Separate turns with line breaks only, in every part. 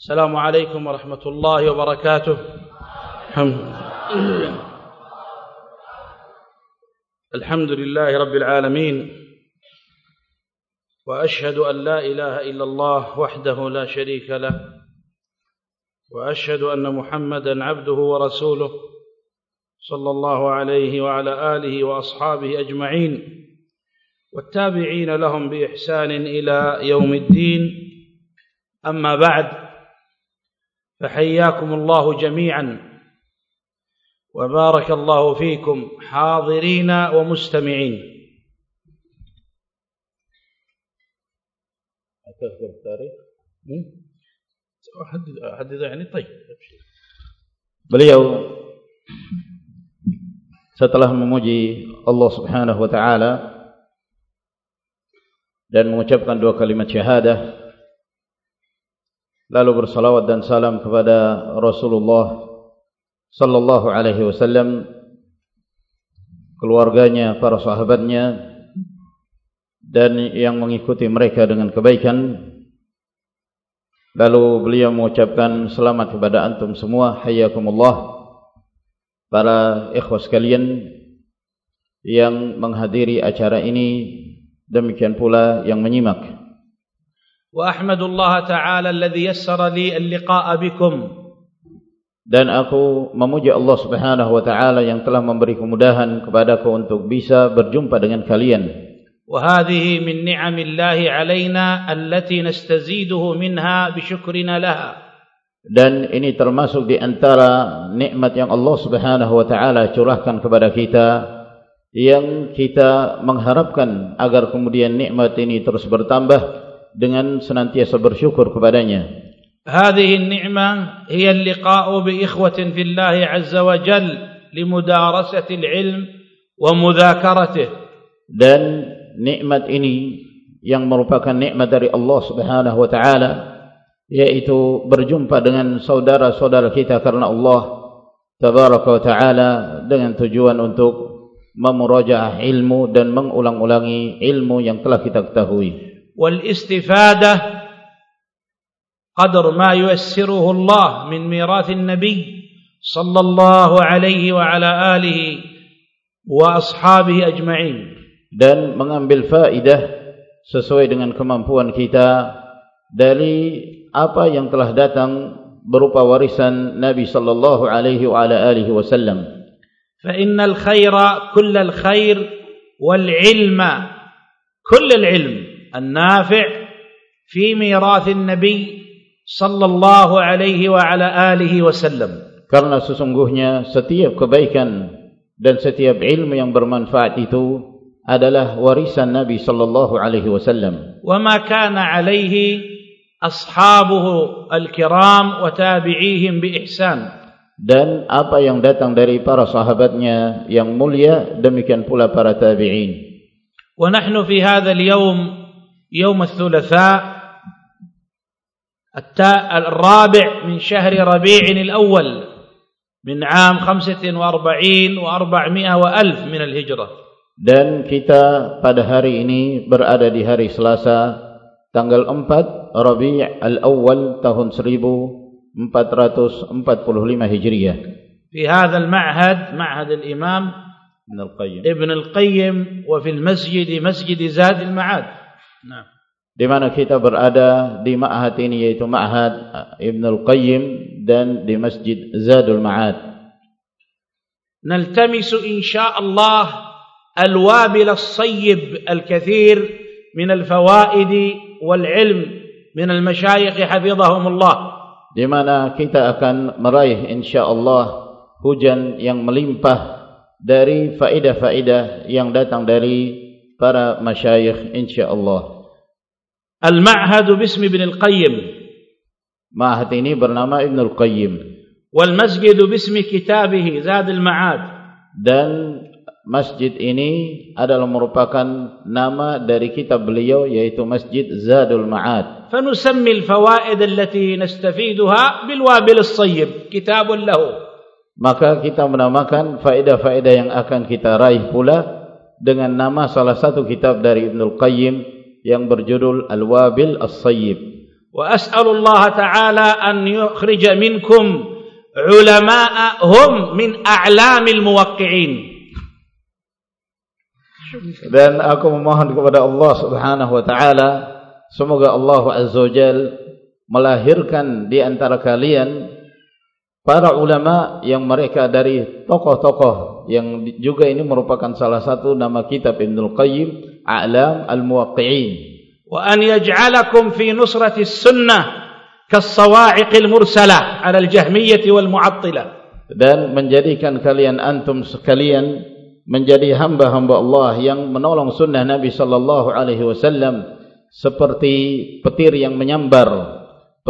السلام عليكم ورحمة الله وبركاته. الحمد لله. رب العالمين. وأشهد أن لا إله إلا الله وحده لا شريك له. وأشهد أن محمدا عبده ورسوله صلى الله عليه وعلى آله وأصحابه أجمعين. والتابعين لهم بإحسان إلى يوم الدين. أما بعد فحياكم الله جميعا وبارك الله فيكم حاضرين ومستمعين تذكر التاريخ أحدد أحدد يعني طيب
beliau setelah memuji Allah Subhanahu wa taala dan mengucapkan dua kalimat syahadah lalu bersalawat dan salam kepada Rasulullah sallallahu alaihi wasallam keluarganya para sahabatnya dan yang mengikuti mereka dengan kebaikan. Lalu beliau mengucapkan selamat kepada antum semua hayyakumullah para ikhwas sekalian yang menghadiri acara ini. Demikian pula yang menyimak
wa ahmadullah taala alladhi yassara li al-liqa'a bikum
dan aku memuji Allah Subhanahu wa taala yang telah memberi kemudahan kepadaku untuk bisa berjumpa dengan kalian
وهذه من نعم الله علينا التي نستزيده منها بشكرنا لها
dan ini termasuk di antara nikmat yang Allah Subhanahu wa taala curahkan kepada kita yang kita mengharapkan agar kemudian nikmat ini terus bertambah dengan senantiasa bersyukur kepadanya.
هذه النعمة هي اللقاء بإخوة في الله عز وجل لمدارسة العلم ومذاكرته.
Dan nikmat ini yang merupakan nikmat dari Allah Subhanahu wa taala yaitu berjumpa dengan saudara-saudara kita karena Allah tabaraka wa taala dengan tujuan untuk memurajaah ilmu dan mengulang-ulangi ilmu yang telah kita ketahui
Qadar ma yuyassiruhu Allah min mirath an-nabi sallallahu alaihi wa ala alihi wa ashabihi ajma'in
dan mengambil faidah sesuai dengan kemampuan kita dari apa yang telah datang berupa warisan Nabi sallallahu alaihi wa ala alihi wasallam.
Fa innal khaira kullal khair wal ilma kullal ilm an-nafi' fi mirath an-nabi sallallahu alaihi wa ala alihi wasallam.
Karena sesungguhnya setiap kebaikan dan setiap ilmu yang bermanfaat itu adalah warisan Nabi sallallahu alaihi wasallam.
Wa ma kana alaihi ashabuhu al-kiram wa tabi'ihim bi ihsan
dan apa yang datang dari para sahabatnya yang mulia demikian pula para tabi'in
wa nahnu fi hadha al-yawm yawm al-thulatha الرابع من شهر ربيع الأول من عام 45 و400 وألف من الهجرة.
Dan kita pada hari ini berada di hari Selasa tanggal 4 Rabi' al-Awwal tahun 1445 Hijriah.
في هذا المعهد معهد الإمام
ابن القيم
ابن القيم وفي المسجد مسجد زاد المعاد
نعم di mana kita berada di ma'had ini yaitu ma'had Ibn Al-Qayyim dan di Masjid Zadul Ma'ad.
نلتمس إن شاء الله الوابل الصيب الكثير من الفوائد والعلم من المشايخ حفظهم الله
di mana kita akan meraih insyaallah hujan yang melimpah dari faedah-faedah yang datang dari para masyayikh insyaallah
Al-Ma'had bismi Ibn Al-Qayyim
Ma'had ini bernama Ibn Al-Qayyim
wal masjid bismi kitabih Zad Al-Ma'ad
dan masjid ini adalah merupakan nama dari kitab beliau yaitu Masjid Zadul Ma'ad.
فنسمي الفوائد التي نستفيدها بالوابل الصيب كتاب له.
Maka kita menamakan faedah-faedah yang akan kita raih pula dengan nama salah satu kitab dari Ibn Al-Qayyim yang berjudul Al-Wabil As-Sayyib.
Wa as'alullah Ta'ala an yukhrija minkum ulama'ahum min a'lamil muwakki'in.
Dan aku memohon kepada Allah Subhanahu Wa Ta'ala semoga Allah Azza wa Jal melahirkan di antara kalian para ulama yang mereka dari tokoh-tokoh yang juga ini merupakan salah satu nama kitab Ibnu Qayyim A'lam Al-Muwaqqi'in.
Wa an yaj'alakum fi nusrati sunnah kas-sawa'iq al-mursalah 'ala al-jahmiyyah wal mu'attilah
dan menjadikan kalian antum sekalian menjadi hamba-hamba Allah yang menolong sunnah Nabi sallallahu alaihi wasallam seperti petir yang menyambar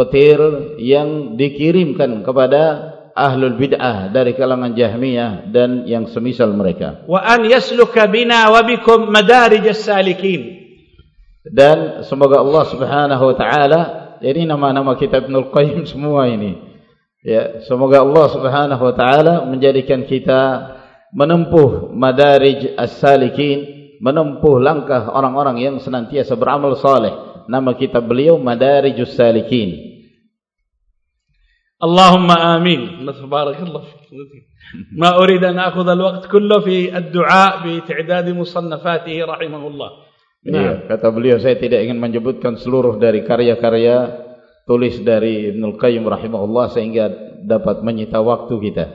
petir yang dikirimkan kepada ahlul bid'ah dari kalangan Jahmiyah dan yang semisal mereka.
Wa an yasluka bina wa bikum madarij as-salikin.
Dan semoga Allah Subhanahu wa taala ini nama-nama kitab Ibnu Qayyim semua ini. Ya, semoga Allah Subhanahu wa taala menjadikan kita menempuh madarij as-salikin, menempuh langkah orang-orang yang senantiasa beramal saleh nama kitab beliau Madarijus Salikin.
Allahumma amin. Barakallahu fiik. ما أريد أن أخذ الوقت كله في الدعاء بتعداد مصنفاته رحمه الله.
Nah, kata beliau saya tidak ingin menyebutkan seluruh dari karya-karya tulis dari Ibnu Qayyim rahimahullah sehingga dapat menyita waktu kita.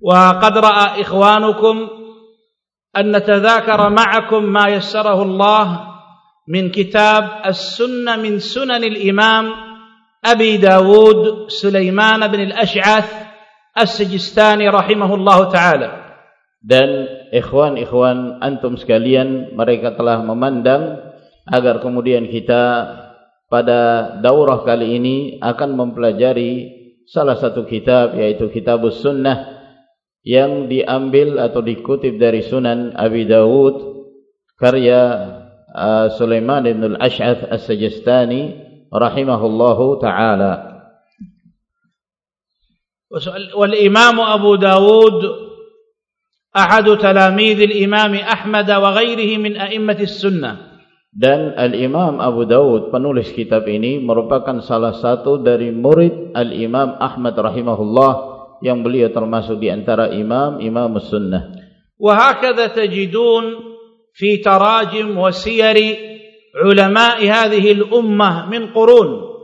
Wa qad ra'a ikhwanukum an natadhakara ma'akum ma yassarahu Allah من كتاب السنة من سنن الإمام أبي داود سليمان بن الأشعث السجستاني رحمه الله تعالى
dan ikhwan-ikhwan antum sekalian mereka telah memandang agar kemudian kita pada daurah kali ini akan mempelajari salah satu kitab yaitu kitabus sunnah yang diambil atau dikutip dari sunan Abi Dawud karya Sulaiman bin Al-Ash'ath As-Sajistani rahimahullahu taala.
والإمام أبو داود أحد تلاميذ الإمام أحمد وغيره من أئمة السنة
dan Al-Imam Abu Dawud penulis kitab ini merupakan salah satu dari murid Al-Imam Ahmad rahimahullah yang beliau termasuk di antara imam-imam sunnah.
وهكذا تجدون في تراجم وسير ulama hadhihi al-ummah min qurun.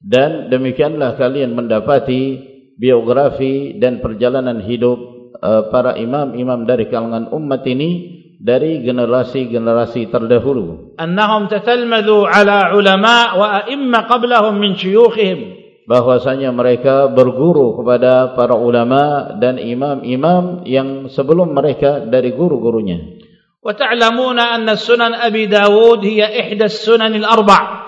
Dan demikianlah kalian mendapati biografi dan perjalanan hidup eh, para imam-imam dari kalangan umat ini dari generasi-generasi terdahulu.
Annahum tatalmadhu ala ulama wa a'imma qablahum min syuyukhihim.
Bahwasanya mereka berguru kepada para ulama dan imam-imam yang sebelum mereka dari guru-gurunya.
وتعلمون أن سنن أبي داود هي إحدى السنن الأربع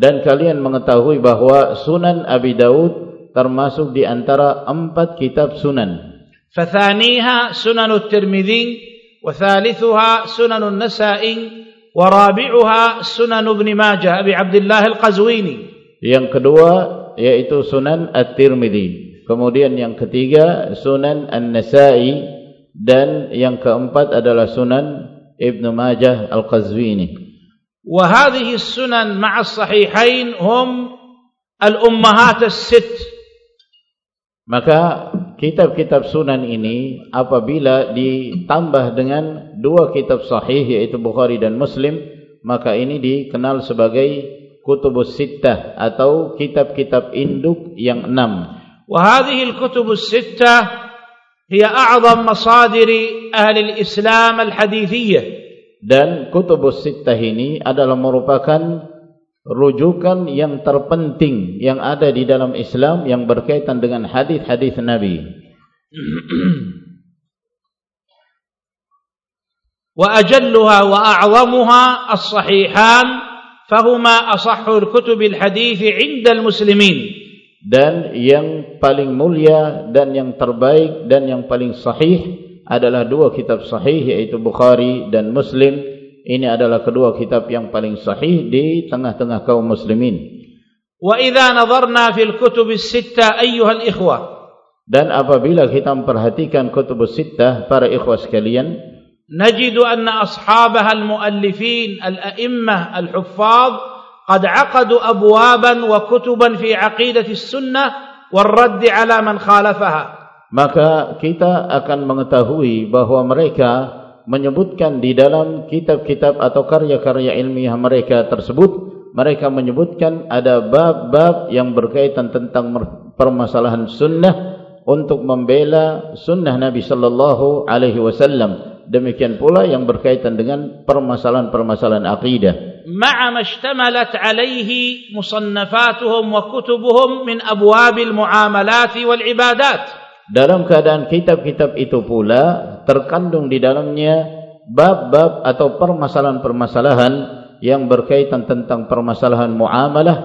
dan kalian mengetahui bahwa Sunan Abi Daud termasuk di antara empat kitab Sunan.
فثانيها سنن الترمذي وثالثها سنن النسائي ورابعها سنن ابن ماجه أبي عبد الله القزويني.
Yang kedua yaitu Sunan At-Tirmidzi. Kemudian yang ketiga Sunan An-Nasa'i dan yang keempat adalah Sunan Ibn Majah Al-Qazwini.
وهذه السنن مع الصحيحين هم الأمهات الست.
Maka kitab-kitab sunan ini apabila ditambah dengan dua kitab sahih yaitu Bukhari dan Muslim, maka ini dikenal sebagai kutubus sittah atau kitab-kitab induk yang enam.
وهذه الكتب الستة هي أعظم مصادر أهل الإسلام الحديثية
dan kutubus sittah ini adalah merupakan rujukan yang terpenting yang ada di dalam Islam yang berkaitan dengan hadis-hadis Nabi.
وأجلها وأعظمها الصحيحان فهما أصح الكتب الحديث عند المسلمين
dan yang paling mulia dan yang terbaik dan yang paling sahih adalah dua kitab sahih yaitu Bukhari dan Muslim. Ini adalah kedua kitab yang paling sahih di tengah-tengah kaum muslimin.
Wa idza nadharna fil kutub as-sittah ayyuha al-ikhwah
dan apabila kita memperhatikan kutub as-sittah para ikhwah sekalian
najidu anna ashabaha al-muallifin al-a'immah al-huffaz قد عقدوا أبوابا وكتبا في عقيدة السنة والرد على من خالفها
maka kita akan mengetahui bahwa mereka menyebutkan di dalam kitab-kitab atau karya-karya ilmiah mereka tersebut mereka menyebutkan ada bab-bab yang berkaitan tentang permasalahan sunnah untuk membela sunnah Nabi sallallahu alaihi wasallam demikian pula yang berkaitan dengan permasalahan-permasalahan akidah
مع ما اشتملت عليه مصنفاتهم وكتبهم من أبواب المعاملات والعبادات
dalam keadaan kitab-kitab itu pula terkandung di dalamnya bab-bab atau permasalahan-permasalahan yang berkaitan tentang permasalahan muamalah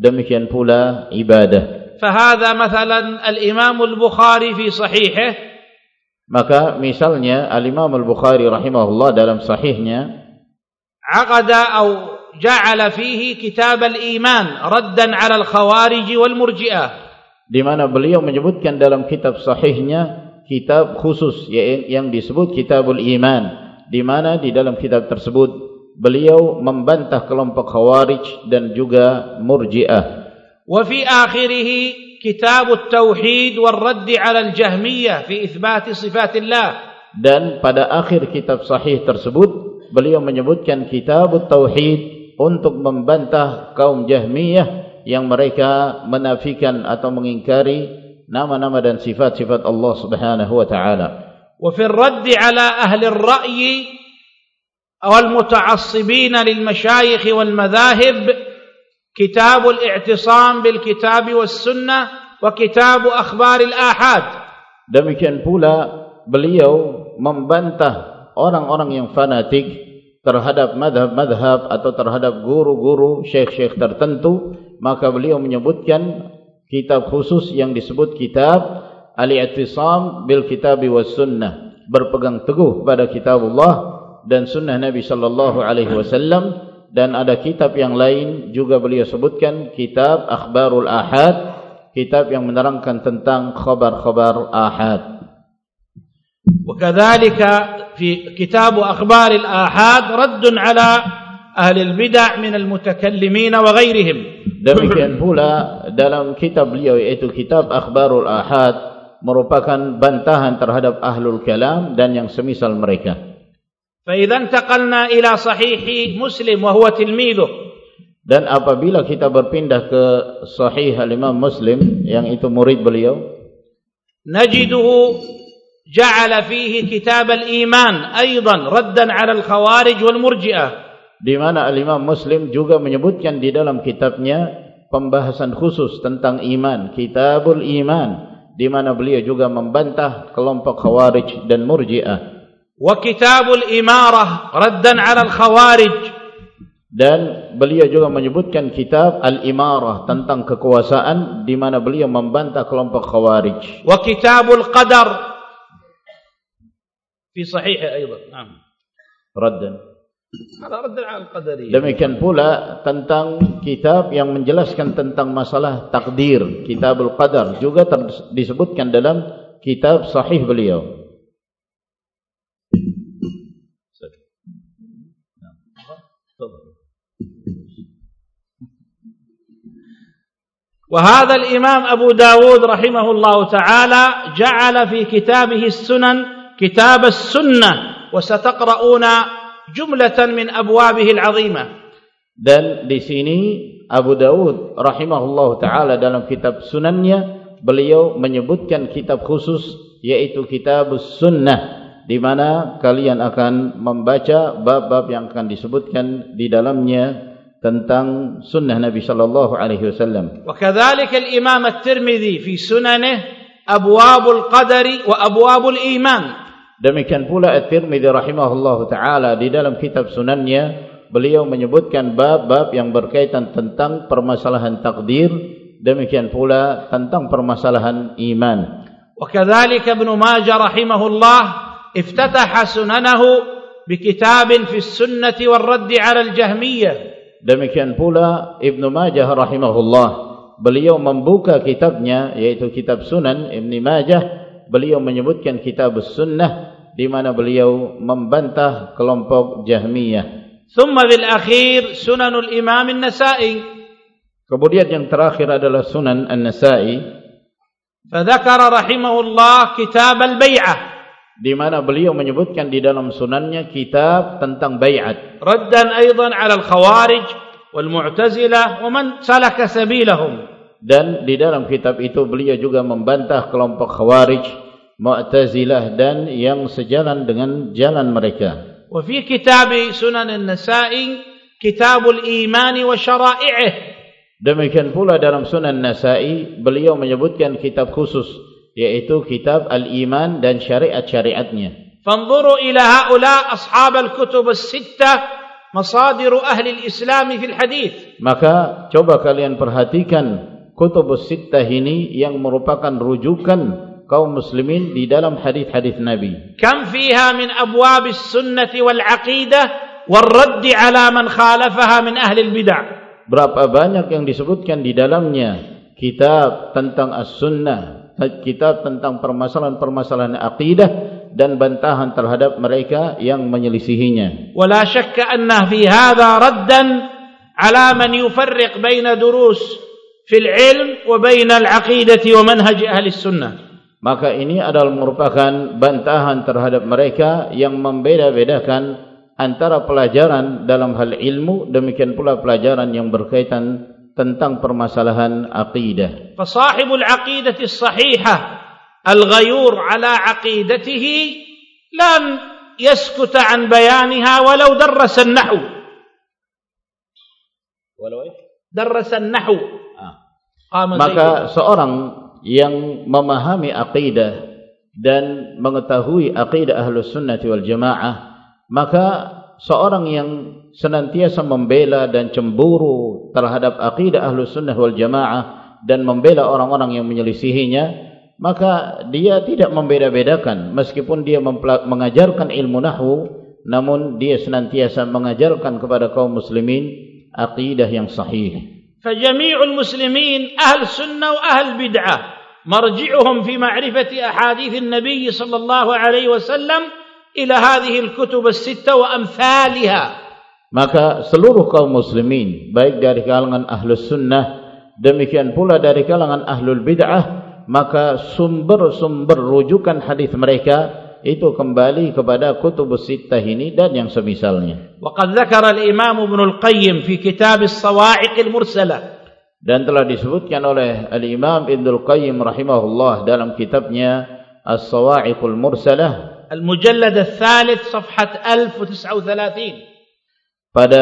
demikian pula ibadah.
فهذا مثلا الإمام البخاري في صحيحه
maka misalnya al-Imam al-Bukhari rahimahullah dalam sahihnya
عقد أو جعل فيه كتاب الإيمان ردا على الخوارج والمرجئة
di mana beliau menyebutkan dalam kitab sahihnya kitab khusus yang disebut Kitabul Iman di mana di dalam kitab tersebut beliau membantah kelompok Khawarij dan juga Murji'ah.
Wa fi akhirih kitab at-tauhid wal radd 'ala al-jahmiyah fi itsbat sifatillah.
Dan pada akhir kitab sahih tersebut beliau menyebutkan kitab tauhid untuk membantah kaum jahmiyah yang mereka menafikan atau mengingkari nama-nama dan sifat-sifat Allah Subhanahu wa taala.
Wa fi ar-radd 'ala ahli ar-ra'y wal muta'assibin lil mashayikh wal madhahib kitab al-i'tisam bil kitab was sunnah wa kitab akhbar al-ahad.
Demikian pula beliau membantah orang-orang yang fanatik terhadap madhab-madhab atau terhadap guru-guru syekh-syekh tertentu maka beliau menyebutkan kitab khusus yang disebut kitab Al-I'tisam bil Kitabi was Sunnah. Berpegang teguh pada kitab Allah dan sunnah Nabi sallallahu alaihi wasallam. Dan ada kitab yang lain juga beliau sebutkan kitab Akhbarul Ahad kitab yang menerangkan tentang khabar-khabar ahad
وكذلك في كتاب أخبار الآحاد رد على أهل البدع من المتكلمين وغيرهم
demikian pula dalam kitab beliau yaitu kitab Akhbarul Ahad merupakan bantahan terhadap ahlul kalam dan yang semisal mereka
فإذا انتقلنا إلى صحيح مسلم وهو تلميذه
dan apabila kita berpindah ke sahih al-Imam Muslim yang itu murid beliau
najiduhu جعل فيه كتاب الإيمان أيضا ردا على الخوارج والمرجئة
di mana al-Imam Muslim juga menyebutkan di dalam kitabnya pembahasan khusus tentang iman, Kitabul Iman, di mana beliau juga membantah kelompok Khawarij dan Murji'ah.
Wa Kitabul Imarah raddan 'ala al-Khawarij.
Dan beliau juga menyebutkan kitab Al-Imarah tentang kekuasaan di mana beliau membantah kelompok Khawarij.
Wa Kitabul Qadar في صحيح أيضا نعم
ردا
هذا رد على القدرية
demikian pula tentang kitab yang menjelaskan tentang masalah takdir kitabul qadar juga disebutkan dalam kitab sahih beliau
وهذا الإمام أبو داود رحمه الله تعالى جعل في كتابه السنن كتاب السنة وستقرؤون جملة من أبوابه العظيمة
dan di sini Abu Dawud rahimahullah taala dalam kitab sunannya beliau menyebutkan kitab khusus yaitu kitab sunnah di mana kalian akan membaca bab-bab yang akan disebutkan di dalamnya tentang sunnah Nabi sallallahu alaihi wasallam.
Wa kadzalika al-Imam At-Tirmidzi fi sunanihi abwabul qadari wa abwabul iman.
Demikian pula At-Tirmidzi rahimahullahu taala di dalam kitab sunannya beliau menyebutkan bab-bab yang berkaitan tentang permasalahan takdir demikian pula tentang permasalahan iman.
Wa kadzalika Ibnu Majah rahimahullah iftataha sunanahu bikitab fi as-sunnah wal radd 'ala al-jahmiyah.
Demikian pula Ibnu Majah rahimahullah beliau membuka kitabnya yaitu kitab Sunan Ibnu Majah beliau menyebutkan kitab sunnah di mana beliau membantah kelompok Jahmiyah.
Thumma bil akhir sunanul imam an-nasai.
Kemudian yang terakhir adalah sunan an-nasai.
Fadhakara rahimahullah kitab al-bay'ah.
Di mana beliau menyebutkan di dalam sunannya kitab tentang bay'at.
Raddan aydan ala al-khawarij wal-mu'tazilah wa man salaka sabilahum
dan di dalam kitab itu beliau juga membantah kelompok khawarij mu'tazilah dan yang sejalan dengan jalan mereka.
Wa fi kitab sunan an-nasa'i kitabul iman wa syara'i'ih
demikian pula dalam sunan nasa'i beliau menyebutkan kitab khusus yaitu kitab al-iman dan syariat-syariatnya.
Fanzuru ila haula ashab al-kutub as-sittah masadir ahli al-islam fi al-hadith
maka coba kalian perhatikan kutubus sittah ini yang merupakan rujukan kaum muslimin di dalam hadis-hadis Nabi.
Kam fiha min abwabis sunnati wal aqidah wal radd ala man khalafaha min ahli al bid'ah.
Berapa banyak yang disebutkan di dalamnya kitab tentang as-sunnah, kitab tentang permasalahan-permasalahan aqidah dan bantahan terhadap mereka yang menyelisihinya.
Wala syakka anna fi hadha raddan ala man yufarriq baina durus fil ilm wa bainal aqidati wa manhaj ahli sunnah.
Maka ini adalah merupakan bantahan terhadap mereka yang membeda-bedakan antara pelajaran dalam hal ilmu demikian pula pelajaran yang berkaitan tentang permasalahan aqidah.
Fa sahibul aqidati sahihah al ghayur ala aqidatihi lam yaskut an bayanha walau darasa an-nahw
walau eh?
darasa an-nahw
maka seorang yang memahami aqidah dan mengetahui aqidah ahlu sunnati wal jamaah maka seorang yang senantiasa membela dan cemburu terhadap aqidah ahlu sunnah wal jamaah dan membela orang-orang yang menyelisihinya maka dia tidak membeda-bedakan meskipun dia mengajarkan ilmu nahwu namun dia senantiasa mengajarkan kepada kaum muslimin aqidah yang sahih.
فجميع المسلمين أهل سنة وأهل بدعة مرجعهم في معرفة أحاديث النبي صلى الله عليه وسلم إلى هذه الكتب الستة وأمثالها
Maka seluruh kaum muslimin baik dari kalangan ahlus sunnah demikian pula dari kalangan ahlul bid'ah maka sumber-sumber rujukan hadis mereka itu kembali kepada kutubus sittah ini dan yang semisalnya.
Waqad dzakara al-Imam Ibnu al-Qayyim fi kitab as-sawa'iq al-mursalah
dan telah disebutkan oleh al-Imam Ibnu al-Qayyim rahimahullah dalam kitabnya as-sawa'iq al-mursalah
al-mujallad ats-tsalits safhat 1039
pada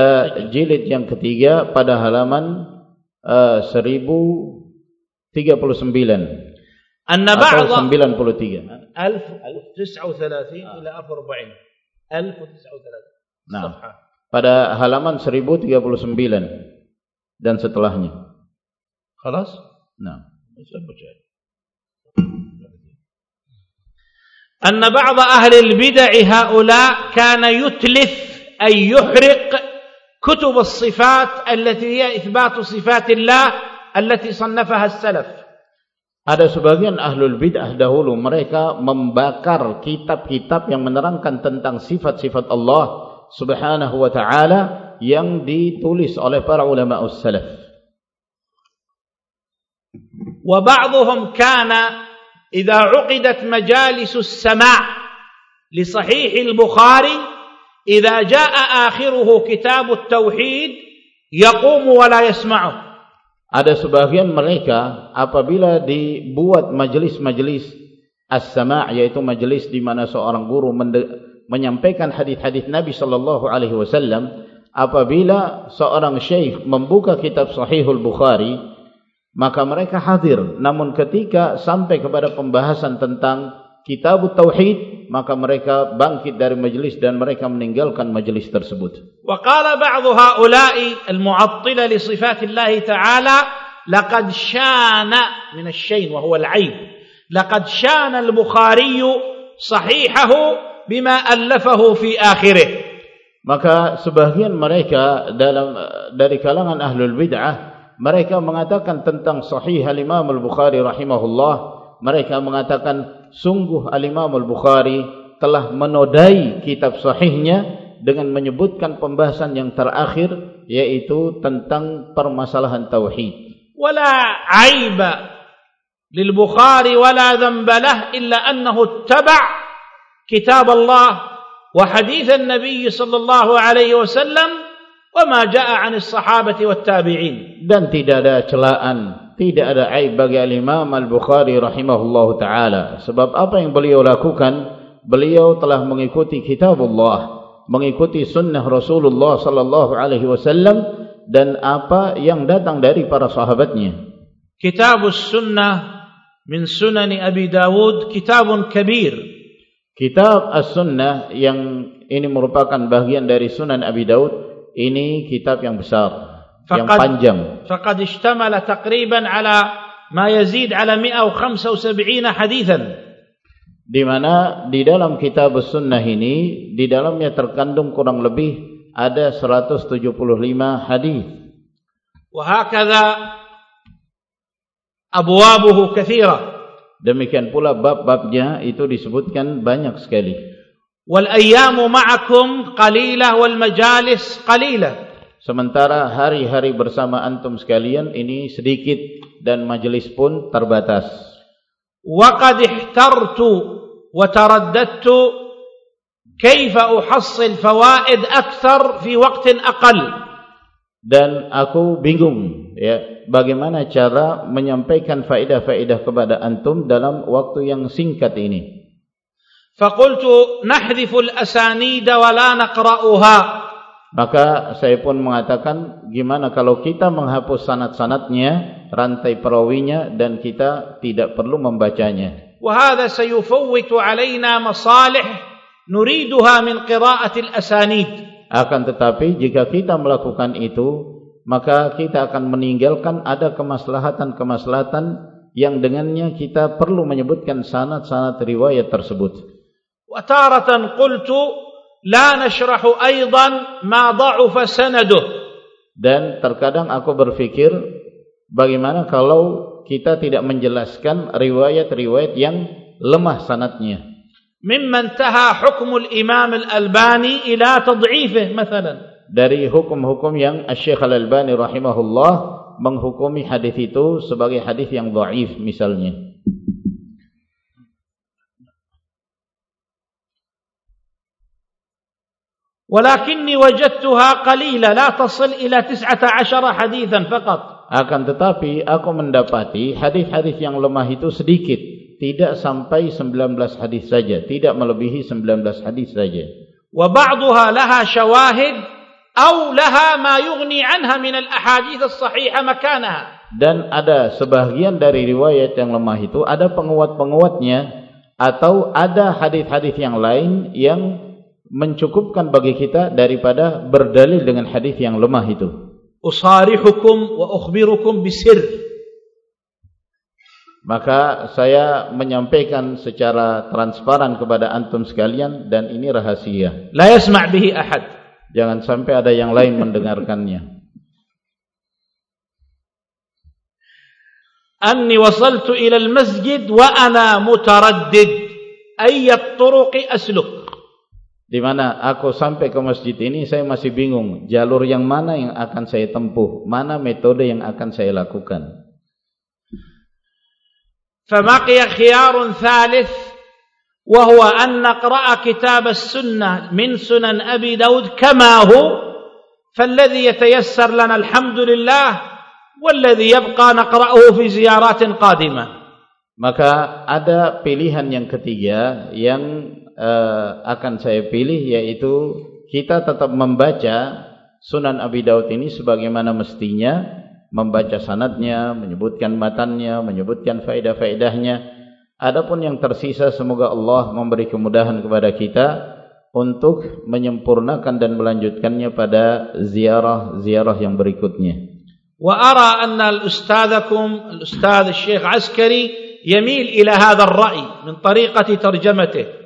jilid yang ketiga pada halaman eh, uh, 1039
أن بعض
93.
1039 إلى 40 1039
Nah,
صفحة.
pada halaman 1039 dan setelahnya.
خلاص؟
Nah,
أن بعض أهل البدع هؤلاء كان يتلف أي يحرق كتب الصفات التي هي إثبات صفات الله التي صنفها السلف.
Ada sebagian ahlul bid'ah dahulu mereka membakar kitab-kitab yang menerangkan tentang sifat-sifat Allah subhanahu wa ta'ala yang ditulis oleh para ulama us-salaf.
وَبَعْضُهُمْ كَانَ إِذَا عُقِدَتْ مَجَالِسُ السَّمَعِ لِصَحِيحِ الْبُخَارِ إِذَا جَاءَ آخِرُهُ كِتَابُ التَّوْحِيدِ يَقُومُ وَلَا يَسْمَعُهُ
ada sebagian mereka apabila dibuat majelis-majelis as-sama' yaitu majelis di mana seorang guru menyampaikan hadis-hadis Nabi sallallahu alaihi wasallam apabila seorang syekh membuka kitab Sahihul Bukhari maka mereka hadir. Namun ketika sampai kepada pembahasan tentang kitab tauhid maka mereka bangkit dari majlis dan mereka meninggalkan majlis tersebut.
Wa qala ba'd ha'ula'i al-mu'attila li sifatillah ta'ala laqad shana min ash-shay'in wa huwa al-'ayb laqad shana al-bukhari sahihahu bima allafahu fi akhirih.
Maka sebahagian mereka dalam dari kalangan ahlul bid'ah mereka mengatakan tentang sahih al-imam al-bukhari rahimahullah. Mereka mengatakan sungguh al-Imam al-Bukhari telah menodai kitab sahihnya dengan menyebutkan pembahasan yang terakhir yaitu tentang permasalahan tauhid.
Wala aiba lil Bukhari wala dhanba lah illa annahu ittaba' kitab Allah wa hadith an-nabi sallallahu alaihi wasallam wa ma jaa 'an as-sahabati wat tabi'in.
Dan tidak ada celaan, tidak ada aib bagi al-Imam Al-Bukhari rahimahullahu taala sebab apa yang beliau lakukan beliau telah mengikuti kitab Allah, mengikuti sunnah Rasulullah sallallahu alaihi wasallam dan apa yang datang dari para sahabatnya.
Kitab sunnah min sunan Abi Dawud kitabun kabir.
Kitab As-Sunnah yang ini merupakan bagian dari Sunan Abi Dawud ini kitab yang besar yang panjang.
Faqad ishtamala taqriban ala ma yazid ala 175 hadithan
di mana di dalam kitab sunnah ini di dalamnya terkandung kurang lebih ada 175 hadis.
Wahakadha abwabuhu kathira.
Demikian pula bab-babnya itu disebutkan banyak sekali.
Wal ayyamu ma'akum qalilah wal majalis qalilah.
Sementara hari-hari bersama antum sekalian ini sedikit dan majelis pun terbatas.
Waqad ihtartu wa taraddadtu kaifa uhassil fawaid akthar fi waqtin aqal.
Dan aku bingung ya, bagaimana cara menyampaikan faedah-faedah kepada antum dalam waktu yang singkat ini.
Faqultu nahdhiful asanid wa la naqra'uha.
maka saya pun mengatakan gimana kalau kita menghapus sanad-sanadnya rantai perawinya dan kita tidak perlu membacanya.
وهذا سيفوت علينا مصالح نريدها من قراءة الأسانيد.
Akan tetapi jika kita melakukan itu, maka kita akan meninggalkan ada kemaslahatan-kemaslahatan yang dengannya kita perlu menyebutkan sanad-sanad riwayat tersebut.
وتارة قلت la nashrahu aidan ma dha'afa sanaduh.
Dan terkadang aku berpikir bagaimana kalau kita tidak menjelaskan riwayat-riwayat yang lemah sanatnya?
Mimman taha hukm Imam al-albani ila tad'ifih mathalan.
Dari hukum-hukum yang Syekh Al-Albani rahimahullah menghukumi hadis itu sebagai hadis yang dhaif misalnya.
Walakinni wajadtuha qalila la tasil ila 19 hadithan faqat.
Akan tetapi aku mendapati hadis-hadis yang lemah itu sedikit. Tidak sampai 19 hadis saja. Tidak melebihi 19 hadis saja.
Wa ba'duha laha syawahid aw laha ma yughni anha min al ahadith as sahiha makanaha
dan ada sebahagian dari riwayat yang lemah itu ada penguat-penguatnya atau ada hadis-hadis yang lain yang mencukupkan bagi kita daripada berdalil dengan hadis yang lemah itu.
Usarihukum wa ukhbirukum bisir.
Maka saya menyampaikan secara transparan kepada antum sekalian dan ini rahasia.
La yasma' bihi ahad.
Jangan sampai ada yang lain mendengarkannya.
Anni wasaltu ila al-masjid wa ana mutaraddid. Ayyat turuqi asluk
di mana aku sampai ke masjid ini saya masih bingung jalur yang mana yang akan saya tempuh, mana metode yang akan saya lakukan.
فبقي خيار ثالث وهو أن نقرأ كتاب السنة من سنن أبي داود كما هو فالذي يتيسر لنا الحمد لله والذي يبقى نقرأه في زيارات قادمة
maka ada pilihan yang ketiga yang uh, akan saya pilih yaitu kita tetap membaca Sunan Abi Daud ini sebagaimana mestinya membaca sanadnya, menyebutkan matannya, menyebutkan faedah-faedahnya. Adapun yang tersisa semoga Allah memberi kemudahan kepada kita untuk menyempurnakan dan melanjutkannya pada ziarah-ziarah yang berikutnya.
Wa ara anna al-ustadzakum al-ustadz Syekh Askari yamil ila hadha ar-ra'i min tariqati tarjamatihi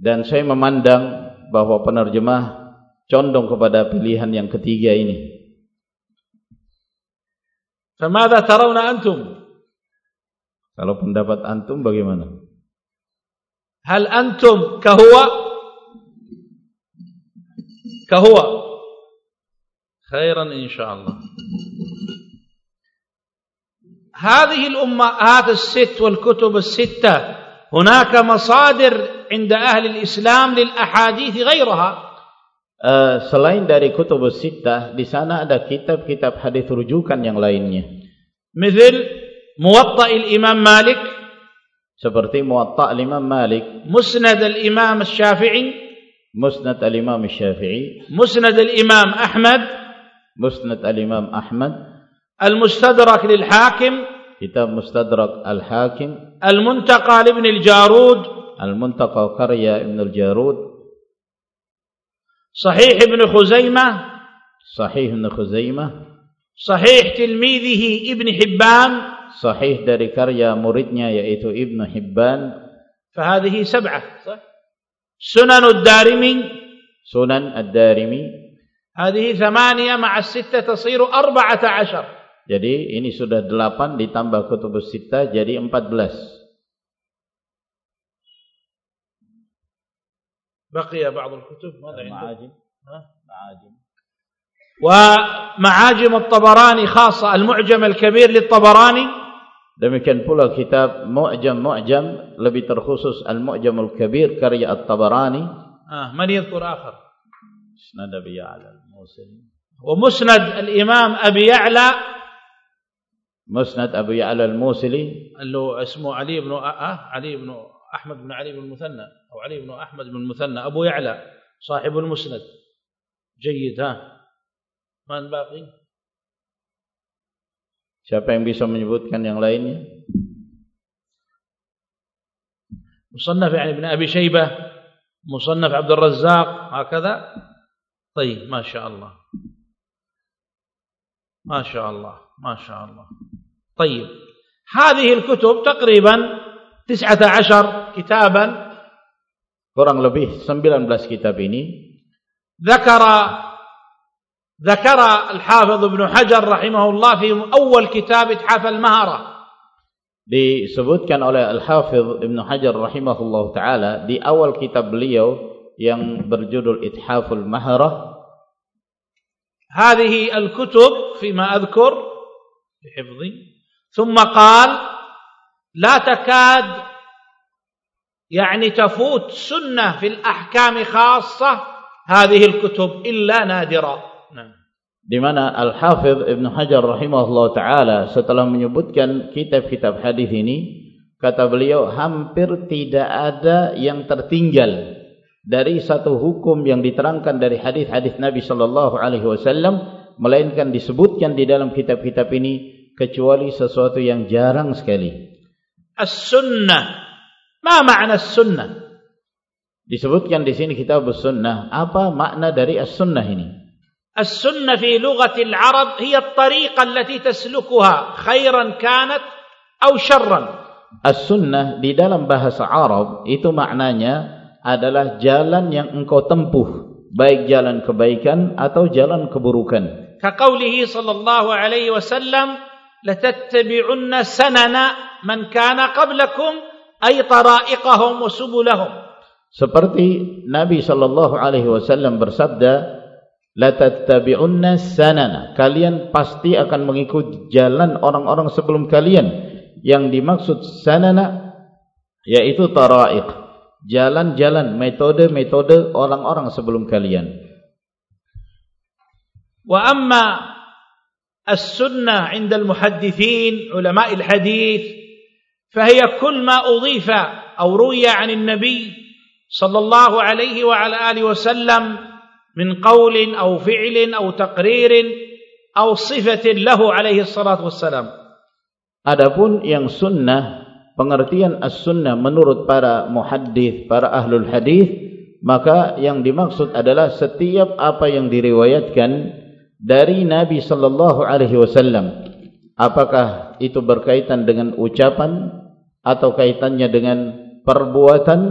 dan saya memandang bahwa penerjemah condong kepada pilihan yang ketiga ini.
فماذا ترون أنتم؟
Kalau pendapat antum bagaimana?
هل أنتم كهو كهو خيرا إن شاء الله هذه الأمهات الست والكتب الستة هناك مصادر عند أهل الإسلام للأحاديث غيرها
Uh, selain dari kutub sittah, di sana ada kitab-kitab hadis rujukan yang lainnya.
مثل موطأ الإمام مالك
seperti Muwatta' Imam Malik,
مسند الإمام الشافعي
Musnad al-Imam Syafi'i,
مسند الإمام أحمد
Musnad al-Imam Ahmad,
المستدرك للحاكم
kitab Mustadrak al-Hakim,
المنتقى لابن الجارود
Al-Muntaqa Karya Ibn al-Jarud,
صحيح ابن خزيمة
Sahih Ibn Khuzaimah,
صحيح تلميذه ابن حبان
Sahih dari karya muridnya yaitu Ibn Hibban,
فهذه سبعة صح؟ سنن الدارمي
Sunan Ad-Darimi.
هذه ثمانية مع الستة تصير أربعة عشر
Jadi ini sudah 8 ditambah kutub sittah jadi 14.
بقي بعض الكتب ماذا المعاجم
معاجم
ومعاجم الطبراني خاصة المعجم الكبير للطبراني
Demikian pula kitab Mu'jam-Mu'jam lebih terkhusus Al-Mu'jamul Kabir karya At-Tabarani.
Ah, man yadhkur akhar?
Musnad Abi Ya'la al-Muslim.
Wa musnad al-Imam Abi Ya'la
Musnad Abi Ya'la
al-Musli. Allo ismu Ali ibn Ah, Ali ibn أحمد بن علي بن المثنى أو علي بن أحمد بن المثنى أبو يعلى صاحب المسند. جيد ها؟ من باقي
Siapa yang bisa menyebutkan yang lainnya?
مصنف يعني ابن أبي شيبة مصنف عبد الرزاق هكذا؟ طيب ما شاء الله. ما شاء الله ما شاء الله. طيب هذه الكتب تقريبا تسعة عشر كتابا
Kurang lebih 19 kitab ini
ذكر ذكر الحافظ ابن حجر رحمه الله في أول كتاب اتحاف المهرة
disebutkan oleh Al-Hafidh Ibn Hajar rahimahullah taala di awal kitab beliau yang berjudul Ithaful Maharah
هذه الكتب فيما أذكر في حفظي ثم قال لا تكاد يعني تفوت سنة في الأحكام خاصة هذه الكتب إلا نادرا نعم
di mana Al-Hafidh Ibn Hajar rahimahullah taala setelah menyebutkan kitab-kitab hadis ini kata beliau hampir tidak ada yang tertinggal dari satu hukum yang diterangkan dari hadis-hadis Nabi sallallahu alaihi wasallam melainkan disebutkan di dalam kitab-kitab ini kecuali sesuatu yang jarang sekali
As-sunnah. Ma makna as-sunnah?
Disebutkan di sini kitab as-sunnah. Apa makna dari as-sunnah ini?
As-sunnah fi lughatil Arab hiya at-tariqa allati taslukuha khairan kanat aw syarran.
As-sunnah di dalam bahasa Arab itu maknanya adalah jalan yang engkau tempuh, baik jalan kebaikan atau jalan keburukan.
Kaqaulihi sallallahu alaihi wasallam latattabi'unna sanana man kana qablakum ay tara'iqahum wa subulahum.
Seperti Nabi sallallahu alaihi wasallam bersabda la tattabi'unna sanana. Kalian pasti akan mengikuti jalan orang-orang sebelum kalian. Yang dimaksud sanana yaitu tara'iq jalan-jalan metode-metode orang-orang sebelum kalian.
Wa amma as-sunnah 'inda al-muhaddithin ulama' al-hadits فهي كل ما أضيف أو روي عن النبي صلى الله عليه وعلى آله وسلم من قول أو فعل أو تقرير أو صفة له عليه الصلاة والسلام
Adapun yang sunnah, pengertian as-sunnah menurut para muhaddith, para ahlul hadith, maka yang dimaksud adalah setiap apa yang diriwayatkan dari Nabi sallallahu alaihi wasallam. apakah itu berkaitan dengan ucapan atau kaitannya dengan perbuatan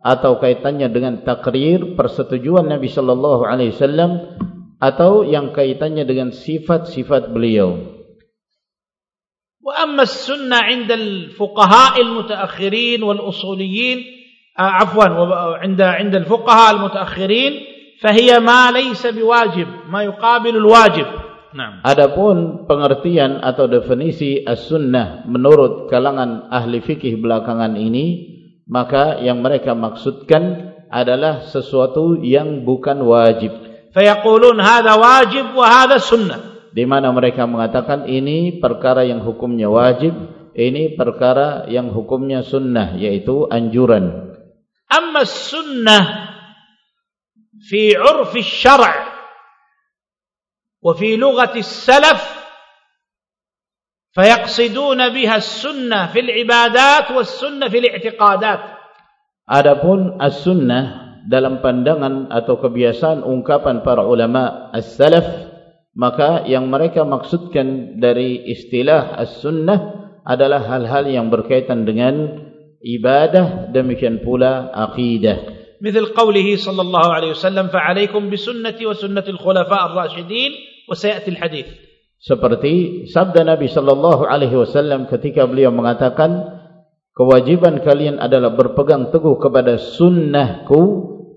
atau kaitannya dengan takrir persetujuan Nabi sallallahu alaihi wasallam atau yang kaitannya dengan sifat-sifat beliau?
Wa amma sunnah 'inda al-fuqaha al-mutaakhirin wal-usuliyyin ah, afwan wa 'inda 'inda al-fuqaha al-mutaakhirin fa hiya ma laysa biwajib ma
yuqabilu al-wajib. Adapun pengertian atau definisi as-sunnah menurut kalangan ahli fikih belakangan ini, maka yang mereka maksudkan adalah sesuatu yang bukan wajib.
Fayaqulun hadha wajib wa hadha sunnah.
Di mana mereka mengatakan ini perkara yang hukumnya wajib, ini perkara yang hukumnya sunnah, yaitu anjuran.
Amma sunnah fi urfi syar' وفي لغة السلف فيقصدون بها السنة في العبادات والسنة في الاعتقادات
Adapun as-sunnah dalam pandangan atau kebiasaan ungkapan para ulama as-salaf maka yang mereka maksudkan dari istilah as-sunnah adalah hal-hal yang berkaitan dengan ibadah demikian pula akidah
مثل قوله صلى الله عليه وسلم فعليكم بسنتي وسنة الخلفاء الراشدين وسيأتي الحديث
seperti sabda Nabi sallallahu alaihi wasallam ketika beliau mengatakan kewajiban kalian adalah berpegang teguh kepada sunnahku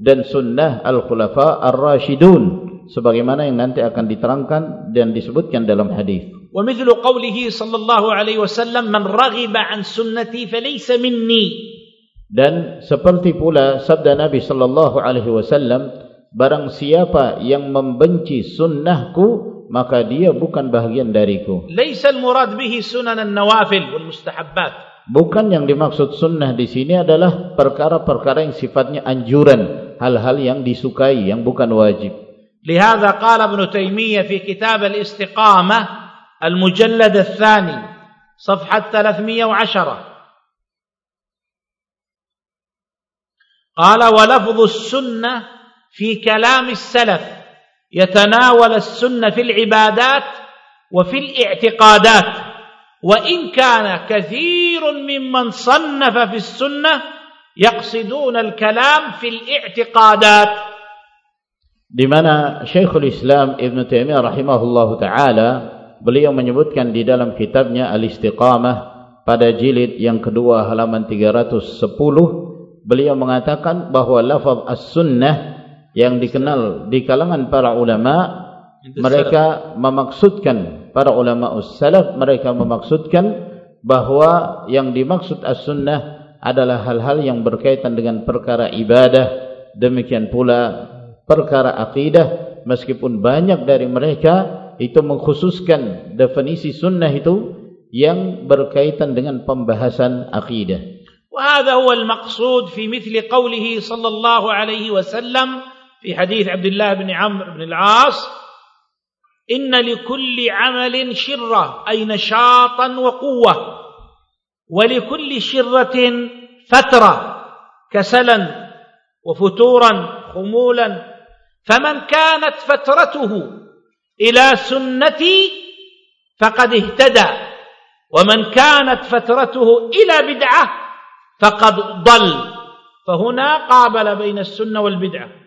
dan sunnah al-khulafa ar-rasyidun sebagaimana yang nanti akan diterangkan dan disebutkan dalam hadis.
Wa mithlu qawlihi sallallahu alaihi wasallam man raghiba an sunnati falaysa minni
dan seperti pula sabda Nabi sallallahu alaihi wasallam barang siapa yang membenci sunnahku maka dia bukan bahagian dariku
laisa al-murad bihi sunan an-nawafil wal mustahabbat
bukan yang dimaksud sunnah di sini adalah perkara-perkara yang sifatnya anjuran hal-hal yang disukai yang bukan wajib
lihada qala ibn taymiyah fi kitab al-istiqamah al-mujallad ats-tsani صفحه 310 قال ولفظ السنة في كلام السلف يتناول السنة في العبادات وفي الاعتقادات. وإن كان كثير ممن صنف في السنة يقصدون الكلام في الاعتقادات.
لمن شيخ الإسلام ابن تيمية رحمه الله تعالى beliau menyebutkan كان dalam kitabnya al-istiqamah pada jilid yang kedua halaman 310 beliau mengatakan bahwa lafaz as-sunnah yang dikenal di kalangan para ulama mereka memaksudkan para ulama us-salaf mereka memaksudkan bahawa yang dimaksud as-sunnah adalah hal-hal yang berkaitan dengan perkara ibadah demikian pula perkara akidah meskipun banyak dari mereka itu mengkhususkan definisi sunnah itu yang berkaitan dengan pembahasan akidah
وهذا هو المقصود في مثل قوله صلى الله عليه وسلم في حديث عبد الله بن عمرو بن العاص إن لكل عمل شرة أي نشاطا وقوة ولكل شرة فترة كسلا وفتورا خمولا فمن كانت فترته إلى سنتي فقد اهتدى ومن كانت فترته إلى بدعة dal fahuna qabala baina sunnah wal bid'ah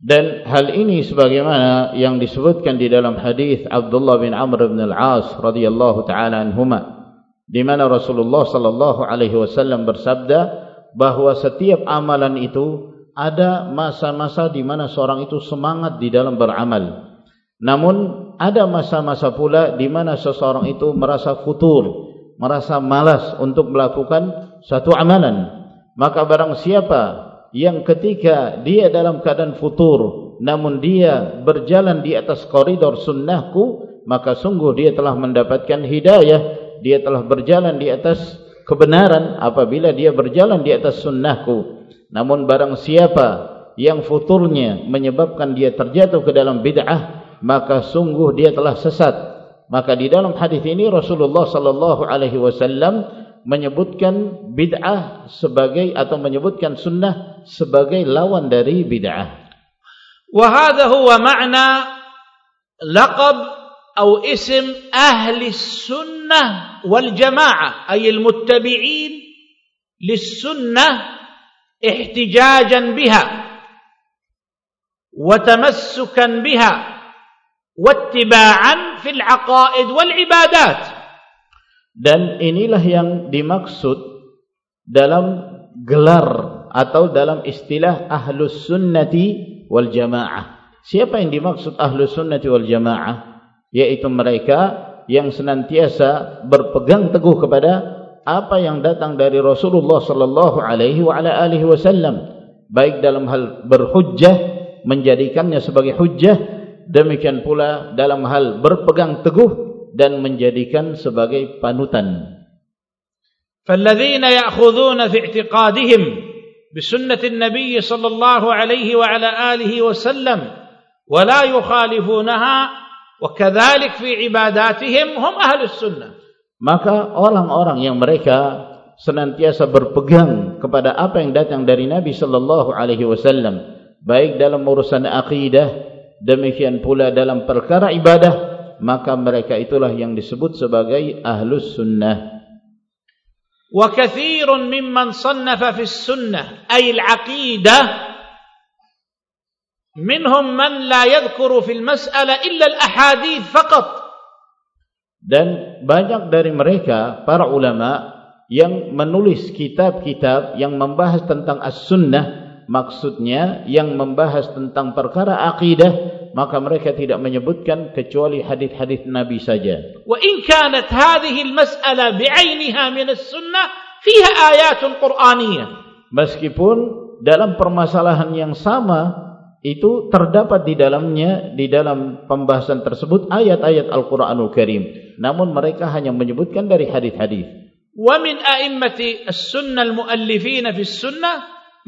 dan hal ini sebagaimana yang disebutkan di dalam hadis Abdullah bin Amr bin Al-As radhiyallahu taala anhuma di mana Rasulullah sallallahu alaihi wasallam bersabda bahwa setiap amalan itu ada masa-masa di mana seorang itu semangat di dalam beramal. Namun ada masa-masa pula di mana seseorang itu merasa futur merasa malas untuk melakukan satu amalan. Maka barang siapa yang ketika dia dalam keadaan futur namun dia berjalan di atas koridor sunnahku maka sungguh dia telah mendapatkan hidayah. Dia telah berjalan di atas kebenaran apabila dia berjalan di atas sunnahku. Namun barang siapa yang futurnya menyebabkan dia terjatuh ke dalam bid'ah maka sungguh dia telah sesat. Maka di dalam hadis ini Rasulullah sallallahu alaihi wasallam menyebutkan bid'ah sebagai atau menyebutkan sunnah sebagai lawan dari bid'ah.
Wa hadha huwa ma'na laqab atau ism ahli sunnah wal jamaah ay al muttabi'in lis sunnah ihtijajan biha wa tamassukan
dan inilah yang dimaksud dalam gelar atau dalam istilah ahlus sunnati wal jamaah. Siapa yang dimaksud ahlu sunnati wal jamaah? Yaitu mereka yang senantiasa berpegang teguh kepada apa yang datang dari Rasulullah sallallahu alaihi wasallam baik dalam hal berhujjah menjadikannya sebagai hujjah demikian pula dalam hal berpegang teguh dan menjadikan sebagai panutan
فالذين يأخذون في اعتقادهم بسنة النبي صلى الله عليه وعلى آله وسلم ولا يخالفونها وكذلك في عباداتهم هم أهل السنة
maka orang-orang yang mereka senantiasa berpegang kepada apa yang datang dari Nabi sallallahu alaihi wasallam baik dalam urusan akidah demikian pula dalam perkara ibadah maka mereka itulah yang disebut sebagai ahlus sunnah.
Wa katsirun mimman sannafa fi sunnah ay al aqidah minhum man la yadhkuru fil mas'ala illa al ahadith faqat.
Dan banyak dari mereka para ulama yang menulis kitab-kitab yang membahas tentang as-sunnah maksudnya yang membahas tentang perkara akidah maka mereka tidak menyebutkan kecuali hadis-hadis Nabi saja.
Wa in kanat hadhihi al-mas'ala bi'ainha min as-sunnah fiha ayatun qur'aniyah.
Meskipun dalam permasalahan yang sama itu terdapat di dalamnya di dalam pembahasan tersebut ayat-ayat Al-Qur'anul Karim. Namun mereka hanya menyebutkan dari hadis-hadis.
Wa min a'immati as-sunnah al-muallifin fi as-sunnah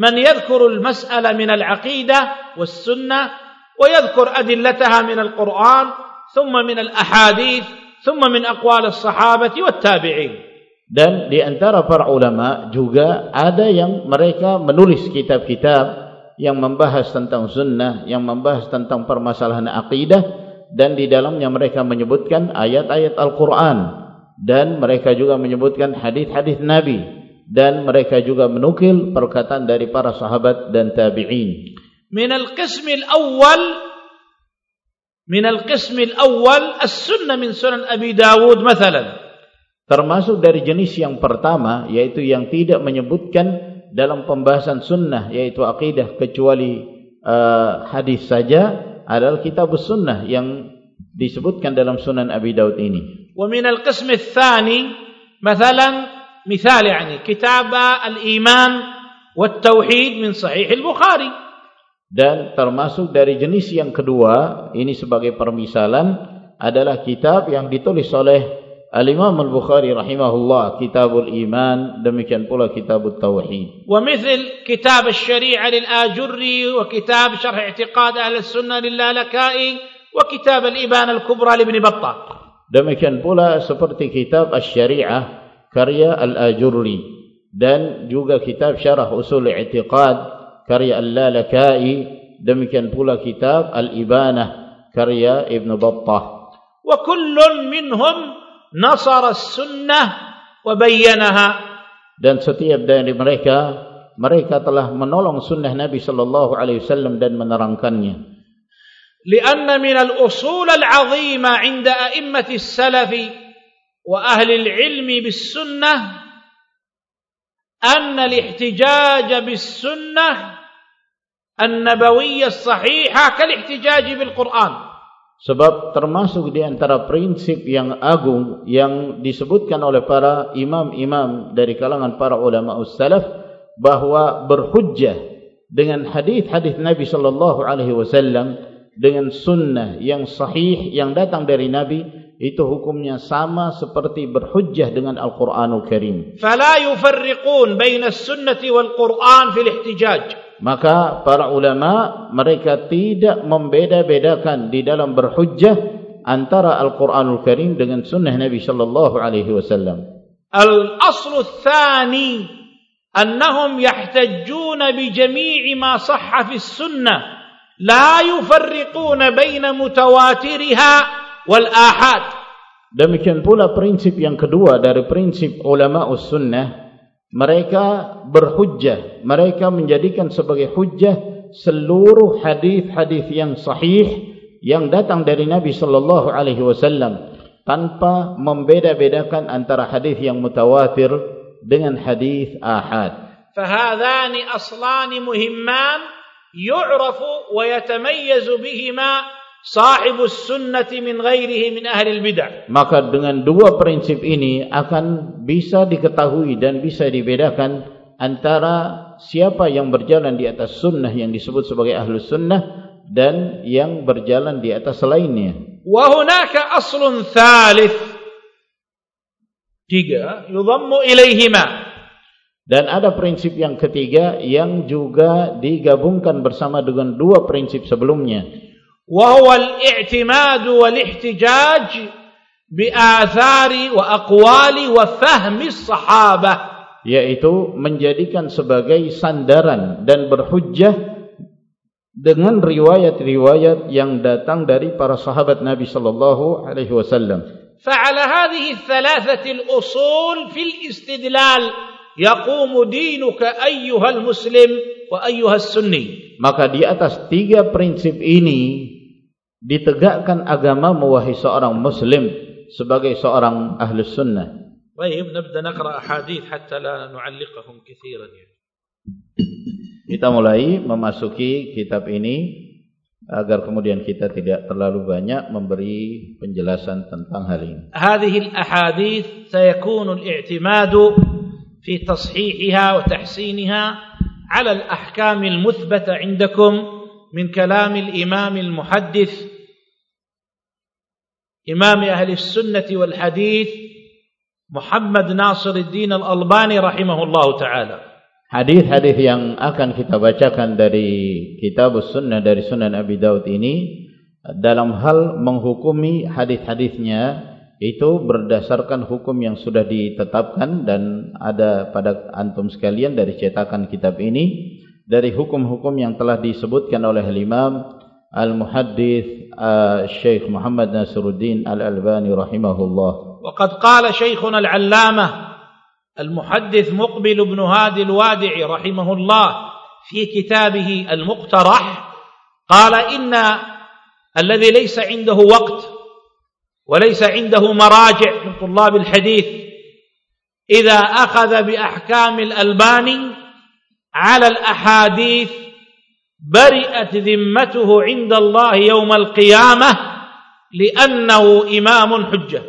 man yadhkuru al-mas'ala min al-'aqidah was-sunnah yadhkur adillataha min al-Qur'an thumma min al-ahadith thumma min aqwal as-sahabati wat-tabi'in
dan di antara para ulama juga ada yang mereka menulis kitab-kitab yang membahas tentang sunnah, yang membahas tentang permasalahan akidah dan di dalamnya mereka menyebutkan ayat-ayat Al-Quran dan mereka juga menyebutkan hadis-hadis Nabi dan mereka juga menukil perkataan dari para sahabat dan tabi'in.
Min al-qism al-awwal min al-qism al-awwal as-sunnah min sunan Abi Dawud misalan
termasuk dari jenis yang pertama yaitu yang tidak menyebutkan dalam pembahasan sunnah yaitu akidah kecuali uh, hadis saja adalah kitab sunnah yang disebutkan dalam sunan Abi Daud ini.
Wa min al-qism ats-tsani مثلا مثال يعني كتاب الإيمان والتوحيد من صحيح البخاري
dan termasuk dari jenis yang kedua ini sebagai permisalan adalah kitab yang ditulis oleh Al-Imam Al-Bukhari rahimahullah Kitabul Iman demikian pula Kitabul Tauhid.
Wa mithl Kitab Asy-Syari'ah lil-Ajurri wa Kitab Syarh I'tiqad Ahlussunnah lil-Lalakai wa Kitab Al-Iban Al-Kubra li Ibn Battah.
Demikian pula seperti Kitab Asy-Syari'ah karya Al-Ajurri dan juga Kitab Syarah Usul I'tiqad karya Al-Lalakai demikian pula Kitab Al-Ibanah karya Ibn Battah.
Wa kullun minhum nasara sunnah wa bayyanaha
dan setiap dari mereka mereka telah menolong sunnah Nabi sallallahu alaihi wasallam dan menerangkannya
لأن من الأصول العظيمة عند أئمة السلف وأهل العلم بالسنة أن الاحتجاج بالسنة النبوية الصحيحة كالاحتجاج بالقرآن
Sebab termasuk di antara prinsip yang agung yang disebutkan oleh para imam-imam dari kalangan para ulama ussalaf bahwa berhujjah dengan hadis-hadis Nabi sallallahu alaihi wasallam dengan sunnah yang sahih yang datang dari Nabi itu hukumnya sama seperti berhujjah dengan Al-Qur'anul Karim.
Fala yufarriqun baina as-sunnati wal-Qur'an fil ihtijaj
maka para ulama mereka tidak membeda-bedakan di dalam berhujjah antara Al-Qur'anul Karim dengan sunnah Nabi sallallahu alaihi wasallam.
Al-asl tsani annahum yahtajjuna bi jami' ma sahha fi sunnah la yufarriquna baina mutawatirha wal ahad.
Demikian pula prinsip yang kedua dari prinsip ulama us-sunnah mereka berhujjah mereka menjadikan sebagai hujjah seluruh hadis-hadis yang sahih yang datang dari Nabi sallallahu alaihi wasallam tanpa membeda-bedakan antara hadis yang mutawatir dengan hadis ahad
فهذان اصلان مهمان يعرف ويتميز بهما sahibus sunnati min ghairihi min ahli bidah.
maka dengan dua prinsip ini akan bisa diketahui dan bisa dibedakan antara siapa yang berjalan di atas sunnah yang disebut sebagai ahlus sunnah dan yang berjalan di atas lainnya.
Wa hunaka aslun thalith. Tiga yudhammu ilaihima
dan ada prinsip yang ketiga yang juga digabungkan bersama dengan dua prinsip sebelumnya.
Wal-ihtijaj bi'athari wa aqwali wa fahmi sahabah
yaitu menjadikan sebagai sandaran dan berhujjah dengan riwayat-riwayat yang datang dari para sahabat Nabi sallallahu alaihi wasallam.
Fa'ala hadhihi thalathati al-usul fil istidlal yaqumu dinuka ayyuhal muslim wa ayyuhas sunni
maka di atas tiga prinsip ini ditegakkan agama mewahi seorang muslim sebagai seorang ahli sunnah.
Baik, نبدأ نقرأ حديث حتى لا نعلقهم كثيرا.
Kita mulai memasuki kitab ini agar kemudian kita tidak terlalu banyak memberi penjelasan tentang hal ini.
هذه الأحاديث سيكون الاعتماد في تصحيحها وتحسينها على الأحكام المثبتة عندكم. من كلام الإمام المحدث إمام أهل السنة والحديث محمد ناصر الدين الألباني رحمه الله تعالى
Hadis-hadis yang akan kita bacakan dari kitab sunnah dari sunan Abi Daud ini dalam hal menghukumi hadis-hadisnya itu berdasarkan hukum yang sudah ditetapkan dan ada pada antum sekalian dari cetakan kitab ini dari hukum-hukum yang telah disebutkan oleh Imam Al-Muhaddith eh, Syekh Muhammad Nasiruddin Al-Albani rahimahullah.
وقد قال شيخنا العلامة المحدث مقبل بن هادي الوادعي رحمه الله في كتابه المقترح قال إن الذي ليس عنده وقت وليس عنده مراجع من طلاب الحديث إذا أخذ بأحكام الألباني على الأحاديث برئت ذمته عند الله يوم القيامة لأنه إمام حجة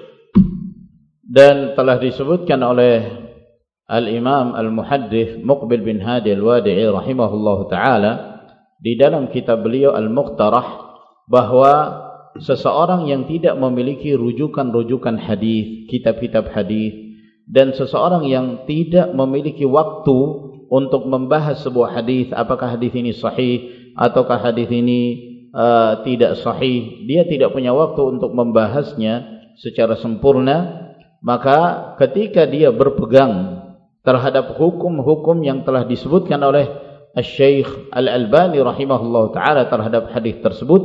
dan telah disebutkan oleh Al-Imam Al-Muhaddith Muqbil bin Hadi Al-Wadi'i rahimahullahu taala di dalam kitab beliau Al-Muqtarah bahwa seseorang yang tidak memiliki rujukan-rujukan hadis, kitab-kitab hadis dan seseorang yang tidak memiliki waktu untuk membahas sebuah hadis, apakah hadis ini sahih ataukah hadis ini uh, tidak sahih, dia tidak punya waktu untuk membahasnya secara sempurna, maka ketika dia berpegang terhadap hukum-hukum yang telah disebutkan oleh Al-Syeikh Al-Albani rahimahullah ta'ala terhadap hadis tersebut,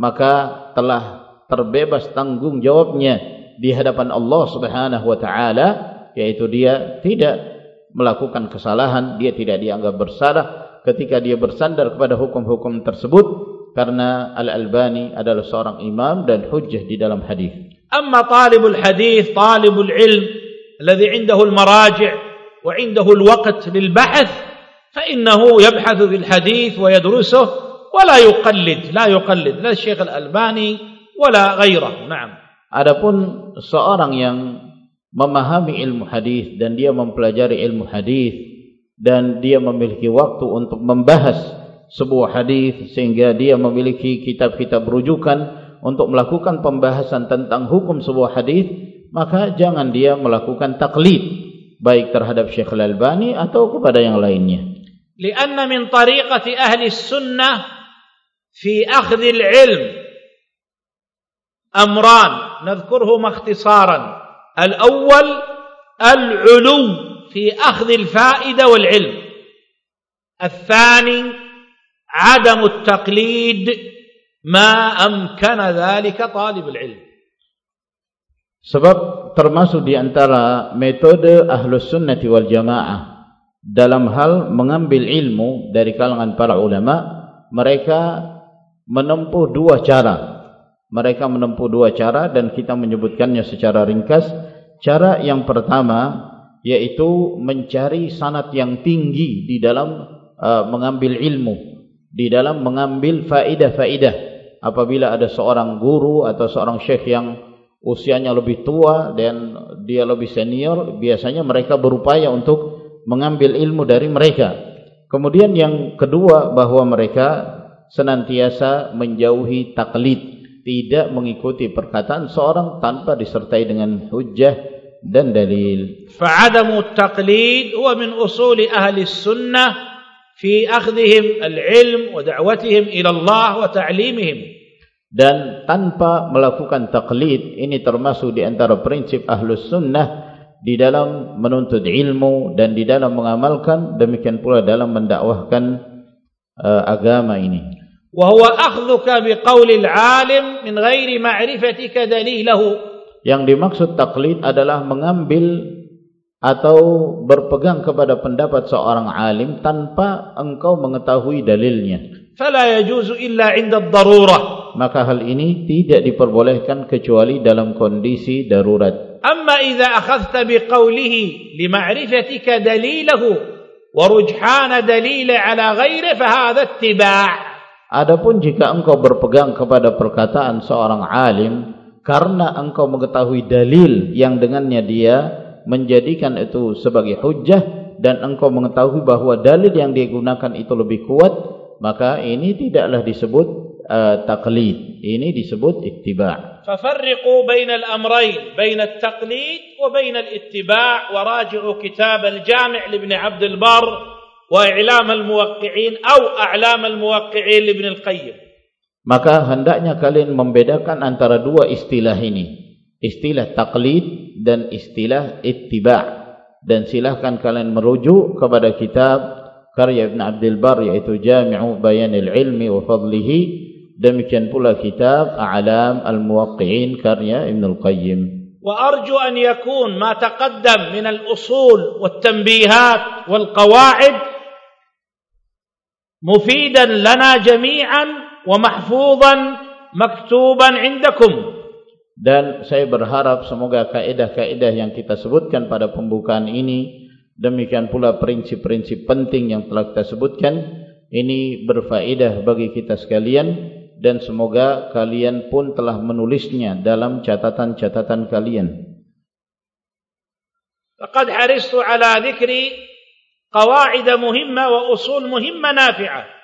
maka telah terbebas tanggung jawabnya di hadapan Allah Subhanahu wa taala yaitu dia tidak melakukan kesalahan dia tidak dianggap bersalah ketika dia bersandar kepada hukum-hukum tersebut karena Al-Albani adalah seorang imam dan hujjah di dalam hadis
amma talibul hadis talibul ilm alladhi indahu al-maraji' wa indahu al-waqt lil bahth fa innahu yabhathu fil hadith wa yadrusuhu ولا يقلد لا يقلد لا الشيخ الألباني ولا غيره نعم
adapun seorang yang memahami ilmu hadis dan dia mempelajari ilmu hadis dan dia memiliki waktu untuk membahas sebuah hadis sehingga dia memiliki kitab-kitab rujukan untuk melakukan pembahasan tentang hukum sebuah hadis maka jangan dia melakukan taklid baik terhadap Syekh Al-Albani atau kepada yang lainnya.
Lianna min tariqati ahli sunnah fi akhdhi al-ilm amran nadhkuruhu ikhtisaran الأول العلو في أخذ الفائدة والعلم الثاني عدم التقليد ما أمكن ذلك طالب العلم
sebab termasuk di antara metode ahlus sunnati wal jamaah dalam hal mengambil ilmu dari kalangan para ulama mereka menempuh dua cara. Mereka menempuh dua cara dan kita menyebutkannya secara ringkas. Cara yang pertama yaitu mencari sanat yang tinggi di dalam uh, mengambil ilmu di dalam mengambil faidah-faidah. Apabila ada seorang guru atau seorang syekh yang usianya lebih tua dan dia lebih senior biasanya mereka berupaya untuk mengambil ilmu dari mereka. Kemudian yang kedua bahwa mereka senantiasa menjauhi taklid tidak mengikuti perkataan seorang tanpa disertai dengan hujjah dan dalil.
Fa'adamu taqlid huwa min usul ahli sunnah fi akhdhihim al-ilm wa da'watihim ila Allah wa ta'limihim.
Dan tanpa melakukan taklid ini termasuk di antara prinsip ahlus sunnah di dalam menuntut ilmu dan di dalam mengamalkan demikian pula dalam mendakwahkan uh, agama ini.
وهو أخذك بقول العالم من غير معرفتك دليله
yang dimaksud taklid adalah mengambil atau berpegang kepada pendapat seorang alim tanpa engkau mengetahui dalilnya
فلا يجوز إلا عند الضرورة
maka hal ini tidak diperbolehkan kecuali dalam kondisi darurat
أما إذا أخذت بقوله لمعرفتك دليله ورجحان دليل على غيره فهذا اتباع
Adapun jika engkau berpegang kepada perkataan seorang alim karena engkau mengetahui dalil yang dengannya dia menjadikan itu sebagai hujjah dan engkau mengetahui bahawa dalil yang dia gunakan itu lebih kuat maka ini tidaklah disebut uh, taqlid. Ini disebut ittiba'
fafarriqu bainal amrayn bainat taqlid wa bainal ittiba' wa raji'u kitab al-jami' li ibn Abd al-Barr وإعلام الموقعين أو أعلام الموقعين لابن القيم
maka hendaknya kalian membedakan antara dua istilah ini istilah taklid dan istilah ittiba' dan silahkan kalian merujuk kepada kitab karya Ibn Abdul Bar yaitu Jami'u Bayanil Ilmi wa Fadlihi demikian pula kitab A'lam Al-Muwaqqi'in karya Ibn Al-Qayyim
وأرجو أن يكون ما تقدم من الأصول والتنبيهات والقواعد mufidan lana jami'an wa mahfuzan maktuban indakum
dan saya berharap semoga kaedah-kaedah yang kita sebutkan pada pembukaan ini demikian pula prinsip-prinsip penting yang telah kita sebutkan ini berfaedah bagi kita sekalian dan semoga kalian pun telah menulisnya dalam catatan-catatan kalian.
Laqad haristu ala dhikri qawaid muhimma wa usul muhimma nafi'ah.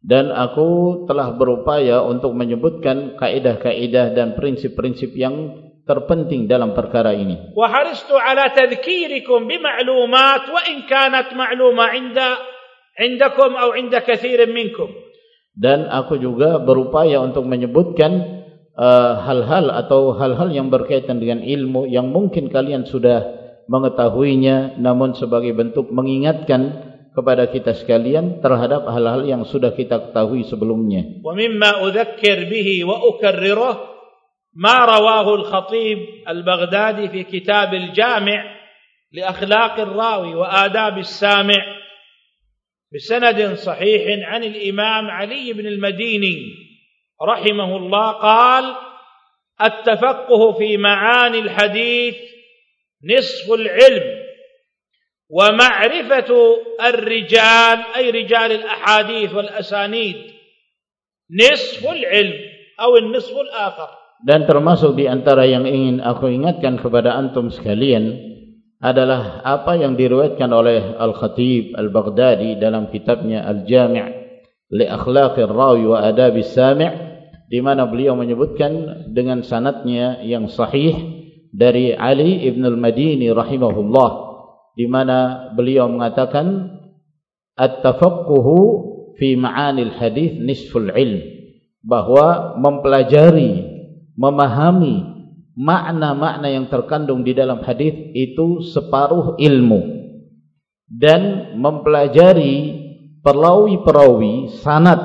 Dan aku telah berupaya untuk menyebutkan kaidah-kaidah dan prinsip-prinsip yang terpenting dalam perkara ini.
Wa haristu ala tadhkirikum bi ma'lumat wa in kanat ma'luma 'inda 'indakum aw 'inda katsirin minkum.
Dan aku juga berupaya untuk menyebutkan uh, hal-hal uh, atau hal-hal yang berkaitan dengan ilmu yang mungkin kalian sudah mengetahuinya namun sebagai bentuk mengingatkan kepada kita sekalian terhadap hal-hal yang sudah kita ketahui sebelumnya.
Wa mimma udzakkir bihi wa ukarriruh ma rawahu al-Khatib al-Baghdadi fi kitab al-Jami' li akhlaq ar-rawi wa adab as-sami' بسند صحيح عن الإمام علي بن المديني رحمه الله قال التفقه في معاني الحديث نصف العلم ومعرفة الرجال أي رجال الأحاديث والأسانيد نصف العلم أو النصف الآخر
dan termasuk di antara yang ingin aku ingatkan kepada antum sekalian adalah apa yang diriwayatkan oleh Al-Khatib Al-Baghdadi dalam kitabnya Al-Jami' li akhlaqir rawi wa adabis sami' di mana beliau menyebutkan dengan sanadnya yang sahih dari Ali ibn al-Madini rahimahullah di mana beliau mengatakan at-tafaqquhu fi ma'anil hadis nisful ilm bahwa mempelajari memahami makna-makna yang terkandung di dalam hadis itu separuh ilmu. Dan mempelajari perawi-perawi sanad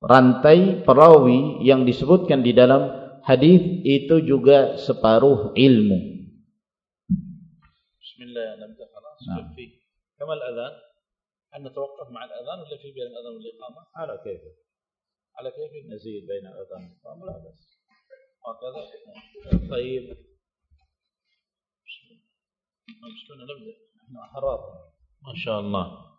rantai perawi yang disebutkan di dalam hadis itu juga separuh ilmu.
Bismillah, nabda khalas. Fi كما الأذان هل نتوقف مع الأذان ولا في بين الأذان والإقامة؟
على كيف
على كيف
نزيد بين الأذان والإقامة لا بس
هكذا طيب مشكلة نبدأ إحنا أحرار ما شاء الله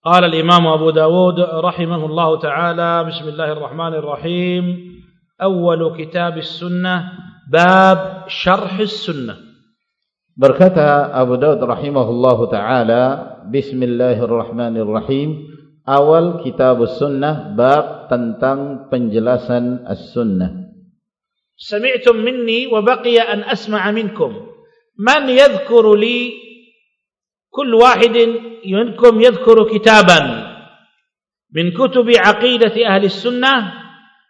قال الإمام أبو داود رحمه الله تعالى بسم الله الرحمن الرحيم. أول كتاب السنة باب شرح السنة.
بركتها أبو داود رحمه الله تعالى بسم الله الرحمن الرحيم. أول كتاب السنة باب tentang penjelasan السنة.
سمعتم مني وبقي أن أسمع منكم. من يذكر لي كل واحد منكم يذكر كتابا من كتب عقيدة أهل السنة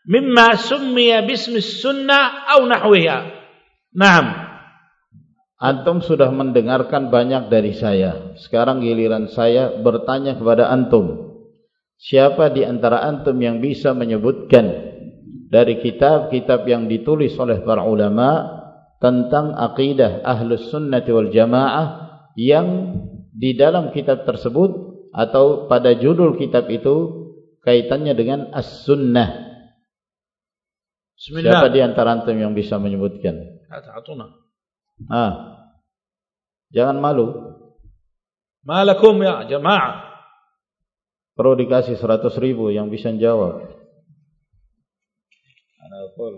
مما سمي باسم السنة أو نحوها نعم
Antum sudah mendengarkan banyak dari saya. Sekarang giliran saya bertanya kepada antum. Siapa di antara antum yang bisa menyebutkan dari kitab-kitab yang ditulis oleh para ulama tentang akidah ahlus sunnah wal jamaah yang di dalam kitab tersebut atau pada judul kitab itu kaitannya dengan as-sunnah. Siapa di antara antum yang bisa menyebutkan?
Ata'atuna.
Ah. Jangan malu.
Malakum ya jamaah.
Perlu dikasih 100 ribu yang bisa jawab.
Ana aqul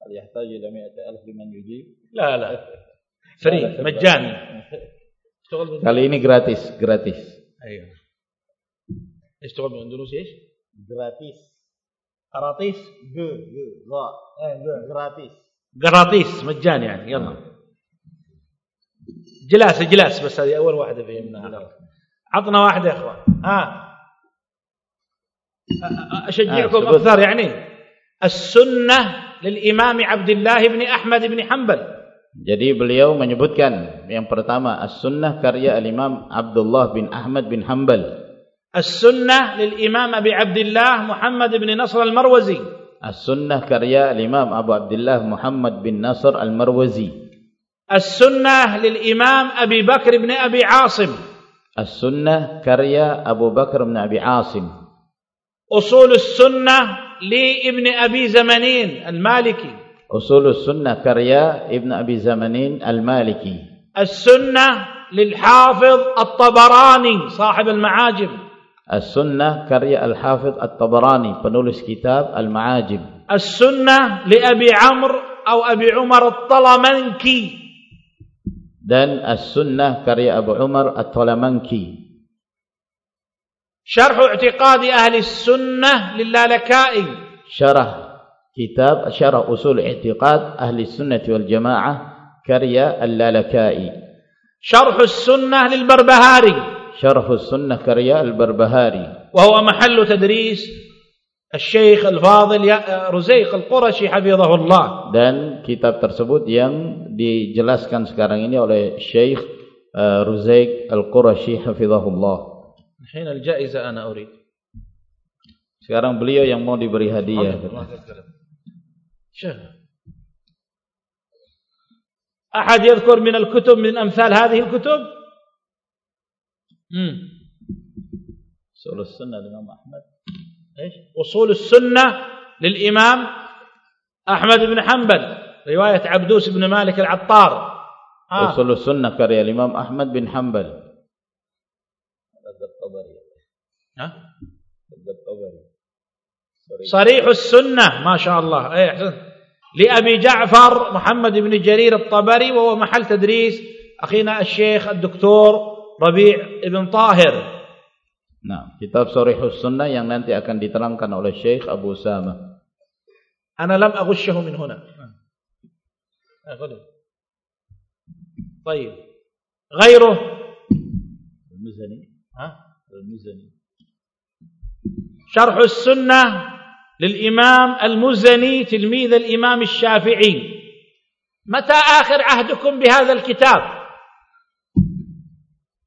hal yahtaju ila 100000 liman yujib?
La la. Free, majani.
Kali ini gratis, gratis.
Ayo. اشتغل بالاندلسي إيش؟
Gratis.
قراطيس
G, G, Ga. Eh, G, gratis.
قراطيس مجاني يعني يلا جلاس جلاس بس هذه اول واحدة فهمناها عطنا واحدة يا اخوان ها اشجعكم أكثر يعني السنة للامام عبد الله بن احمد بن حنبل
Jadi beliau menyebutkan yang pertama as-sunnah karya al-Imam Abdullah bin Ahmad bin Hanbal.
As-sunnah lil Imam Abi Abdullah Muhammad bin Nasr al-Marwazi.
As-sunnah karya al-Imam Abu Abdullah Muhammad bin Nasr al-Marwazi.
As-sunnah lil Imam Abi Bakr bin Abi Asim.
As-sunnah karya Abu Bakr bin Abi Asim.
Usul as-sunnah li Ibn Abi Zamanin
al-Maliki. أصول السنة كرياء ابن أبي زمنين
المالكي السنة للحافظ الطبراني صاحب المعاجم
السنة كرياء الحافظ الطبراني penulis كتاب المعاجم
السنة لأبي عمرو أو أبي عمر الطلمنكي
dan As-Sunnah karya Abu Umar At-Talamanki.
Syarh I'tiqadi Ahli Sunnah Lillalaka'i.
Syarah كتاب شرح أصول اعتقاد أهل السنة والجماعة كريا اللالكائي
شرح السنة للبربهاري
شرح السنة كريا البربهاري
وهو محل تدريس الشيخ الفاضل رزيق القرشي حفظه الله
dan kitab tersebut yang dijelaskan sekarang ini oleh Syekh Ruzaik Al-Qurashi hafizahullah.
Hina al-jaiza ana urid.
Sekarang beliau yang mau diberi hadiah.
شغل. أحد يذكر من الكتب من أمثال هذه الكتب؟ مم.
أصول السنة للإمام أحمد.
إيش؟ أصول السنة للإمام أحمد بن حنبل. رواية عبدوس بن مالك العطار.
آه. أصول السنة كرية الإمام أحمد بن
حنبل. الطبري.
ها؟
الطبري.
صريح. السنة ما شاء الله. أي أحسن. لأبي جعفر محمد بن جرير الطبري وهو محل تدريس. أخينا الشيخ الدكتور ربيع بن طاهر.
Nah, kitab Sharihus Sunnah yang nanti akan diterangkan oleh Syekh Abu Sama.
أنا لم أغشه من هنا. طيب. غيره.
Al-Muzani.
ها؟
Al-Muzani.
شرح السنة. للإمام المزني تلميذ الإمام الشافعي. متى آخر عهدكم بهذا الكتاب؟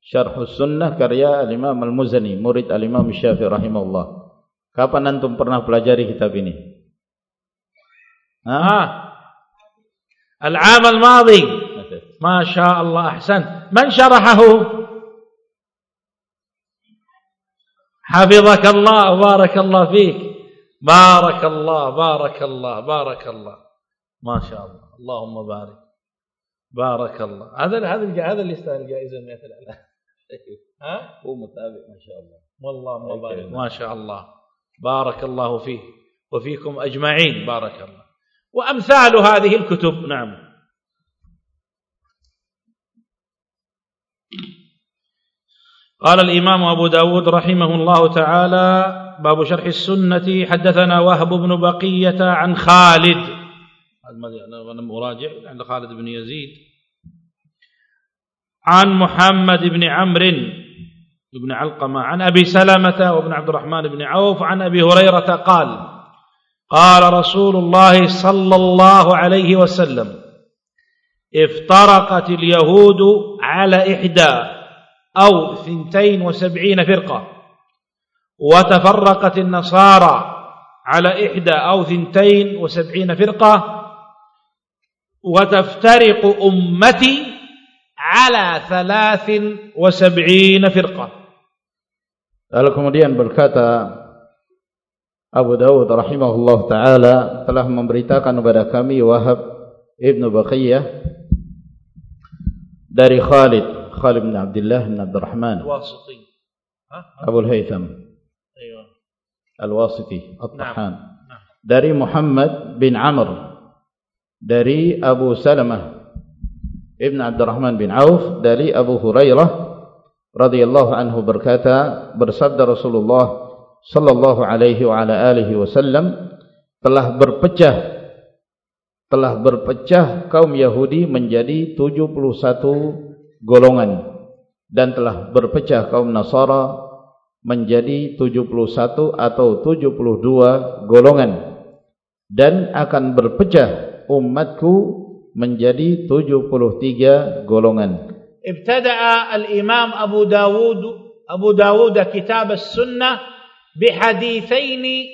Syarhus Sunnah karya Al-Imam Al-Muzani, murid Al-Imam Syafi'i rahimahullah. Kapan antum pernah pelajari kitab ini?
آه. العام الماضي. ما شاء الله أحسن من شرحه؟ حفظك الله بارك الله فيك. بارك الله بارك الله بارك الله. ما شاء الله. اللهم بارك. بارك الله. هذا هذا هذا اللي يستاهل جائزة 100 الآلاف ها؟
هو متابع ما شاء الله.
والله الله
أوكي.
بارك. ما شاء الله. بارك الله فيه. وفيكم أجمعين. بارك الله. وأمثال هذه الكتب. نعم. قال الإمام أبو داود رحمه الله تعالى باب شرح السنة حدثنا وهب بن بقية عن خالد. أنا مراجع عند خالد بن يزيد. عن محمد بن عمرو بن علقمة عن أبي سلمة وابن عبد الرحمن بن عوف عن أبي هريرة قال قال رسول الله صلى الله عليه وسلم افترقت اليهود على إحدى. أو ثنتين وسبعين فرقة وتفرقت النصارى على إحدى أو ثنتين وسبعين فرقة وتفترق أمتي على ثلاث وسبعين فرقة
Lalu kemudian berkata Abu Dawud rahimahullah ta'ala telah memberitakan kepada kami Wahab Ibn Baqiyah dari Khalid Khalid bin Abdullah bin Abdul Rahman
الواسطي ها؟
Abu Haytham
أيوة
Al-Wasiti At-Tahan
نعم.
dari Muhammad bin Amr dari Abu Salamah Ibn Abdurrahman bin Auf dari Abu Hurairah radhiyallahu anhu berkata bersabda Rasulullah sallallahu alaihi wa ala alihi wasallam telah berpecah telah berpecah kaum Yahudi menjadi 71 golongan dan telah berpecah kaum Nasara menjadi 71 atau 72 golongan. Dan akan berpecah umatku menjadi 73 golongan.
Ibtada'a al-imam Abu Dawud Abu Dawud kitab as-sunnah bi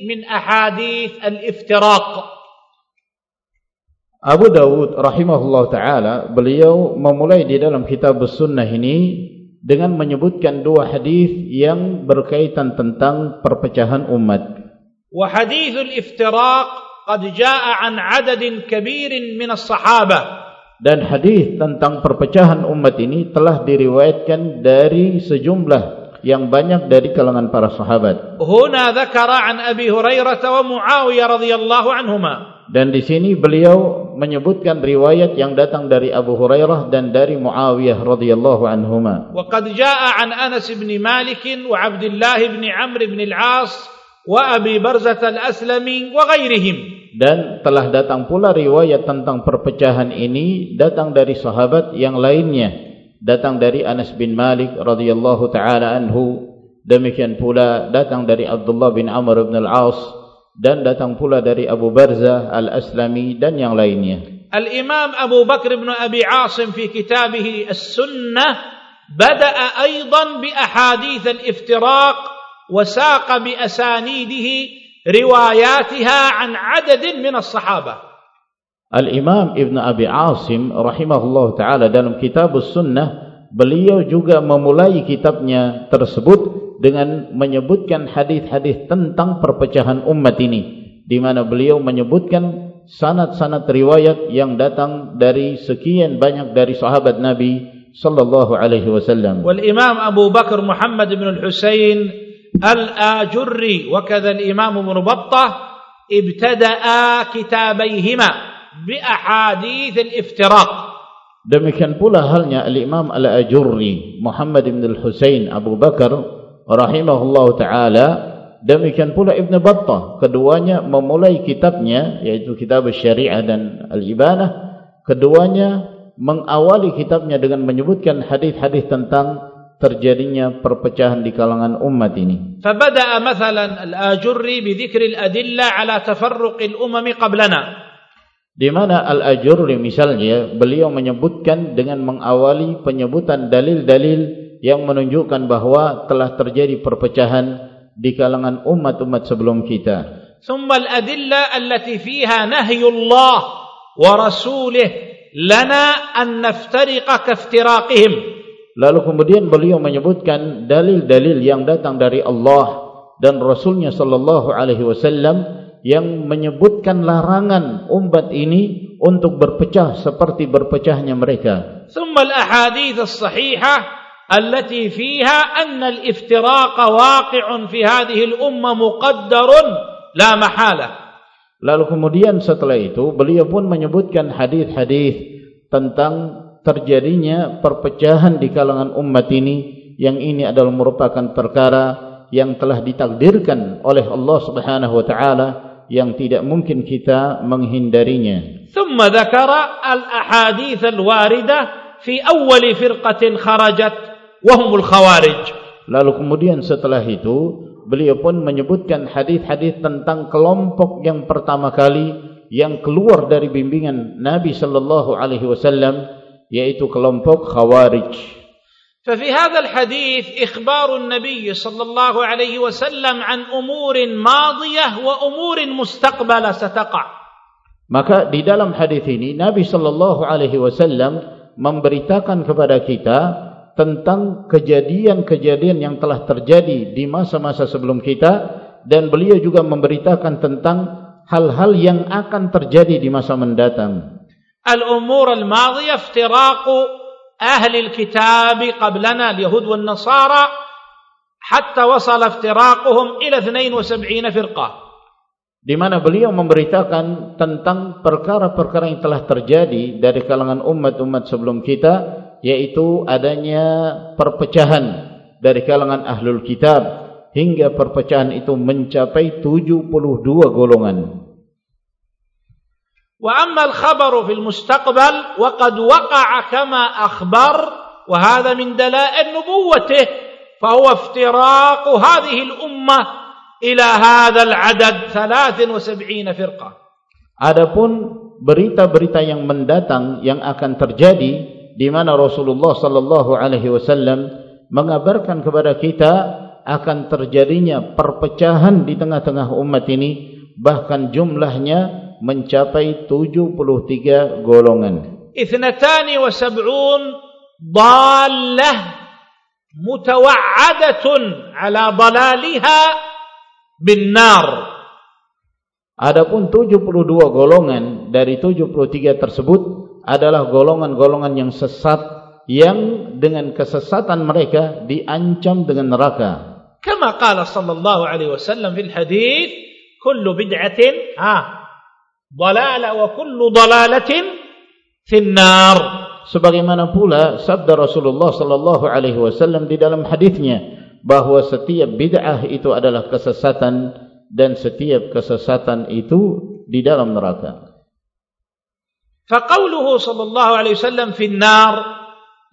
min ahadith al-iftiraq.
Abu Dawud rahimahullah ta'ala beliau memulai di dalam kitab sunnah ini dengan menyebutkan dua hadis yang berkaitan tentang perpecahan umat.
Wa hadithul iftiraq qad jaa an 'adadin kabirin min as-sahabah.
Dan hadis tentang perpecahan umat ini telah diriwayatkan dari sejumlah yang banyak dari kalangan para sahabat.
Huna dzakara an Abi Hurairah wa Muawiyah radhiyallahu anhuma.
Dan di sini beliau menyebutkan riwayat yang datang dari Abu Hurairah dan dari Muawiyah radhiyallahu anhuma.
Wa qad jaa'a an Anas bin Malik wa Abdullah bin Amr bin Al-'As wa Abi Barzah Al-Aslami wa ghairihim.
Dan telah datang pula riwayat tentang perpecahan ini datang dari sahabat yang lainnya, datang dari Anas bin Malik radhiyallahu taala anhu, demikian pula datang dari Abdullah bin Amr bin Al-'As. dan datang pula dari Abu Barzah Al-Aslami dan yang lainnya.
الإمام أبو بكر بن أبي عاصم في كتابه السنة بدأ أيضا بأحاديث الافتراق وساق بأسانيده رواياتها عن عدد من الصحابة
Al-Imam Ibn Abi Asim rahimahullah taala dalam kitab sunnah beliau juga memulai kitabnya tersebut dengan menyebutkan hadis-hadis tentang perpecahan umat ini di mana beliau menyebutkan sanad-sanad riwayat yang datang dari sekian banyak dari sahabat Nabi sallallahu alaihi wasallam.
Wal Imam Abu Bakar Muhammad bin Al-Husain Al-Ajurri wa kadha Imam Ibn Battah ibtada'a kitabayhima bi ahadith al-iftiraq.
Demikian pula halnya Al-Imam Al-Ajurri Muhammad bin Al-Husain Abu Bakar rahimahullah ta'ala demikian pula Ibn Battah keduanya memulai kitabnya yaitu kitab syariah dan al-ibanah keduanya mengawali kitabnya dengan menyebutkan hadis-hadis tentang terjadinya perpecahan di kalangan umat ini.
Fabada'a mathalan al-Ajurri bi dhikri al-adilla ala tafarruq al-umam qablana.
Di mana al-Ajurri misalnya beliau menyebutkan dengan mengawali penyebutan dalil-dalil yang menunjukkan bahwa telah terjadi perpecahan di kalangan umat-umat sebelum kita.
ثم الأدلة التي فيها نهي الله ورسوله لنا أن نفترق كافتراقهم
Lalu kemudian beliau menyebutkan dalil-dalil yang datang dari Allah dan Rasulnya sallallahu alaihi wasallam yang menyebutkan larangan umat ini untuk berpecah seperti berpecahnya mereka.
ثم الأحاديث الصحيحة التي فيها أن الافتراق واقع في هذه الأمة مقدر لا محالة
Lalu kemudian setelah itu beliau pun menyebutkan hadis-hadis tentang terjadinya perpecahan di kalangan umat ini yang ini adalah merupakan perkara yang telah ditakdirkan oleh Allah Subhanahu wa taala yang tidak mungkin kita menghindarinya.
ثم ذكر الأحاديث الواردة في أول فرقة خرجت وهم الخوارج.
Lalu kemudian setelah itu beliau pun menyebutkan hadis-hadis tentang kelompok yang pertama kali yang keluar dari bimbingan Nabi sallallahu alaihi wasallam yaitu kelompok Khawarij.
ففي هذا الحديث إخبار النبي صلى الله عليه وسلم عن أمور ماضية وأمور مستقبلة ستقع.
Maka di dalam hadis ini Nabi sallallahu alaihi wasallam memberitakan kepada kita tentang kejadian-kejadian yang telah terjadi di masa-masa sebelum kita dan beliau juga memberitakan tentang hal-hal yang akan terjadi di masa mendatang.
Al-umur al-madiyah iftiraqu ahli al-kitab qablana al-yahud wal-nasara hatta wasal iftiraquhum ila 72 firqah.
Di mana beliau memberitakan tentang perkara-perkara yang telah terjadi dari kalangan umat-umat sebelum kita yaitu adanya perpecahan dari kalangan ahlul kitab hingga perpecahan itu mencapai 72 golongan.
Wa amma al-khabaru fil mustaqbal wa qad waqa'a kama akhbar wa hadha min dalail nubuwwatih fa huwa iftiraq hadhihi al-ummah ila hadha al-adad 73 firqah.
Adapun berita-berita yang mendatang yang akan terjadi di mana Rasulullah sallallahu alaihi wasallam mengabarkan kepada kita akan terjadinya perpecahan di tengah-tengah umat ini bahkan jumlahnya mencapai 73 golongan.
Ithnatani wa sab'un dalah mutawa'adatun ala dalaliha bin nar.
Adapun 72 golongan dari 73 tersebut adalah golongan-golongan yang sesat yang dengan kesesatan mereka diancam dengan neraka.
Kama qala sallallahu alaihi wasallam fil hadis, kullu bid'atin ha dalala wa kullu dalalatin fin nar.
Sebagaimana pula sabda Rasulullah sallallahu alaihi wasallam di dalam hadisnya bahwa setiap bid'ah itu adalah kesesatan dan setiap kesesatan itu di dalam neraka.
فقوله صلى الله عليه وسلم في النار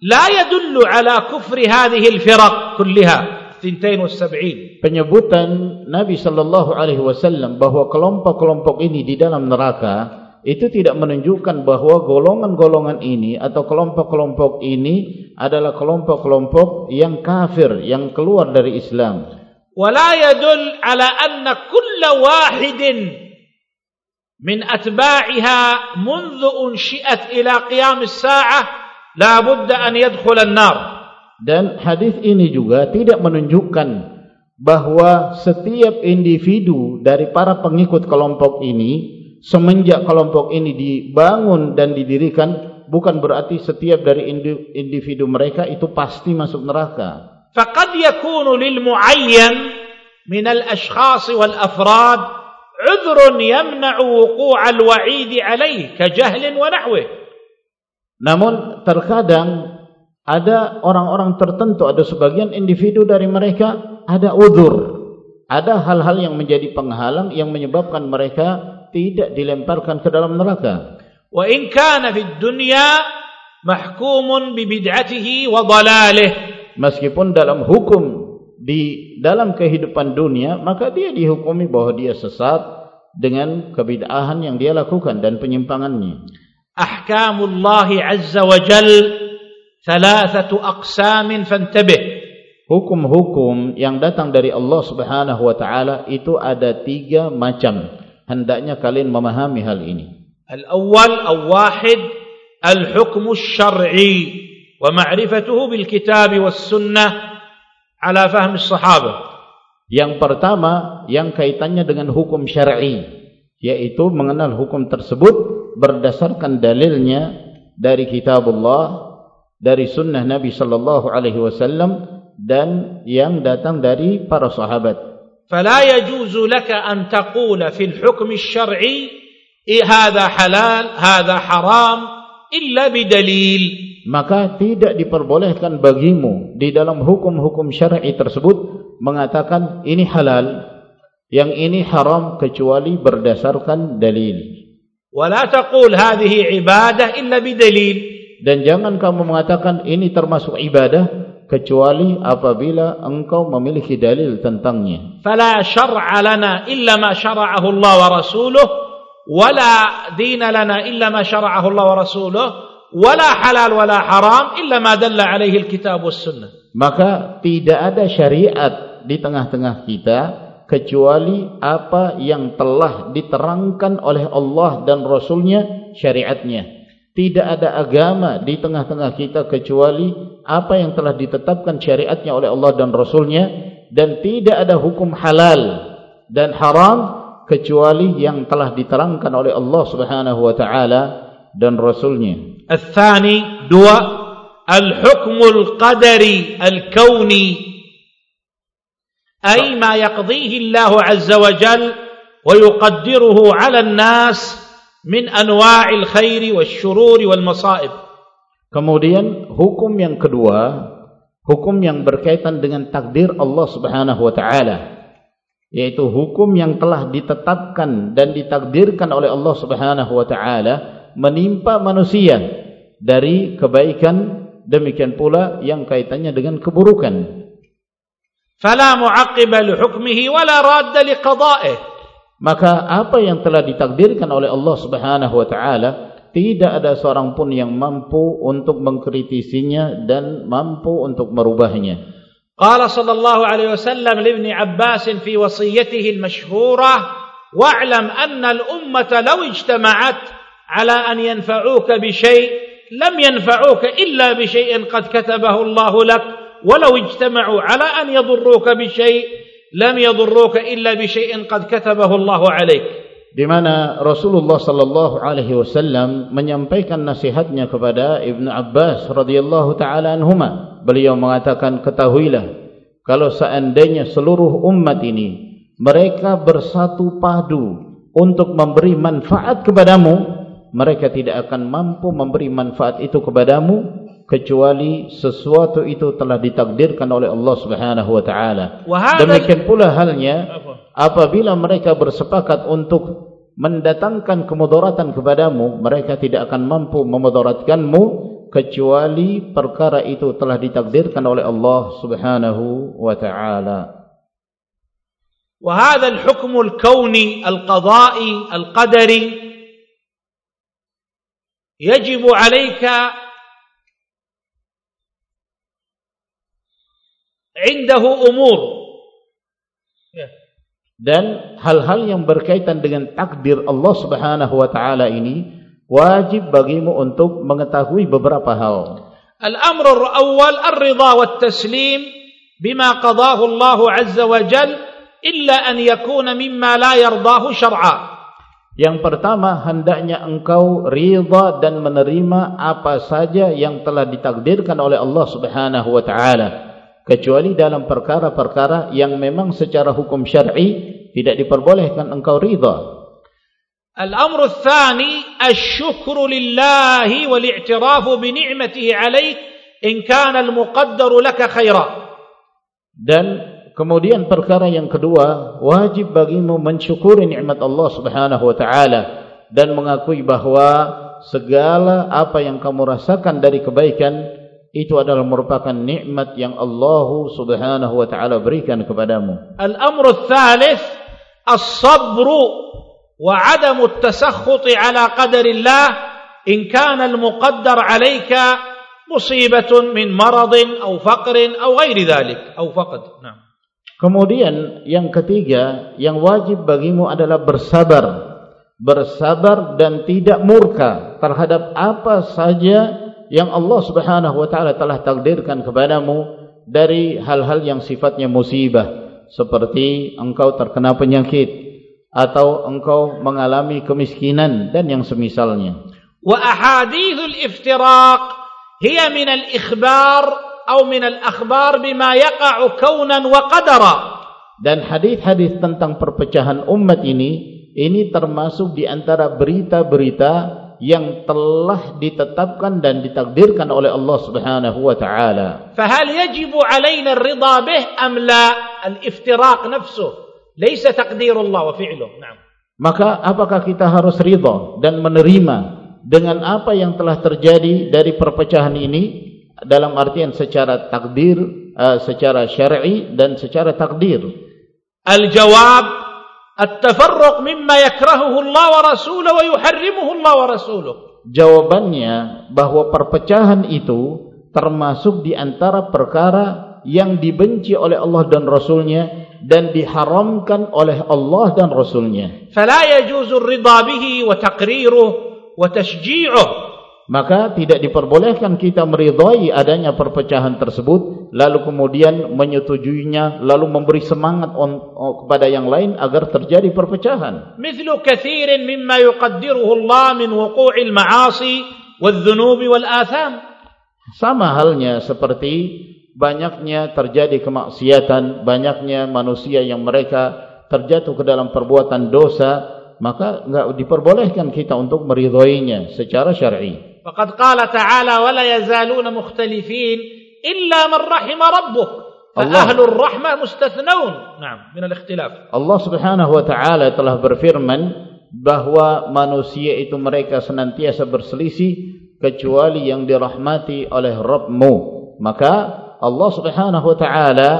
لا يدل على كفر هذه الفرق كلها 72
penyebutan Nabi sallallahu alaihi wasallam bahwa kelompok-kelompok ini di dalam neraka itu tidak menunjukkan bahwa golongan-golongan ini atau kelompok-kelompok ini adalah kelompok-kelompok yang kafir yang keluar dari Islam.
ولا يدل على أن كل واحد من أتباعها منذ أنشئت إلى قيام الساعة لا بد أن يدخل النار
dan hadis ini juga tidak menunjukkan bahwa setiap individu dari para pengikut kelompok ini semenjak kelompok ini dibangun dan didirikan bukan berarti setiap dari individu mereka itu pasti masuk neraka
faqad yakunu lil muayyan min al ashkhas wal afrad عذر يمنع وقوع الوعيد عليه كجهل ونحوه
namun terkadang ada orang-orang tertentu ada sebagian individu dari mereka ada udzur ada hal-hal yang menjadi penghalang yang menyebabkan mereka tidak dilemparkan ke dalam neraka
wa in kana fid dunya mahkumun bi bid'atihi wa dalalihi
meskipun dalam hukum di dalam kehidupan dunia maka dia dihukumi bahwa dia sesat dengan kebid'ahan yang dia lakukan dan penyimpangannya.
Ahkamullah azza wa jal thalathatu aqsam fantabih
hukum-hukum yang datang dari Allah Subhanahu wa taala itu ada tiga macam. Hendaknya kalian memahami hal ini.
Al-awwal al-wahid al-hukm asy-syar'i wa ma'rifatuhu bil kitab was sunnah ala fahmi sahabat.
Yang pertama yang kaitannya dengan hukum syar'i yaitu mengenal hukum tersebut berdasarkan dalilnya dari kitab Allah dari sunnah Nabi sallallahu alaihi wasallam dan yang datang dari para sahabat.
فلا يجوز لك أن تقول في الحكم الشرعي إيه هذا حلال هذا حرام إلا بدليل
maka tidak diperbolehkan bagimu di dalam hukum-hukum syar'i tersebut mengatakan ini halal yang ini haram kecuali berdasarkan dalil.
Wala taqul hadhihi ibadah illa bidalil.
Dan jangan kamu mengatakan ini termasuk ibadah kecuali apabila engkau memiliki dalil tentangnya.
Fala syar'a lana illa ma syara'ahu Allah wa rasuluhu wala dina lana illa ma syara'ahu Allah wa rasuluhu wala halal wala haram illa ma dalla alaihi alkitab sunnah.
Maka tidak ada syariat di tengah-tengah kita kecuali apa yang telah diterangkan oleh Allah dan Rasulnya syariatnya. Tidak ada agama di tengah-tengah kita kecuali apa yang telah ditetapkan syariatnya oleh Allah dan Rasulnya dan tidak ada hukum halal dan haram kecuali yang telah diterangkan oleh Allah Subhanahu wa taala dan Rasulnya.
Al-thani dua al-hukm al-qadari al-kauni ay ma yaqdihi Allah azza wa jal wa yuqaddiruhu 'ala an-nas min anwa'il khairi wasyururi wal masa'ib.
Kemudian hukum yang kedua, hukum yang berkaitan dengan takdir Allah Subhanahu wa taala, yaitu hukum yang telah ditetapkan dan ditakdirkan oleh Allah Subhanahu wa taala menimpa manusia dari kebaikan demikian pula yang kaitannya dengan keburukan.
Fala mu'aqqiba li hukmihi wala radda li qada'ihi.
Maka apa yang telah ditakdirkan oleh Allah Subhanahu wa taala tidak ada seorang pun yang mampu untuk mengkritisinya dan mampu untuk merubahnya.
Qala sallallahu alaihi wasallam li Ibn Abbas fi wasiyatihi al-mashhurah wa'lam anna al-ummata law ijtama'at yanfa'uka bi shay' lam yanfa'uka illa bi shay'in qad katabahu Allah lak ولو اجتمعوا على أن يضروك بشيء لم يضروك إلا بشيء قد كتبه الله عليك
di mana Rasulullah sallallahu alaihi wasallam menyampaikan nasihatnya kepada Ibnu Abbas radhiyallahu taala anhuma beliau mengatakan ketahuilah kalau seandainya seluruh umat ini mereka bersatu padu untuk memberi manfaat kepadamu mereka tidak akan mampu memberi manfaat itu kepadamu kecuali sesuatu itu telah ditakdirkan oleh Allah Subhanahu wa taala demikian pula halnya apabila mereka bersepakat untuk mendatangkan kemudaratan kepadamu mereka tidak akan mampu memudaratkanmu kecuali perkara itu telah ditakdirkan oleh Allah Subhanahu wa taala
وهذا الحكم الكوني القضائي القدري يجب عليك عنده امور
dan hal-hal yang berkaitan dengan takdir Allah Subhanahu wa taala ini wajib bagimu untuk mengetahui beberapa hal.
Al-amr al-awwal ar-ridha wat-taslim bima qadahu Allah azza wa jal illa an yakuna mimma la yardahu syar'a.
Yang pertama hendaknya engkau ridha dan menerima apa saja yang telah ditakdirkan oleh Allah Subhanahu wa taala kecuali dalam perkara-perkara yang memang secara hukum syar'i tidak diperbolehkan engkau ridha.
Al-amru tsani asy-syukru lillahi wal i'tirafu bi ni'matihi 'alaik in kana al-muqaddar laka khaira.
Dan kemudian perkara yang kedua, wajib bagimu mensyukuri nikmat Allah Subhanahu wa taala dan mengakui bahawa segala apa yang kamu rasakan dari kebaikan itu adalah merupakan nikmat yang Allah Subhanahu wa taala berikan kepadamu.
Al-amru tsalits as-sabr wa 'adam at-tasakhut 'ala qadarillah in kana al-muqaddar 'alayka musibatun min maradin aw faqrin aw ghairi dhalik aw faqad. Naam.
Kemudian yang ketiga yang wajib bagimu adalah bersabar. Bersabar dan tidak murka terhadap apa saja yang Allah Subhanahu wa taala telah takdirkan kepadamu dari hal-hal yang sifatnya musibah seperti engkau terkena penyakit atau engkau mengalami kemiskinan dan yang semisalnya.
Wa ahadithul iftiraq hiya min al-ikhbar atau min al akhbar bima yaqa'u kaunan wa qadara
dan hadis-hadis tentang perpecahan umat ini ini termasuk di antara berita-berita yang telah ditetapkan dan ditakdirkan oleh Allah Subhanahu wa taala.
Fahal yajibu alaina ar-ridha bih am la al-iftiraq nafsu laysa taqdirullah wa fi'luh. Naam.
Maka apakah kita harus ridha dan menerima dengan apa yang telah terjadi dari perpecahan ini dalam artian secara takdir uh, secara syar'i dan secara takdir.
Al-jawab at-tafarruq mimma yakrahuhu Allah wa rasuluhu wa yuharrimuhu Allah wa rasuluhu
jawabannya bahwa perpecahan itu termasuk di antara perkara yang dibenci oleh Allah dan rasulnya dan diharamkan oleh Allah dan rasulnya.
Fala yajuzu ridha bihi wa taqriruhu wa tashji'uhu
maka tidak diperbolehkan kita meridhai adanya perpecahan tersebut lalu kemudian menyetujuinya lalu memberi semangat on, on, kepada yang lain agar terjadi perpecahan
mithlu kathirin mimma yuqaddiruhu Allah min wuqu'il ma'asi wadh-dhunubi wal atham
sama halnya seperti banyaknya terjadi kemaksiatan banyaknya manusia yang mereka terjatuh ke dalam perbuatan dosa maka enggak diperbolehkan kita untuk meridhoinya secara syar'i.
فقد قال تعالى ولا يزالون مختلفين إلا من رحم ربك فأهل الرحمة مستثنون نعم من الاختلاف
Allah subhanahu wa ta'ala telah berfirman bahwa manusia itu mereka senantiasa berselisih kecuali yang dirahmati oleh Rabbmu maka Allah subhanahu wa ta'ala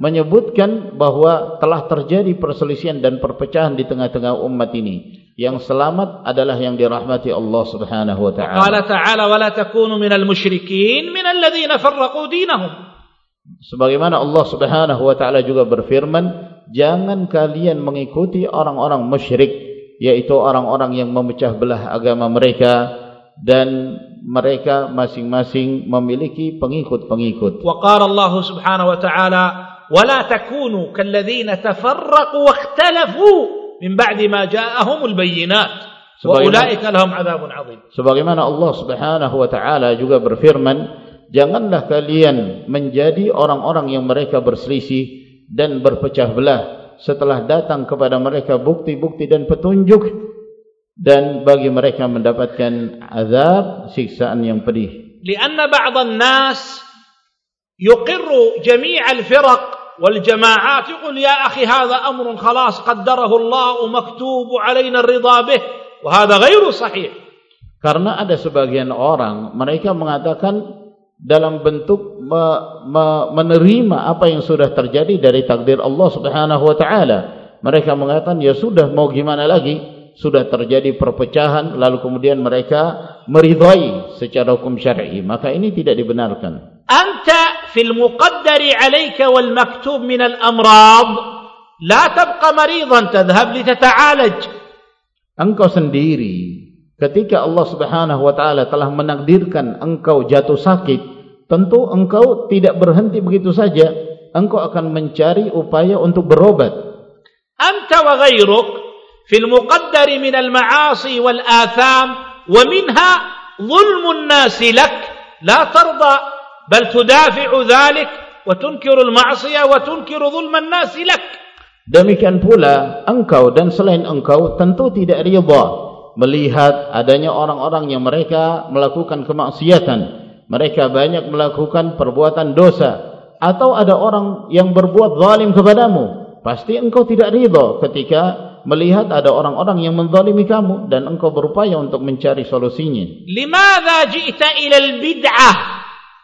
menyebutkan bahwa telah terjadi perselisihan dan perpecahan di tengah-tengah umat ini yang selamat adalah yang dirahmati Allah Subhanahu wa taala.
Qala ta'ala wa la takunu minal musyrikin minal ladzina farraqu dinahum.
Sebagaimana Allah Subhanahu wa taala juga berfirman, jangan kalian mengikuti orang-orang musyrik yaitu orang-orang yang memecah belah agama mereka dan mereka masing-masing memiliki pengikut-pengikut.
Wa qala Allah Subhanahu wa taala wa la takunu kal ladzina tafarraqu wa ikhtalafu min ba'di ma ja'ahumul bayyinat. Wa ulaika lahum 'adzabun 'adzim
sebagaimana Allah Subhanahu wa taala juga berfirman janganlah kalian menjadi orang-orang yang mereka berselisih dan berpecah belah setelah datang kepada mereka bukti-bukti dan petunjuk dan bagi mereka mendapatkan azab siksaan yang pedih.
Lianna ba'd an-nas yuqirru jami' al-firaq والجماعات يقول يا أخي هذا أمر خلاص قدره الله ومكتوب علينا الرضا به وهذا غير صحيح
karena ada sebagian orang mereka mengatakan dalam bentuk me, me, menerima apa yang sudah terjadi dari takdir Allah Subhanahu wa taala mereka mengatakan ya sudah mau gimana lagi sudah terjadi perpecahan lalu kemudian mereka meridai secara hukum syar'i maka ini tidak dibenarkan
أنت في المقدر عليك والمكتوب من الأمراض لا تبقى مريضا تذهب لتتعالج
engkau sendiri ketika Allah Subhanahu wa taala telah menakdirkan engkau jatuh sakit tentu engkau tidak berhenti begitu saja engkau akan mencari upaya untuk berobat
anta wa ghayruk fil muqaddar min al ma'asi wal atham wa minha dhulmun nas lak la tarda بل تدافع ذلك وتنكر المعصية وتنكر ظلم الناس لك
demikian pula engkau dan selain engkau tentu tidak rida melihat adanya orang-orang yang mereka melakukan kemaksiatan mereka banyak melakukan perbuatan dosa atau ada orang yang berbuat zalim kepadamu pasti engkau tidak rida ketika melihat ada orang-orang yang menzalimi kamu dan engkau berupaya untuk mencari solusinya
limadha ji'ta ila al-bid'ah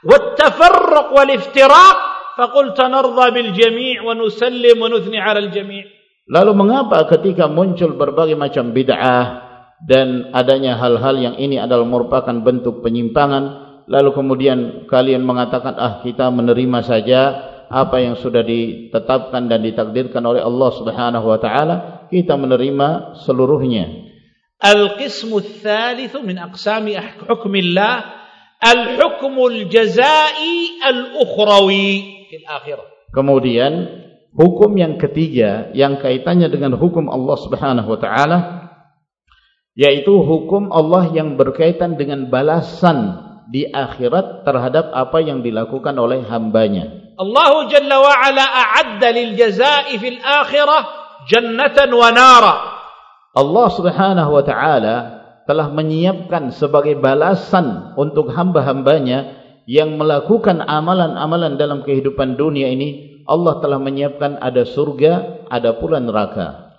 والتفرق والافتراق فقلت نرضى بالجميع ونسلم ونثني على الجميع
lalu mengapa ketika muncul berbagai macam bid'ah dan adanya hal-hal yang ini adalah merupakan bentuk penyimpangan lalu kemudian kalian mengatakan ah kita menerima saja apa yang sudah ditetapkan dan ditakdirkan oleh Allah Subhanahu wa taala kita menerima seluruhnya
al-qismu ats-tsalits min aqsami hukmillah al-hukm al-jazai al-ukhrawi fil akhirah.
Kemudian hukum yang ketiga yang kaitannya dengan hukum Allah Subhanahu wa taala yaitu hukum Allah yang berkaitan dengan balasan di akhirat terhadap apa yang dilakukan oleh hambanya.
Allah Jalla wa Ala a'adda lil jazaa'i fil akhirah jannatan wa nara.
Allah Subhanahu wa taala telah menyiapkan sebagai balasan untuk hamba-hambanya yang melakukan amalan-amalan dalam kehidupan dunia ini Allah telah menyiapkan ada surga ada pula neraka.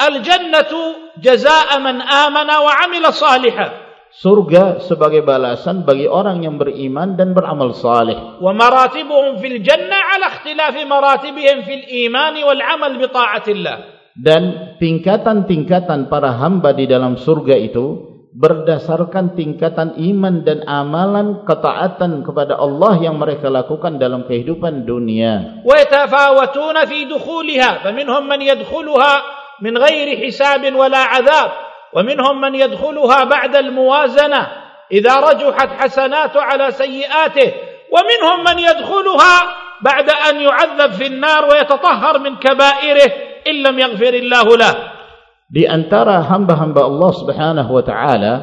Al-jannatu jazaa'a man amana wa 'amila salihan
surga sebagai balasan bagi orang yang beriman dan beramal saleh.
Wa maratibuhum fil jannah 'ala ikhtilafi maratibihim fil iman wal 'amal bi ta'atillah
dan tingkatan-tingkatan para hamba di dalam surga itu berdasarkan tingkatan iman dan amalan ketaatan kepada Allah yang mereka lakukan dalam kehidupan dunia.
Wa yatafawatuna fi dukhulha, faminhum man yadkhuluha min ghairi hisab wala adhab, wa minhum man yadkhuluha ba'da al-muwazanah idza rajuhat hasanatu ala sayyi'atihi, wa minhum man yadkhuluha ba'da an yu'adhab fi an-nar illam yaghfir Allah lahu.
Di antara hamba-hamba Allah Subhanahu wa taala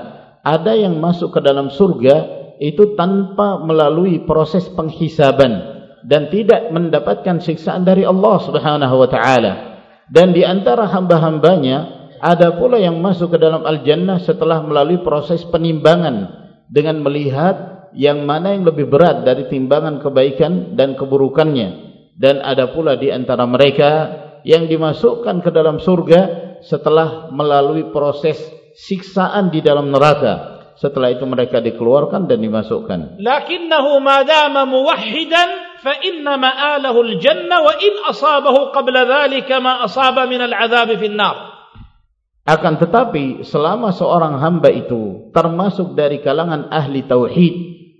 ada yang masuk ke dalam surga itu tanpa melalui proses penghisaban dan tidak mendapatkan siksaan dari Allah Subhanahu wa taala. Dan di antara hamba-hambanya ada pula yang masuk ke dalam al-jannah setelah melalui proses penimbangan dengan melihat yang mana yang lebih berat dari timbangan kebaikan dan keburukannya. Dan ada pula di antara mereka yang dimasukkan ke dalam surga setelah melalui proses siksaan di dalam neraka. Setelah itu mereka dikeluarkan dan dimasukkan.
Lakinnahu ma dama muwahhidan fa inna ma'alahu al-jannah wa in asabahu qabla dhalika ma asaba min al-'adhab fi an-nar
akan tetapi selama seorang hamba itu termasuk dari kalangan ahli tauhid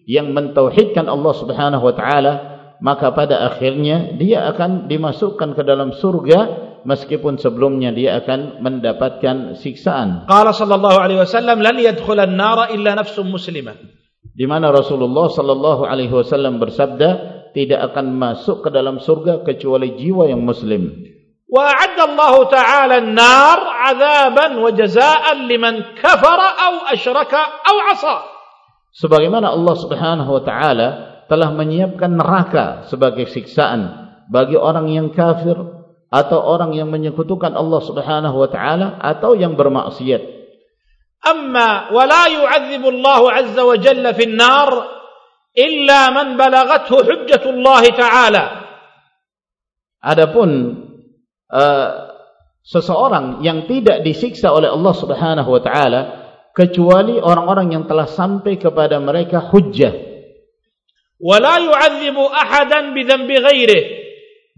yang mentauhidkan Allah Subhanahu wa taala maka pada akhirnya dia akan dimasukkan ke dalam surga meskipun sebelumnya dia akan mendapatkan siksaan.
Qala sallallahu alaihi wasallam lan yadkhul an-nara illa nafsun muslimah.
Di mana Rasulullah sallallahu alaihi wasallam bersabda tidak akan masuk ke dalam surga kecuali jiwa yang muslim.
Wa a'adda Allah ta'ala an-nar 'adzaban wa jazaa'an liman kafara aw asyraka aw 'asa.
Sebagaimana Allah Subhanahu wa taala telah menyiapkan neraka sebagai siksaan bagi orang yang kafir atau orang yang menyekutukan Allah Subhanahu wa taala atau yang bermaksiat.
Amma wa la yu'adzibu Allah 'azza wa jalla fi an-nar illa man balaghathu hujjatu Allah taala.
Adapun uh, seseorang yang tidak disiksa oleh Allah Subhanahu wa taala kecuali orang-orang yang telah sampai kepada mereka hujjah.
Wa la yu'adzibu ahadan bi ghairihi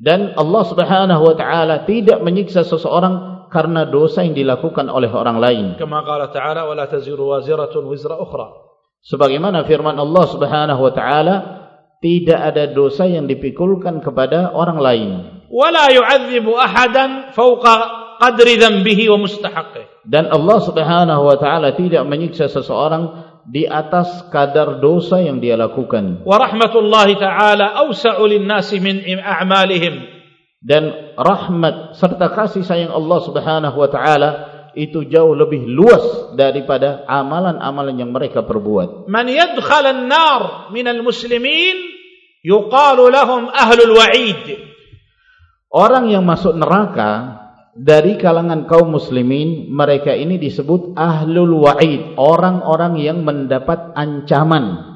dan Allah Subhanahu wa taala tidak menyiksa seseorang karena dosa yang dilakukan oleh orang lain.
Kama qala ta'ala wala taziru waziratun wizra ukhra.
Sebagaimana firman Allah Subhanahu wa taala tidak ada dosa yang dipikulkan kepada orang lain.
Wala yu'adzibu ahadan fawqa qadri dhanbihi wa mustahaqqih.
Dan Allah Subhanahu wa taala tidak menyiksa seseorang di atas kadar dosa yang dia lakukan.
Wa rahmatullahi taala awsa'u lin-nasi min a'malihim.
Dan rahmat serta kasih sayang Allah Subhanahu wa taala itu jauh lebih luas daripada amalan-amalan yang mereka perbuat.
Man yadkhal an-nar min al-muslimin yuqalu lahum ahlul wa'id.
Orang yang masuk neraka dari kalangan kaum muslimin mereka ini disebut ahlul wa'id orang-orang yang mendapat ancaman.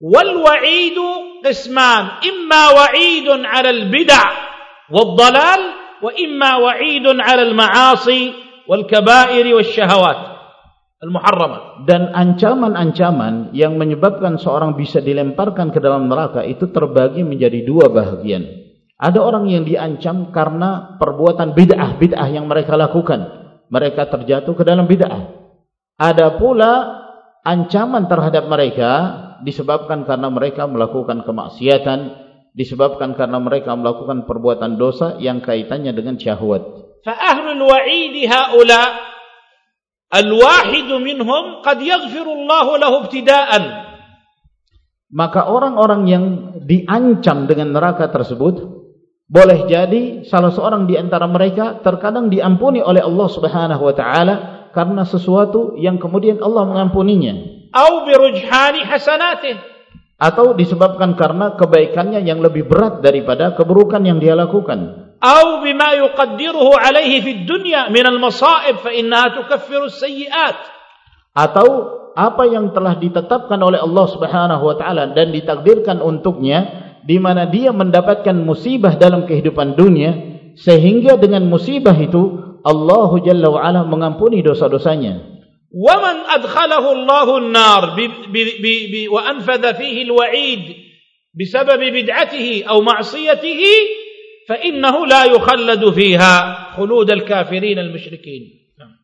Wal wa'idu qisman imma wa'idun 'ala al bid'ah wad dalal wa imma wa'idun 'ala al ma'asi wal kaba'ir wash shahawat al muharramat.
Dan ancaman-ancaman yang menyebabkan seorang bisa dilemparkan ke dalam neraka itu terbagi menjadi dua bahagian ada orang yang diancam karena perbuatan bid'ah-bid'ah yang mereka lakukan. Mereka terjatuh ke dalam bid'ah. Ada pula ancaman terhadap mereka disebabkan karena mereka melakukan kemaksiatan, disebabkan karena mereka melakukan perbuatan dosa yang kaitannya dengan syahwat.
Fa ahlul wa'id haula al-wahid minhum qad yaghfiru Allah lahu ibtida'an.
Maka orang-orang yang diancam dengan neraka tersebut boleh jadi salah seorang di antara mereka terkadang diampuni oleh Allah Subhanahu wa taala karena sesuatu yang kemudian Allah mengampuninya.
Au birujhani hasanatih
atau disebabkan karena kebaikannya yang lebih berat daripada keburukan yang dia lakukan.
Au bima yuqaddiruhu alaihi fid dunya min al-masa'ib fa innaha tukaffiru sayyi'at.
Atau apa yang telah ditetapkan oleh Allah Subhanahu wa taala dan ditakdirkan untuknya di mana dia mendapatkan musibah dalam kehidupan dunia sehingga dengan musibah itu Allah Jalla wa ala mengampuni dosa-dosanya
ومن أدخله الله النار وأنفذ فيه الوعيد بسبب بدعته أو معصيته فإنه لا يخلد فيها خلود الكافرين المشركين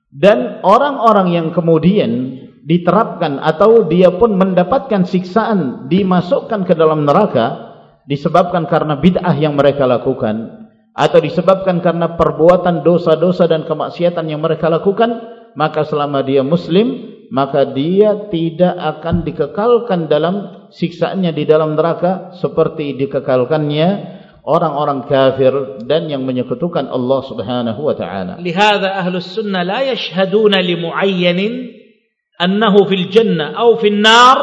dan orang-orang yang kemudian diterapkan atau dia pun mendapatkan siksaan dimasukkan ke dalam neraka disebabkan karena bid'ah yang mereka lakukan atau disebabkan karena perbuatan dosa-dosa dan kemaksiatan yang mereka lakukan maka selama dia muslim maka dia tidak akan dikekalkan dalam siksaannya di dalam neraka seperti dikekalkannya orang-orang kafir dan yang menyekutukan Allah Subhanahu wa taala.
Lihada ahlus sunnah la yashhaduna li muayyanin annahu fil jannah aw fil nar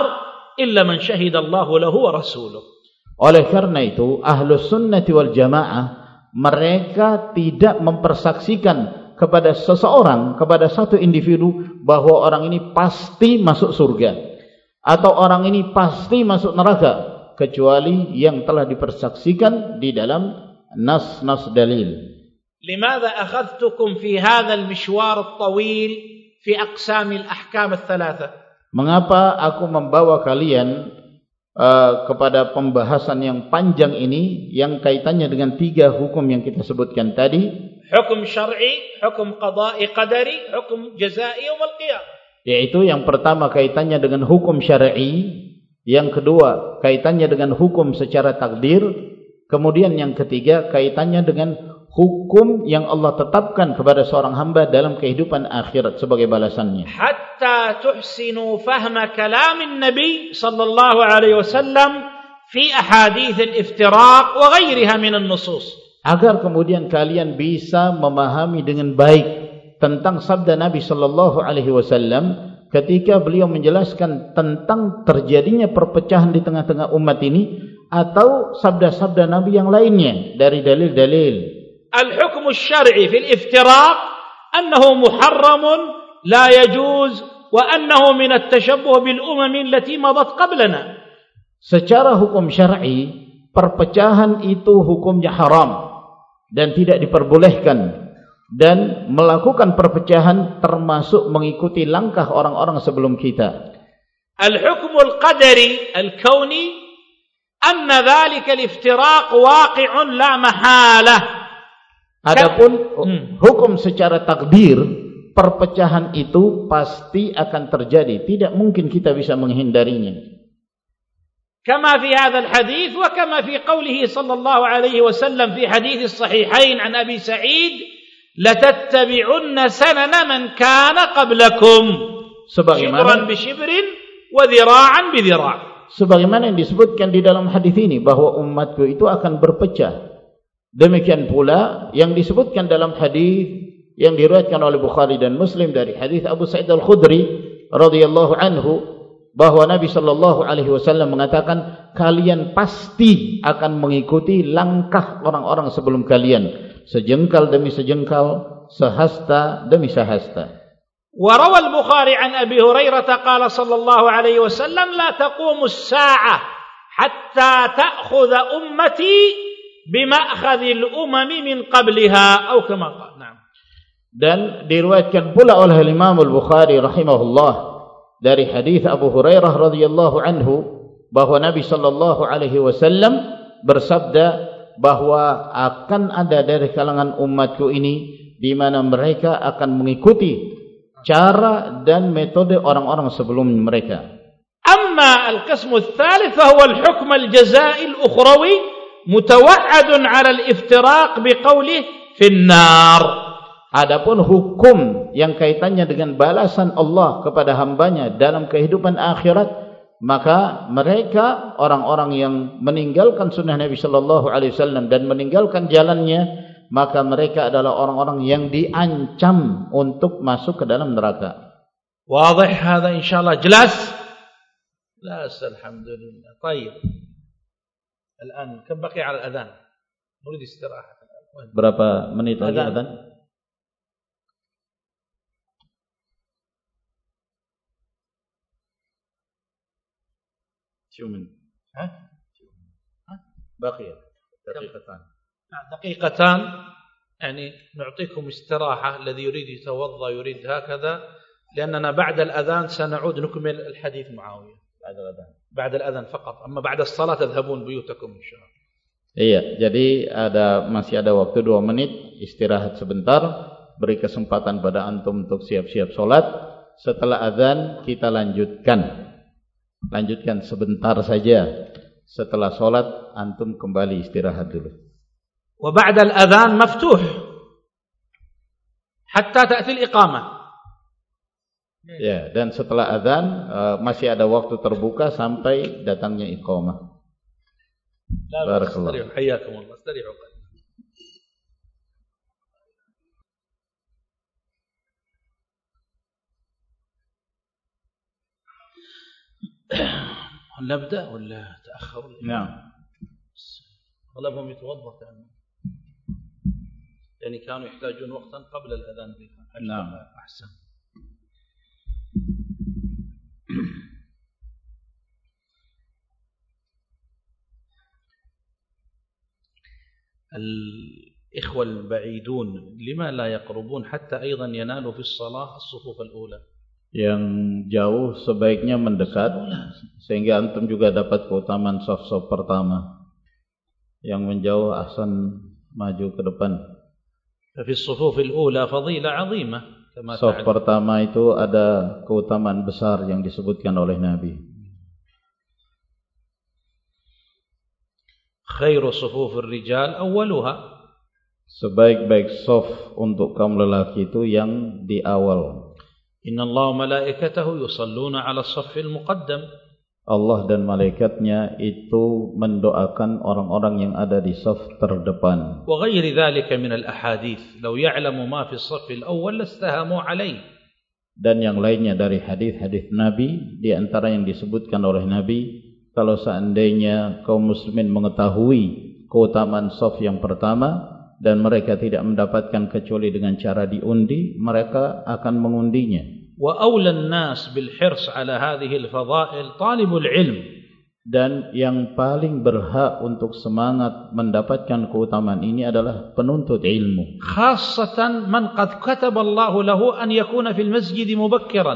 illa man shahida Allah lahu wa rasuluh.
Oleh karena itu ahlus sunnah wal jamaah mereka tidak mempersaksikan kepada seseorang kepada satu individu bahwa orang ini pasti masuk surga atau orang ini pasti masuk neraka kecuali yang telah dipersaksikan di dalam nas-nas dalil.
لماذا أخذتكم في هذا المشوار الطويل في أقسام الأحكام الثلاثة؟
Mengapa aku membawa kalian uh, kepada pembahasan yang panjang ini yang kaitannya dengan tiga hukum yang kita sebutkan tadi?
Hukum syar'i, hukum qada'i qadari, hukum jazai yawm al-qiyamah.
Yaitu yang pertama kaitannya dengan hukum syar'i, yang kedua, kaitannya dengan hukum secara takdir. Kemudian yang ketiga, kaitannya dengan hukum yang Allah tetapkan kepada seorang hamba dalam kehidupan akhirat sebagai balasannya.
Hatta tuhsinu fahma kalamin Nabi sallallahu alaihi wasallam fi ahadith al-iftiraq wa ghairiha min an-nusus.
Agar kemudian kalian bisa memahami dengan baik tentang sabda Nabi sallallahu alaihi wasallam ketika beliau menjelaskan tentang terjadinya perpecahan di tengah-tengah umat ini atau sabda-sabda Nabi yang lainnya dari dalil-dalil.
Al-hukm syar'i fil iftiraq annahu muharram la yajuz wa annahu min at-tashabbuh bil umam allati madat qablana.
Secara hukum syar'i perpecahan itu hukumnya haram dan tidak diperbolehkan dan melakukan perpecahan termasuk mengikuti langkah orang-orang sebelum kita.
Al-hukm al-qadari al-kauni anna dhalika al-iftiraq waqi'un la mahalah.
Adapun hmm. hukum secara takdir perpecahan itu pasti akan terjadi, tidak mungkin kita bisa menghindarinya.
كما في هذا الحديث وكما في قوله صلى الله عليه وسلم في حديث الصحيحين عن أبي سعيد latattabi'unna sanana man kana qablakum sebagaimana bishibrin wa dhira'an bi dhira'
sebagaimana yang disebutkan di dalam hadis ini bahwa umatku itu akan berpecah demikian pula yang disebutkan dalam hadis yang diriwayatkan oleh Bukhari dan Muslim dari hadis Abu Sa'id Al-Khudri radhiyallahu anhu bahwa Nabi sallallahu alaihi wasallam mengatakan kalian pasti akan mengikuti langkah orang-orang sebelum kalian sejengkal demi sejengkal, sehasta demi sehasta.
وروى البخاري عن أبي هريرة قال صلى الله عليه وسلم لا تقوم الساعة حتى تأخذ أمتي bima'khadhil umami min qabliha atau kama qala
dan diriwayatkan pula oleh Imam Al-Bukhari rahimahullah dari hadis Abu Hurairah radhiyallahu anhu bahwa Nabi sallallahu alaihi wasallam bersabda bahwa akan ada dari kalangan umatku ini di mana mereka akan mengikuti cara dan metode orang-orang sebelum mereka.
Amma al-qismu ats-tsalits fa huwa al-hukm al-jazaa'i al-ukhrawi متوعد على الافتراق بقوله في النار
Adapun hukum yang kaitannya dengan balasan Allah kepada hambanya dalam kehidupan akhirat maka mereka orang-orang yang meninggalkan sunnah Nabi sallallahu alaihi wasallam dan meninggalkan jalannya maka mereka adalah orang-orang yang diancam untuk masuk ke dalam neraka.
Wadhih hadha insyaallah jelas? Jelas alhamdulillah. Baik. الآن كم بقي على الأذان نريد استراحة
berapa menit lagi
Azan.
Cuman.
ها
Baqi. Daqiqatan.
نعم، دقيقتان يعني نعطيكم استراحة الذي يريد يتوضأ يريد هكذا لأننا بعد الأذان سنعود نكمل الحديث معاوية
بعد الأذان.
بعد الأذان فقط أما بعد الصلاة تذهبون بيوتكم إن شاء الله
Iya, jadi ada masih ada waktu dua menit istirahat sebentar, beri kesempatan pada antum untuk siap-siap solat. Setelah azan kita lanjutkan, lanjutkan sebentar saja. Setelah solat antum kembali istirahat dulu.
وبعد الأذان مفتوح حتى تأتي الإقامة
Ya, dan setelah azan uh, masih ada waktu terbuka sampai datangnya iqamah. الله
استريحوا قليلا. نبدأ ولا تأخر
Nah,
أغلبهم يتوضأ كان يعني كانوا يحتاجون وقتا قبل الأذان.
نعم.
أحسن الإخوة البعيدون لما لا يقربون حتى أيضا ينالوا في الصلاة الصفوف الأولى
yang jauh sebaiknya mendekat sehingga antum juga dapat keutamaan saf-saf pertama. Yang menjauh ahsan maju ke depan.
ففي الصفوف الأولى فضيلة عظيمة Sof
pertama itu ada keutamaan besar yang disebutkan oleh Nabi.
Khairu shufufir rijal awwaluha.
Sebaik-baik sof untuk kaum lelaki itu yang di awal.
Innallaha malaikatahu yusalluna 'ala shaffil muqaddam.
Allah dan malaikatnya itu mendoakan orang-orang yang ada di saf terdepan.
وغير ذلك من الأحاديث لو يعلم ما في الصف الأول لاستهموا عليه
Dan yang lainnya dari hadis-hadis Nabi, di antara yang disebutkan oleh Nabi, kalau seandainya kaum muslimin mengetahui keutamaan saf yang pertama dan mereka tidak mendapatkan kecuali dengan cara diundi, mereka akan mengundinya.
وأولى الناس بالحرص على هذه الفضائل طالب العلم
Dan yang paling berhak untuk semangat mendapatkan keutamaan ini adalah penuntut ilmu.
خاصة من قد كتب الله له أن يكون في المسجد مبكرا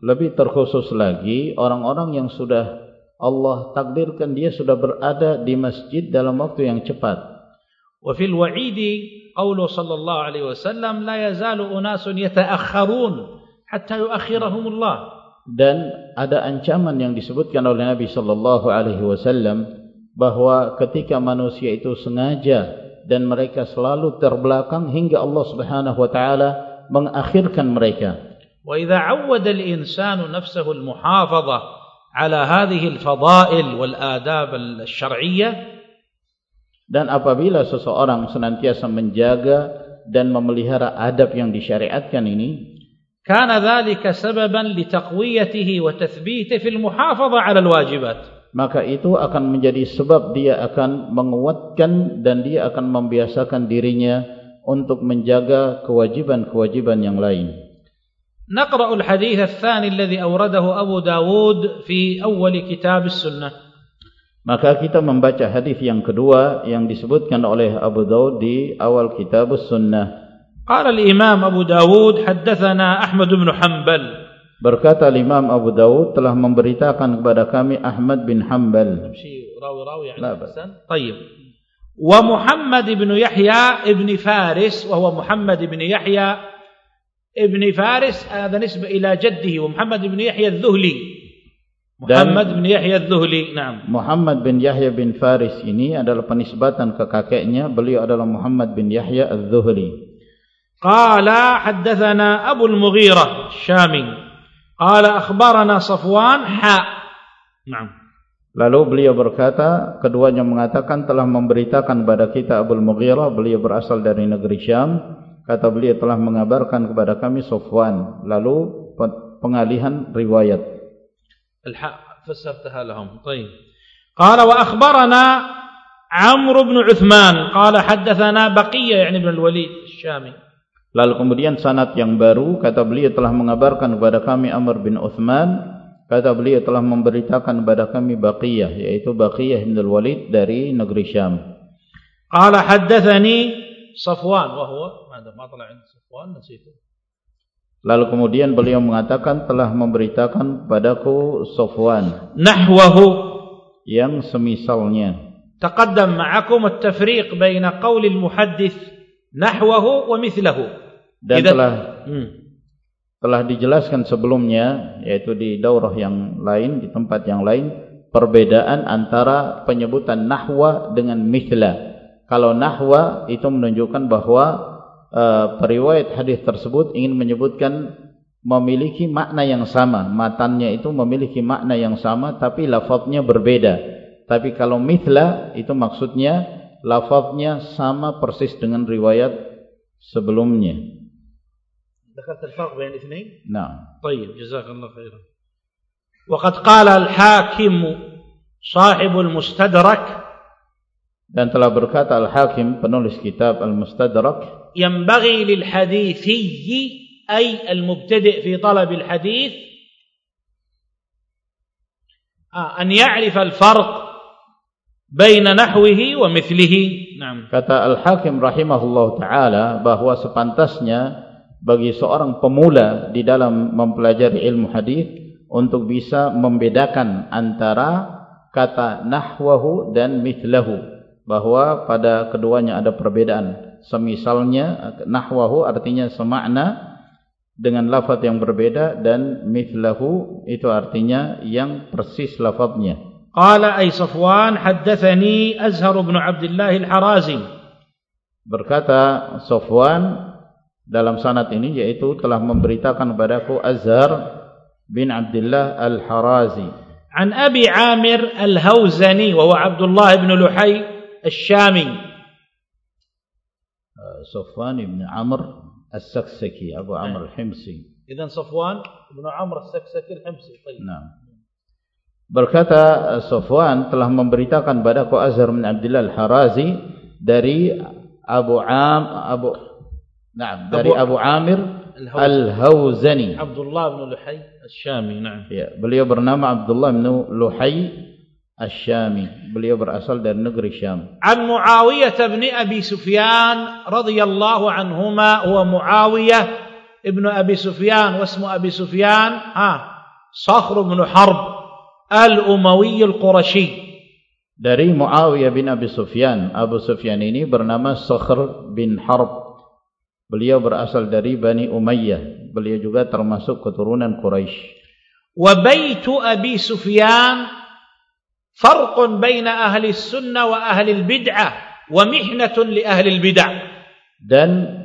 Lebih terkhusus lagi orang-orang yang sudah Allah takdirkan dia sudah berada di masjid dalam waktu yang cepat.
وفي الوعيد قوله صلى الله عليه وسلم لا يزال أناس يتأخرون hatta yuakhirahum Allah
dan ada ancaman yang disebutkan oleh Nabi sallallahu alaihi wasallam bahwa ketika manusia itu sengaja dan mereka selalu terbelakang hingga Allah Subhanahu wa taala mengakhirkan mereka.
Wa idza awwada al insanu nafsahu al muhafadha ala hadhihi al fadail wal adab al syar'iyyah
dan apabila seseorang senantiasa menjaga dan memelihara adab yang disyariatkan ini
كان ذلك سببا لتقويته وتثبيته في المحافظة على الواجبات
maka itu akan menjadi sebab dia akan menguatkan dan dia akan membiasakan dirinya untuk menjaga kewajiban-kewajiban yang lain.
نقرأ الحديث الثاني الذي أورده أبو داود في أول كتاب السنة
Maka kita membaca hadis yang kedua yang disebutkan oleh Abu Daud di awal kitab sunnah.
قال الإمام أبو داود حدثنا أحمد بن حنبل.
بركات الإمام أبو داود telah memberitakan kepada kami أحمد بن
حنبل راوي راوي يعني أحسن طيب ومحمد بن يحيى ابن فارس وهو محمد بن يحيى ابن فارس هذا نسبة إلى جده ومحمد بن يحيى الذهلي محمد بن يحيى الذهلي نعم
محمد بن يحيى بن فارس ini adalah penisbatan ke kakeknya. Beliau adalah Muhammad bin Yahya الذهلي
قال حدثنا أبو المغيرة الشامي قال أخبرنا صفوان حاء نعم
Lalu beliau berkata, keduanya mengatakan telah memberitakan kepada kita Abu Mughirah, beliau berasal dari negeri Syam. Kata beliau telah mengabarkan kepada kami Sofwan. Lalu pe- pengalihan riwayat.
الحاء فسرتها لهم طيب قال وأخبرنا عمرو بن عثمان قال حدثنا بقية يعني بن الوليد الشامي
Lalu kemudian sanad yang baru kata beliau telah mengabarkan kepada kami Amr bin Uthman kata beliau telah memberitakan kepada kami Baqiyah yaitu Baqiyah bin Al-Walid dari negeri Syam.
Qala haddatsani Safwan wa huwa madza ma tala 'ind Safwan nasitu.
Lalu kemudian beliau mengatakan telah memberitakan padaku Sofwan.
Nahwahu.
Yang semisalnya.
Taqaddam ma'akum at-tafriq baina qawli al-muhaddith nahwahu wa mithlahu.
Dan Ida, telah hmm. telah dijelaskan sebelumnya yaitu di daurah yang lain di tempat yang lain perbedaan antara penyebutan nahwa dengan mithla. Kalau nahwa itu menunjukkan bahawa uh, periwayat hadis tersebut ingin menyebutkan memiliki makna yang sama matannya itu memiliki makna yang sama tapi lafaznya berbeda tapi kalau mithla itu maksudnya lafaznya sama persis dengan riwayat sebelumnya
ذكرت الفرق بين الاثنين
نعم.
طيب جزاك الله خيرا. وقد قال الحاكم صاحب المستدرك
dan telah berkata Al-Hakim penulis kitab Al-Mustadrak
ينبغي للحديثي أي المبتدئ في طلب الحديث أن يعرف الفرق بين نحوه ومثله.
نعم. Kata Al-Hakim rahimahullah ta'ala bahawa sepantasnya bagi seorang pemula di dalam mempelajari ilmu hadis untuk bisa membedakan antara kata nahwahu dan mithlahu. Bahawa pada keduanya ada perbedaan. Semisalnya nahwahu artinya semakna dengan lafaz yang berbeda dan mithlahu itu artinya yang persis lafaznya.
Qala ay safwan haddathani azhar ibn abdullah al-harazi.
Berkata safwan dalam sanad ini yaitu telah memberitakan kepadaku Azhar bin Abdullah Al-Harazi.
An Abi Amir Al-Hawzani wa wa Abdullah bin Luhay Al-Shami
eh, Safwan bin Amr Al-Saksaki Abu eh.
Amr Al-Himsi. Idan Safwan bin Amr Al-Saksaki
Al-Himsi. Naam Berkata eh, Safwan telah memberitakan kepadaku Azhar bin Abdullah Al-Harazi dari Abu Am Abu Naam dari Abu Amir Al-Hawzani
Abdullah bin Luhay Al-Syami
Naam ya beliau bernama Abdullah bin Luhay Al-Syami. Beliau berasal dari negeri Syam.
An Muawiyah bin Abi Sufyan radhiyallahu anhuma huwa Muawiyah ibnu Abi Sufyan wasmu Abi Sufyan ha Sakhr bin Harb Al-Umawi Al-Qurashi.
Dari Muawiyah bin Abi Sufyan, Abu Sufyan ini bernama Sakhr bin Harb. Beliau berasal dari Bani Umayyah. Beliau juga termasuk keturunan Quraisy.
Wa baitu Abi Sufyan farqun baina ahli sunnah wa ahli bid'ah wa mihnatun li ahli bid'ah.
Dan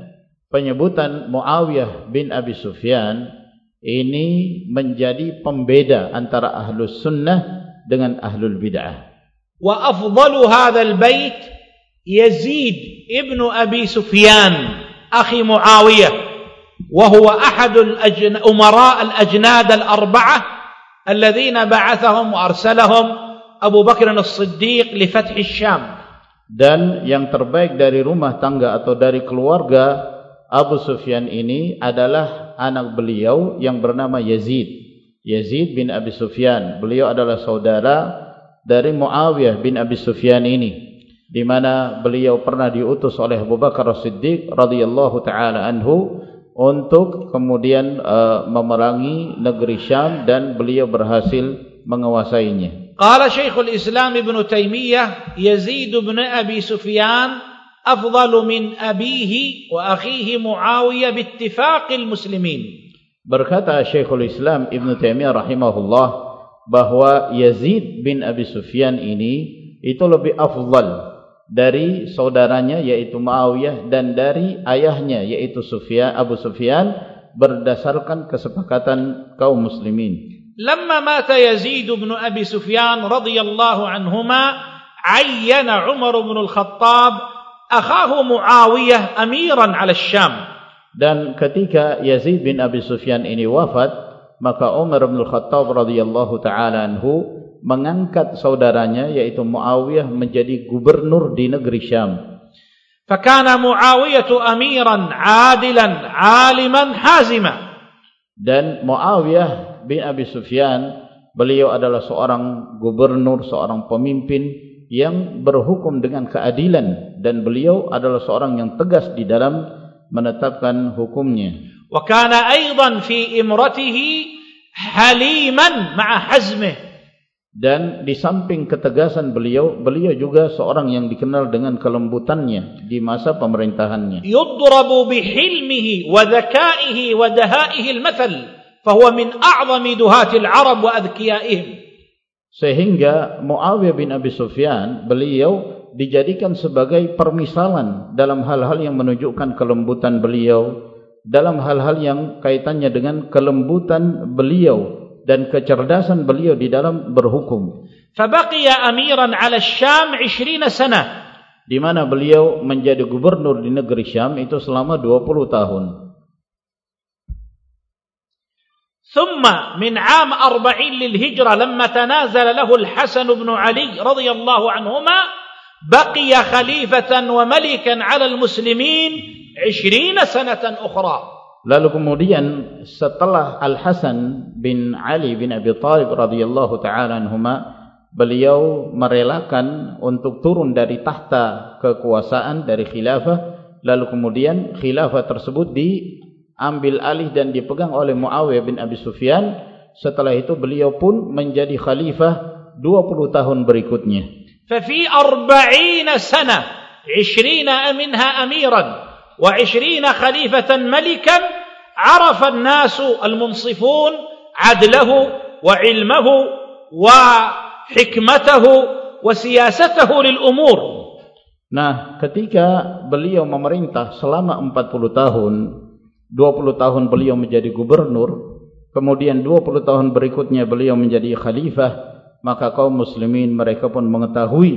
penyebutan Muawiyah bin Abi Sufyan ini menjadi pembeda antara ahlus sunnah dengan ahlul bid'ah.
Wa afdalu hadzal bait Yazid ibnu Abi Sufyan. Muawiyah wa huwa ahad al-umara al-ajnad al-arba'ah alladhina ba'athahum wa arsalahum Abu Bakar As-Siddiq li fath Syam
dan yang terbaik dari rumah tangga atau dari keluarga Abu Sufyan ini adalah anak beliau yang bernama Yazid Yazid bin Abi Sufyan beliau adalah saudara dari Muawiyah bin Abi Sufyan ini di mana beliau pernah diutus oleh Abu Bakar Siddiq radhiyallahu taala anhu untuk kemudian uh, memerangi negeri Syam dan beliau berhasil menguasainya.
Qala Syekhul Islam Ibn Taymiyah Yazid bin Abi Sufyan afdal min abihi wa akhihi Muawiyah bittifaqil muslimin.
Berkata Syekhul Islam Ibn Taymiyah rahimahullah bahwa Yazid bin Abi Sufyan ini itu lebih afdal dari saudaranya yaitu Muawiyah dan dari ayahnya yaitu Sufyan Abu Sufyan berdasarkan kesepakatan kaum muslimin.
Lamma mata Yazid bin Abi Sufyan radhiyallahu anhuma ayyana Umar bin Al-Khattab akhahu Muawiyah amiran 'ala Syam.
Dan ketika Yazid bin Abi Sufyan ini wafat, maka Umar bin Al-Khattab radhiyallahu taala anhu mengangkat saudaranya yaitu Muawiyah menjadi gubernur di negeri Syam.
Fakana Muawiyah amiran adilan aliman hazima.
Dan Muawiyah bin Abi Sufyan beliau adalah seorang gubernur, seorang pemimpin yang berhukum dengan keadilan dan beliau adalah seorang yang tegas di dalam menetapkan hukumnya.
Wa kana aidan fi imratihi haliman ma'a hazmihi
dan di samping ketegasan beliau beliau juga seorang yang dikenal dengan kelembutannya di masa pemerintahannya.
Yudrabu bihilmihi wa dhakaihi wa dahaihi al-mathal fa huwa min a'zami duhat al-arab wa adkiyaihim.
Sehingga Muawiyah bin Abi Sufyan beliau dijadikan sebagai permisalan dalam hal-hal yang menunjukkan kelembutan beliau dalam hal-hal yang kaitannya dengan kelembutan beliau dan kecerdasan beliau di dalam berhukum.
Fabaqiya amiran 'ala Syam 20 sana.
Di mana beliau menjadi gubernur di negeri Syam itu selama 20 tahun.
ثم من عام 40 للهجرة لما تنازل له الحسن بن علي رضي الله عنهما بقي خليفة وملكا على المسلمين 20 سنة أخرى
Lalu kemudian setelah Al Hasan bin Ali bin Abi Thalib radhiyallahu taala anhuma beliau merelakan untuk turun dari tahta kekuasaan dari khilafah. Lalu kemudian khilafah tersebut diambil alih dan dipegang oleh Muawiyah bin Abi Sufyan. Setelah itu beliau pun menjadi khalifah 20 tahun berikutnya.
Fa fi 40 sana 20 minha amiran وعشرين خليفة ملكا عرف الناس المنصفون عدله وعلمه وحكمته وسياسته للأمور
Nah, ketika beliau memerintah selama 40 tahun, 20 tahun beliau menjadi gubernur, kemudian 20 tahun berikutnya beliau menjadi khalifah, maka kaum muslimin mereka pun mengetahui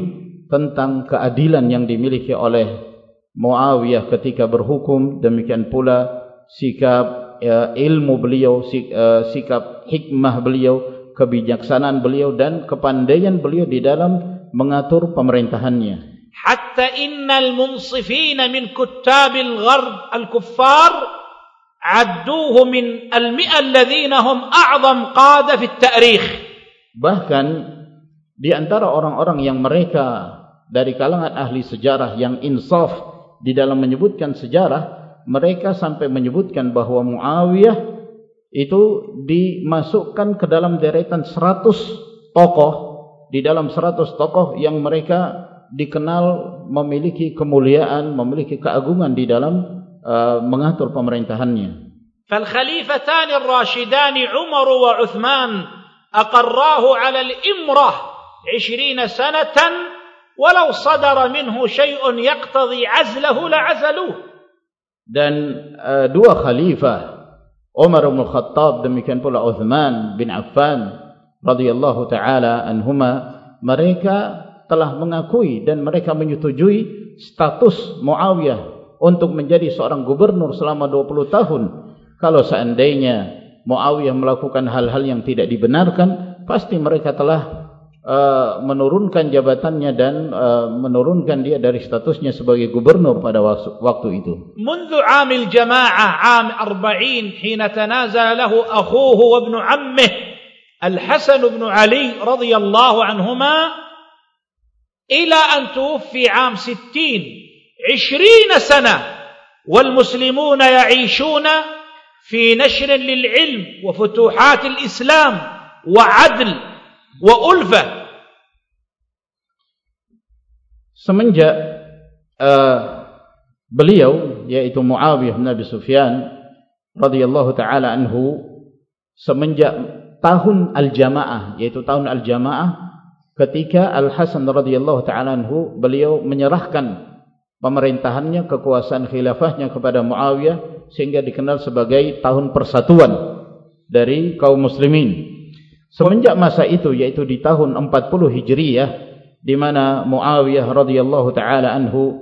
tentang keadilan yang dimiliki oleh Muawiyah ketika berhukum demikian pula sikap ya, ilmu beliau sik, uh, sikap hikmah beliau kebijaksanaan beliau dan kepandaian beliau di dalam mengatur pemerintahannya.
Hatta innal munsifin min kuttab al-gharb al-kuffar adduhu min al-mi'a alladhina hum a'zam qada fi at-ta'rikh
bahkan di antara orang-orang yang mereka dari kalangan ahli sejarah yang insaf di dalam menyebutkan sejarah mereka sampai menyebutkan bahawa Muawiyah itu dimasukkan ke dalam deretan 100 tokoh di dalam 100 tokoh yang mereka dikenal memiliki kemuliaan memiliki keagungan di dalam uh, mengatur pemerintahannya.
Fal khalifatan ar-rashidan Umar wa Uthman aqarrahu 'ala al-imrah 20 sanatan walau sadara minhu syai'un yaqtadhi azlahu la'azaluh
dan uh, dua khalifah Umar bin Khattab demikian pula Uthman bin Affan radhiyallahu taala anhuma mereka telah mengakui dan mereka menyetujui status Muawiyah untuk menjadi seorang gubernur selama 20 tahun. Kalau seandainya Muawiyah melakukan hal-hal yang tidak dibenarkan pasti mereka telah Uh, menurunkan jabatannya dan uh, menurunkan dia dari statusnya sebagai gubernur pada waktu itu.
منذ عام الجماعة عام 40 حين تنازل له أخوه وابن عمه الحسن بن علي رضي الله عنهما إلى أن توفي عام 60 عشرين سنة والمسلمون يعيشون في نشر للعلم وفتوحات الإسلام وعدل wa ulfa.
Semenjak uh, beliau yaitu Muawiyah bin Abi Sufyan radhiyallahu taala anhu semenjak tahun al-jamaah yaitu tahun al-jamaah ketika Al-Hasan radhiyallahu taala anhu beliau menyerahkan pemerintahannya kekuasaan khilafahnya kepada Muawiyah sehingga dikenal sebagai tahun persatuan dari kaum muslimin Semenjak masa itu yaitu di tahun 40 Hijriyah di mana Muawiyah radhiyallahu taala anhu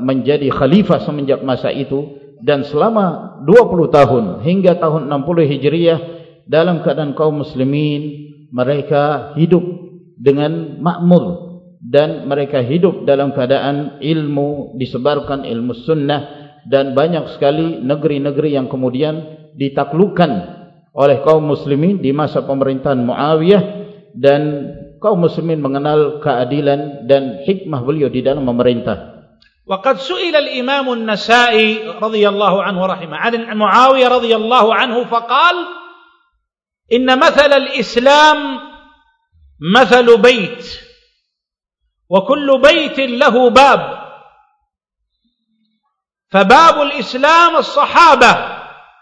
menjadi khalifah semenjak masa itu dan selama 20 tahun hingga tahun 60 Hijriyah dalam keadaan kaum muslimin mereka hidup dengan makmur dan mereka hidup dalam keadaan ilmu disebarkan ilmu sunnah dan banyak sekali negeri-negeri yang kemudian ditaklukkan oleh kaum muslimin di masa pemerintahan Muawiyah dan kaum muslimin mengenal keadilan dan hikmah beliau di dalam memerintah.
وقد سئل الإمام النسائي رضي الله عنه رحمه عن معاوية رضي الله عنه فقال إن مثل الإسلام مثل بيت وكل بيت له باب فباب الإسلام الصحابة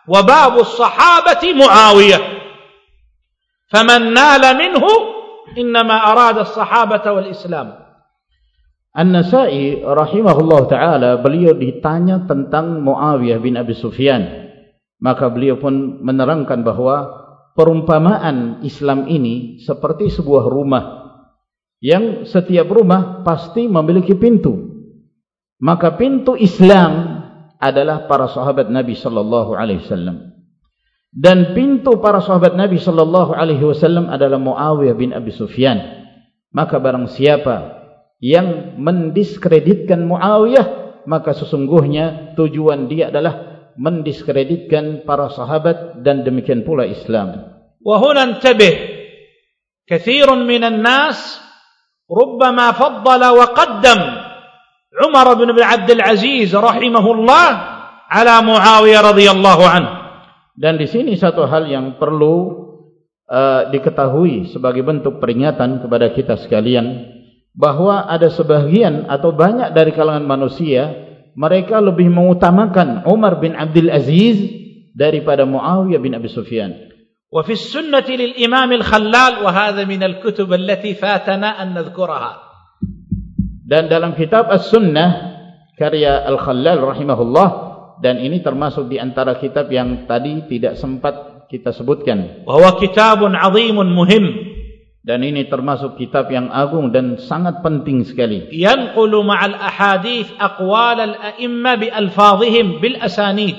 وباب الصحابة معاوية فمن نال منه إنما أراد الصحابة والإسلام
An-Nasai rahimahullah ta'ala beliau ditanya tentang Muawiyah bin Abi Sufyan. Maka beliau pun menerangkan bahawa perumpamaan Islam ini seperti sebuah rumah. Yang setiap rumah pasti memiliki pintu. Maka pintu Islam adalah para sahabat Nabi sallallahu alaihi wasallam. Dan pintu para sahabat Nabi sallallahu alaihi wasallam adalah Muawiyah bin Abi Sufyan. Maka barang siapa yang mendiskreditkan Muawiyah maka sesungguhnya tujuan dia adalah mendiskreditkan para sahabat dan demikian pula Islam.
Wa huna intabih kathirun minan nas rubbama faddala wa qaddam Umar bin Abdul Aziz rahimahullah ala Muawiyah radhiyallahu anhu.
Dan di sini satu hal yang perlu uh, diketahui sebagai bentuk peringatan kepada kita sekalian bahwa ada sebahagian atau banyak dari kalangan manusia mereka lebih mengutamakan Umar bin Abdul Aziz daripada Muawiyah bin Abi Sufyan.
Wa fi sunnah lil Imam Al-Khallal wa hadha min al-kutub allati fatana.
Dan dalam kitab As-Sunnah karya Al-Khallal rahimahullah dan ini termasuk di antara kitab yang tadi tidak sempat kita sebutkan.
Wa huwa kitabun 'azimun muhim
dan ini termasuk kitab yang agung dan sangat penting sekali.
Yanqulu ma'al ahadith aqwal al-a'imma bi alfadhihim bil asanid.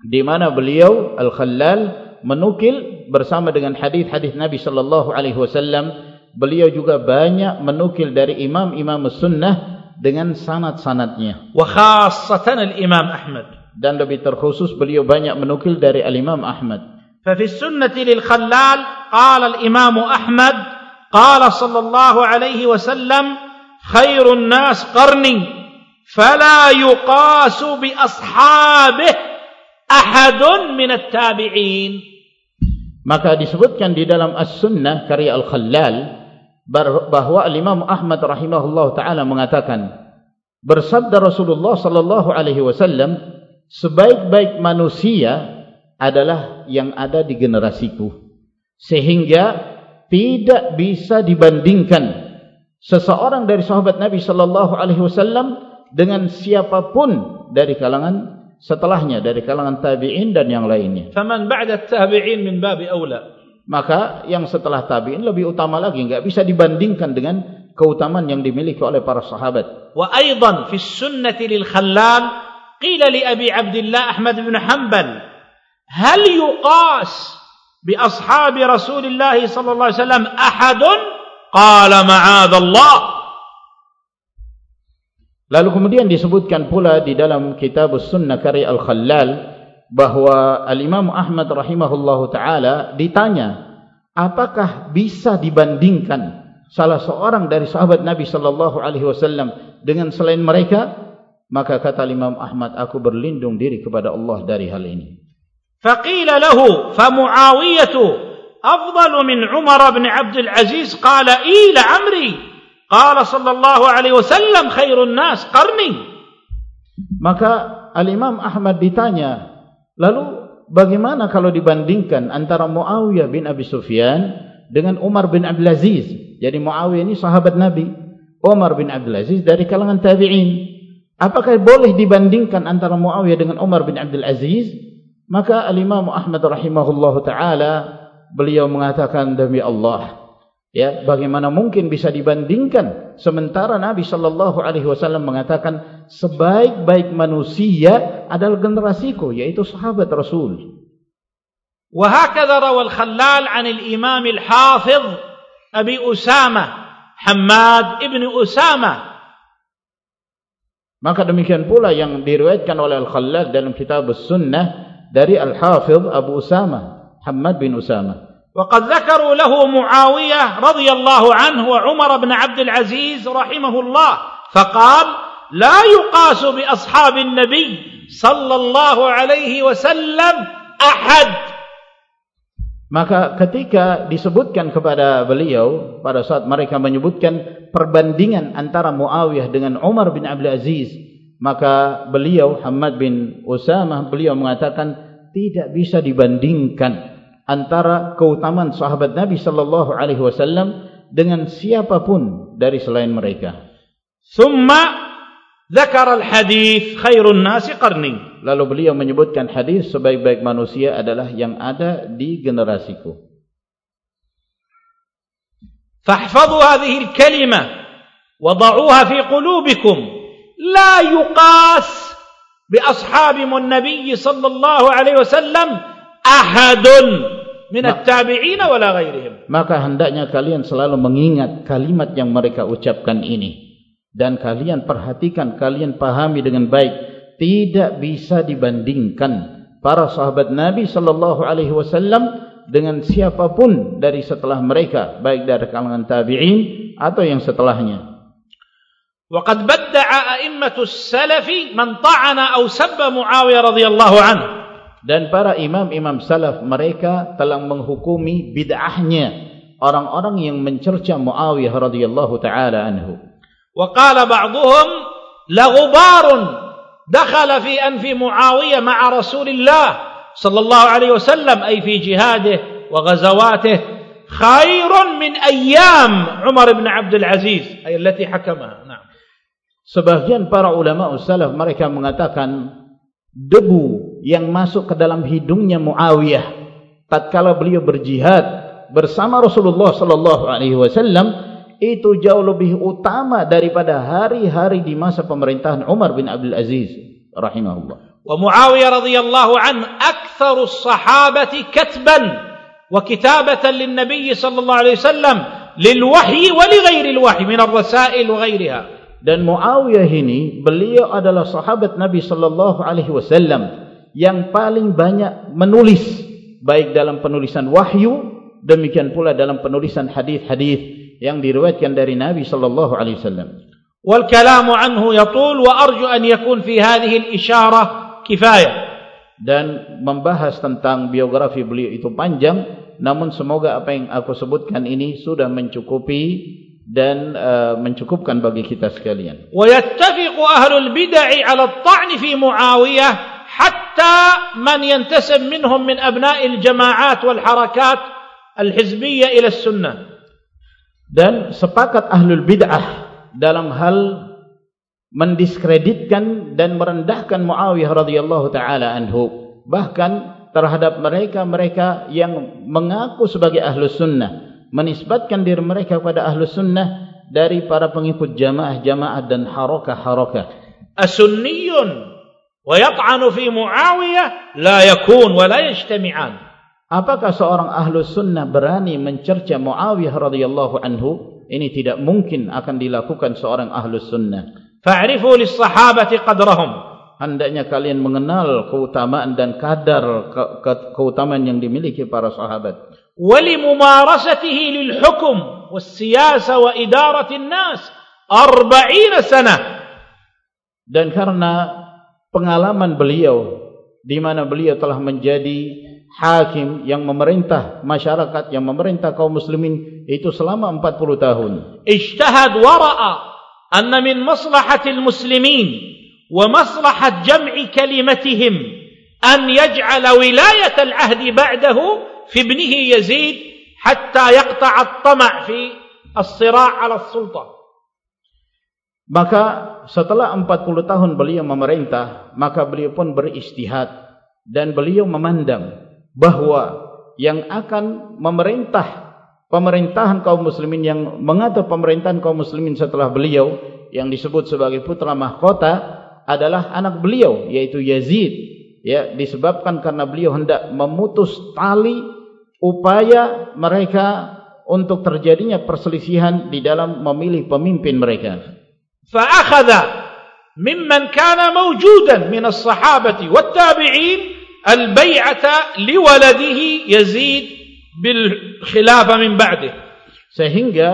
Di mana beliau Al-Khallal menukil bersama dengan hadis-hadis Nabi sallallahu alaihi wasallam, beliau juga banyak menukil dari imam-imam sunnah dengan sanad-sanadnya.
Wa khassatan al-Imam Ahmad.
Dan lebih terkhusus beliau banyak menukil dari al-Imam Ahmad.
Fa fi sunnati lil Khallal qala al-Imam Ahmad قال صلى الله عليه وسلم خير الناس قرني فلا يقاس بأصحابه أحد من التابعين
maka disebutkan di dalam As-Sunnah karya Al-Khallal bahawa Imam Ahmad rahimahullah taala mengatakan bersabda Rasulullah sallallahu alaihi wasallam sebaik-baik manusia adalah yang ada di generasiku. Sehingga tidak bisa dibandingkan seseorang dari sahabat Nabi sallallahu alaihi wasallam dengan siapapun dari kalangan setelahnya dari kalangan tabi'in dan yang lainnya.
Faman ba'da tabi'in min babi aula.
Maka yang setelah tabi'in lebih utama lagi enggak bisa dibandingkan dengan keutamaan yang dimiliki oleh para sahabat.
Wa aidan fi sunnati lil khallal qila li Abi Abdullah Ahmad bin Hanbal hal yuqas bi ashabi Rasulillah sallallahu alaihi wasallam ahadun qala ma'adallah Allah
Lalu kemudian disebutkan pula di dalam kitab Sunnah karya Al-Khalal bahawa Al-Imam Ahmad rahimahullahu ta'ala ditanya apakah bisa dibandingkan salah seorang dari sahabat Nabi sallallahu alaihi wasallam dengan selain mereka? Maka kata Imam Ahmad aku berlindung diri kepada Allah dari hal ini.
Faqila lahu fa muawiyah afdalu min umar bin Abdul aziz qala ila amri. Qala sallallahu alaihi wasallam khairun nas qarni.
Maka al-Imam Ahmad ditanya, lalu bagaimana kalau dibandingkan antara Muawiyah bin Abi Sufyan dengan Umar bin Abdul Aziz? Jadi Muawiyah ini sahabat Nabi, Umar bin Abdul Aziz dari kalangan tabi'in. Apakah boleh dibandingkan antara Muawiyah dengan Umar bin Abdul Aziz? Maka al-Imam Ahmad rahimahullahu taala beliau mengatakan demi Allah, Ya, bagaimana mungkin bisa dibandingkan sementara Nabi sallallahu alaihi wasallam mengatakan sebaik-baik manusia adalah generasiku yaitu sahabat Rasul.
Wa hakadha rawal Khallal 'an al-Imam al-Hafiz Abi Usama Hammad ibn Usama
Maka demikian pula yang diriwayatkan oleh Al-Khallal dalam kitab Sunnah dari Al-Hafiz Abu Usama Hammad bin Usama
وقد ذكروا له معاوية رضي الله عنه وعمر بن عبد العزيز رحمه الله فقال لا يقاس بأصحاب النبي صلى الله عليه وسلم أحد
Maka ketika disebutkan kepada beliau pada saat mereka menyebutkan perbandingan antara Muawiyah dengan Umar bin Abdul Aziz, maka beliau Hamad bin Usamah beliau mengatakan tidak bisa dibandingkan antara keutamaan sahabat Nabi sallallahu alaihi wasallam dengan siapapun dari selain mereka.
Summa dzakara al-hadis khairun nasi qarni.
Lalu beliau menyebutkan hadis sebaik-baik manusia adalah yang ada di generasiku.
Fahfadhu hadhihi al-kalimah wad'uha fi qulubikum la yuqas bi ashabi an-nabi sallallahu alaihi wasallam ahadun من التابعين ولا غيرهم
maka hendaknya kalian selalu mengingat kalimat yang mereka ucapkan ini dan kalian perhatikan kalian pahami dengan baik tidak bisa dibandingkan para sahabat Nabi sallallahu alaihi wasallam dengan siapapun dari setelah mereka baik dari kalangan tabi'in atau yang setelahnya.
Waqad badda'a a'immatus salafi man ta'ana aw sabba Muawiyah radhiyallahu anhu.
dan para imam-imam salaf mereka telah menghukumi bid'ahnya orang-orang yang mencerca Muawiyah radhiyallahu taala anhu.
Wa qala ba'dhum la ghubarun dakhala fi anfi Muawiyah ma'a Rasulillah sallallahu alaihi wasallam ay fi jihadihi wa ghazawatihi khairun min ayyam Umar bin Abdul Aziz ay allati hakamaha. Nah.
Sebagian para ulama salaf mereka mengatakan debu yang masuk ke dalam hidungnya Muawiyah tatkala beliau berjihad bersama Rasulullah sallallahu alaihi wasallam itu jauh lebih utama daripada hari-hari di masa pemerintahan Umar bin Abdul Aziz rahimahullah.
Wa Muawiyah radhiyallahu an aktsaru as-sahabati katban wa kitabatan lin-nabiy sallallahu alaihi wasallam lil-wahyi wa li ghairi al-wahyi min ar-rasail wa ghairiha.
Dan Muawiyah ini beliau adalah sahabat Nabi sallallahu alaihi wasallam yang paling banyak menulis baik dalam penulisan wahyu demikian pula dalam penulisan hadis-hadis yang diriwayatkan dari Nabi sallallahu alaihi wasallam.
Wal kalamu anhu yatul wa arju an yakun fi hadhihi al isyarah kifayah.
Dan membahas tentang biografi beliau itu panjang, namun semoga apa yang aku sebutkan ini sudah mencukupi dan uh, mencukupkan bagi kita sekalian.
Wa yattafiqu ahlul bid'ah 'ala at-ta'n fi Muawiyah hatta man yantasib minhum min abna'il jama'at wal harakat al-hizbiyyah ila as-sunnah
dan sepakat ahlul bid'ah dalam hal mendiskreditkan dan merendahkan Muawiyah radhiyallahu taala anhu. Bahkan terhadap mereka-mereka yang mengaku sebagai ahlus sunnah menisbatkan diri mereka kepada ahlus sunnah dari para pengikut jamaah-jamaah dan harakah-harakah
asunniyun wa fi Muawiyah la yakun wa la yajtami'an
Apakah seorang ahlu sunnah berani mencerca Muawiyah radhiyallahu anhu? Ini tidak mungkin akan dilakukan seorang ahlu sunnah.
Fa'rifu lis-sahabati qadrahum.
Hendaknya kalian mengenal keutamaan dan kadar ke ke keutamaan yang dimiliki para sahabat.
Wali mumarasatihi lil hukum was-siyasa wa idarati an-nas 40 sana.
Dan karena pengalaman beliau di mana beliau telah menjadi hakim yang memerintah masyarakat yang memerintah kaum muslimin itu selama 40 tahun.
Ijtahad wara'a anna min maslahatil muslimin wa maslahat jam'i kalimatihim an yaj'ala wilayat al-ahd ba'dahu fi ibnihi Yazid hatta yaqta' at-tam' fi as-sira' 'ala as-sultan.
Maka setelah 40 tahun beliau memerintah, maka beliau pun beristihad dan beliau memandang bahawa yang akan memerintah pemerintahan kaum muslimin yang mengatur pemerintahan kaum muslimin setelah beliau yang disebut sebagai putra mahkota adalah anak beliau yaitu Yazid ya disebabkan karena beliau hendak memutus tali upaya mereka untuk terjadinya perselisihan di dalam memilih pemimpin mereka.
فأخذ ممن كان موجودا من الصحابة والتابعين البيعة لولده يزيد بالخلافة من بعده.
Sehingga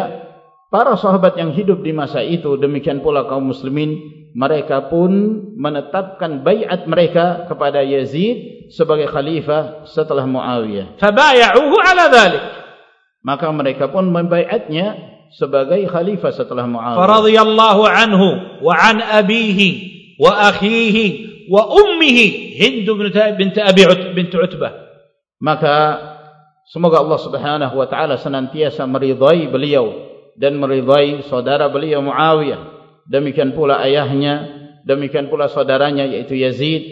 para sahabat yang hidup di masa itu demikian pula kaum muslimin mereka pun menetapkan bayat mereka kepada Yazid sebagai khalifah setelah Muawiyah.
Fabay'uhu 'ala dhalik.
Maka mereka pun membayatnya sebagai khalifah setelah Muawiyah.
Faradhiyallahu anhu wa 'an abihi wa akhihi wa ummihi Hind bint Abi bint Utbah.
Maka semoga Allah Subhanahu wa taala senantiasa meridai beliau dan meridai saudara beliau Muawiyah demikian pula ayahnya, demikian pula saudaranya yaitu Yazid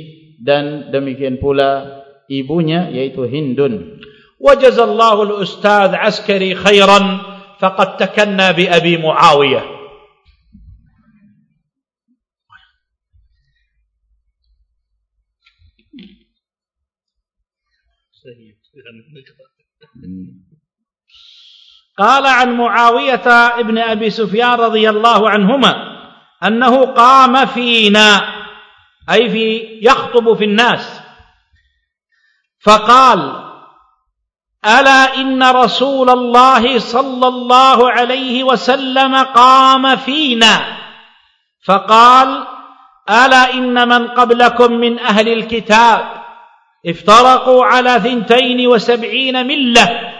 dan demikian pula ibunya yaitu Hindun.
Wajazallahu al-ustadz askari khairan takanna bi Abi Muawiyah. قال عن معاوية ابن أبي سفيان رضي الله عنهما أنه قام فينا أي في يخطب في الناس فقال ألا إن رسول الله صلى الله عليه وسلم قام فينا؟ فقال ألا إن من قبلكم من أهل الكتاب افترقوا على ثنتين وسبعين ملة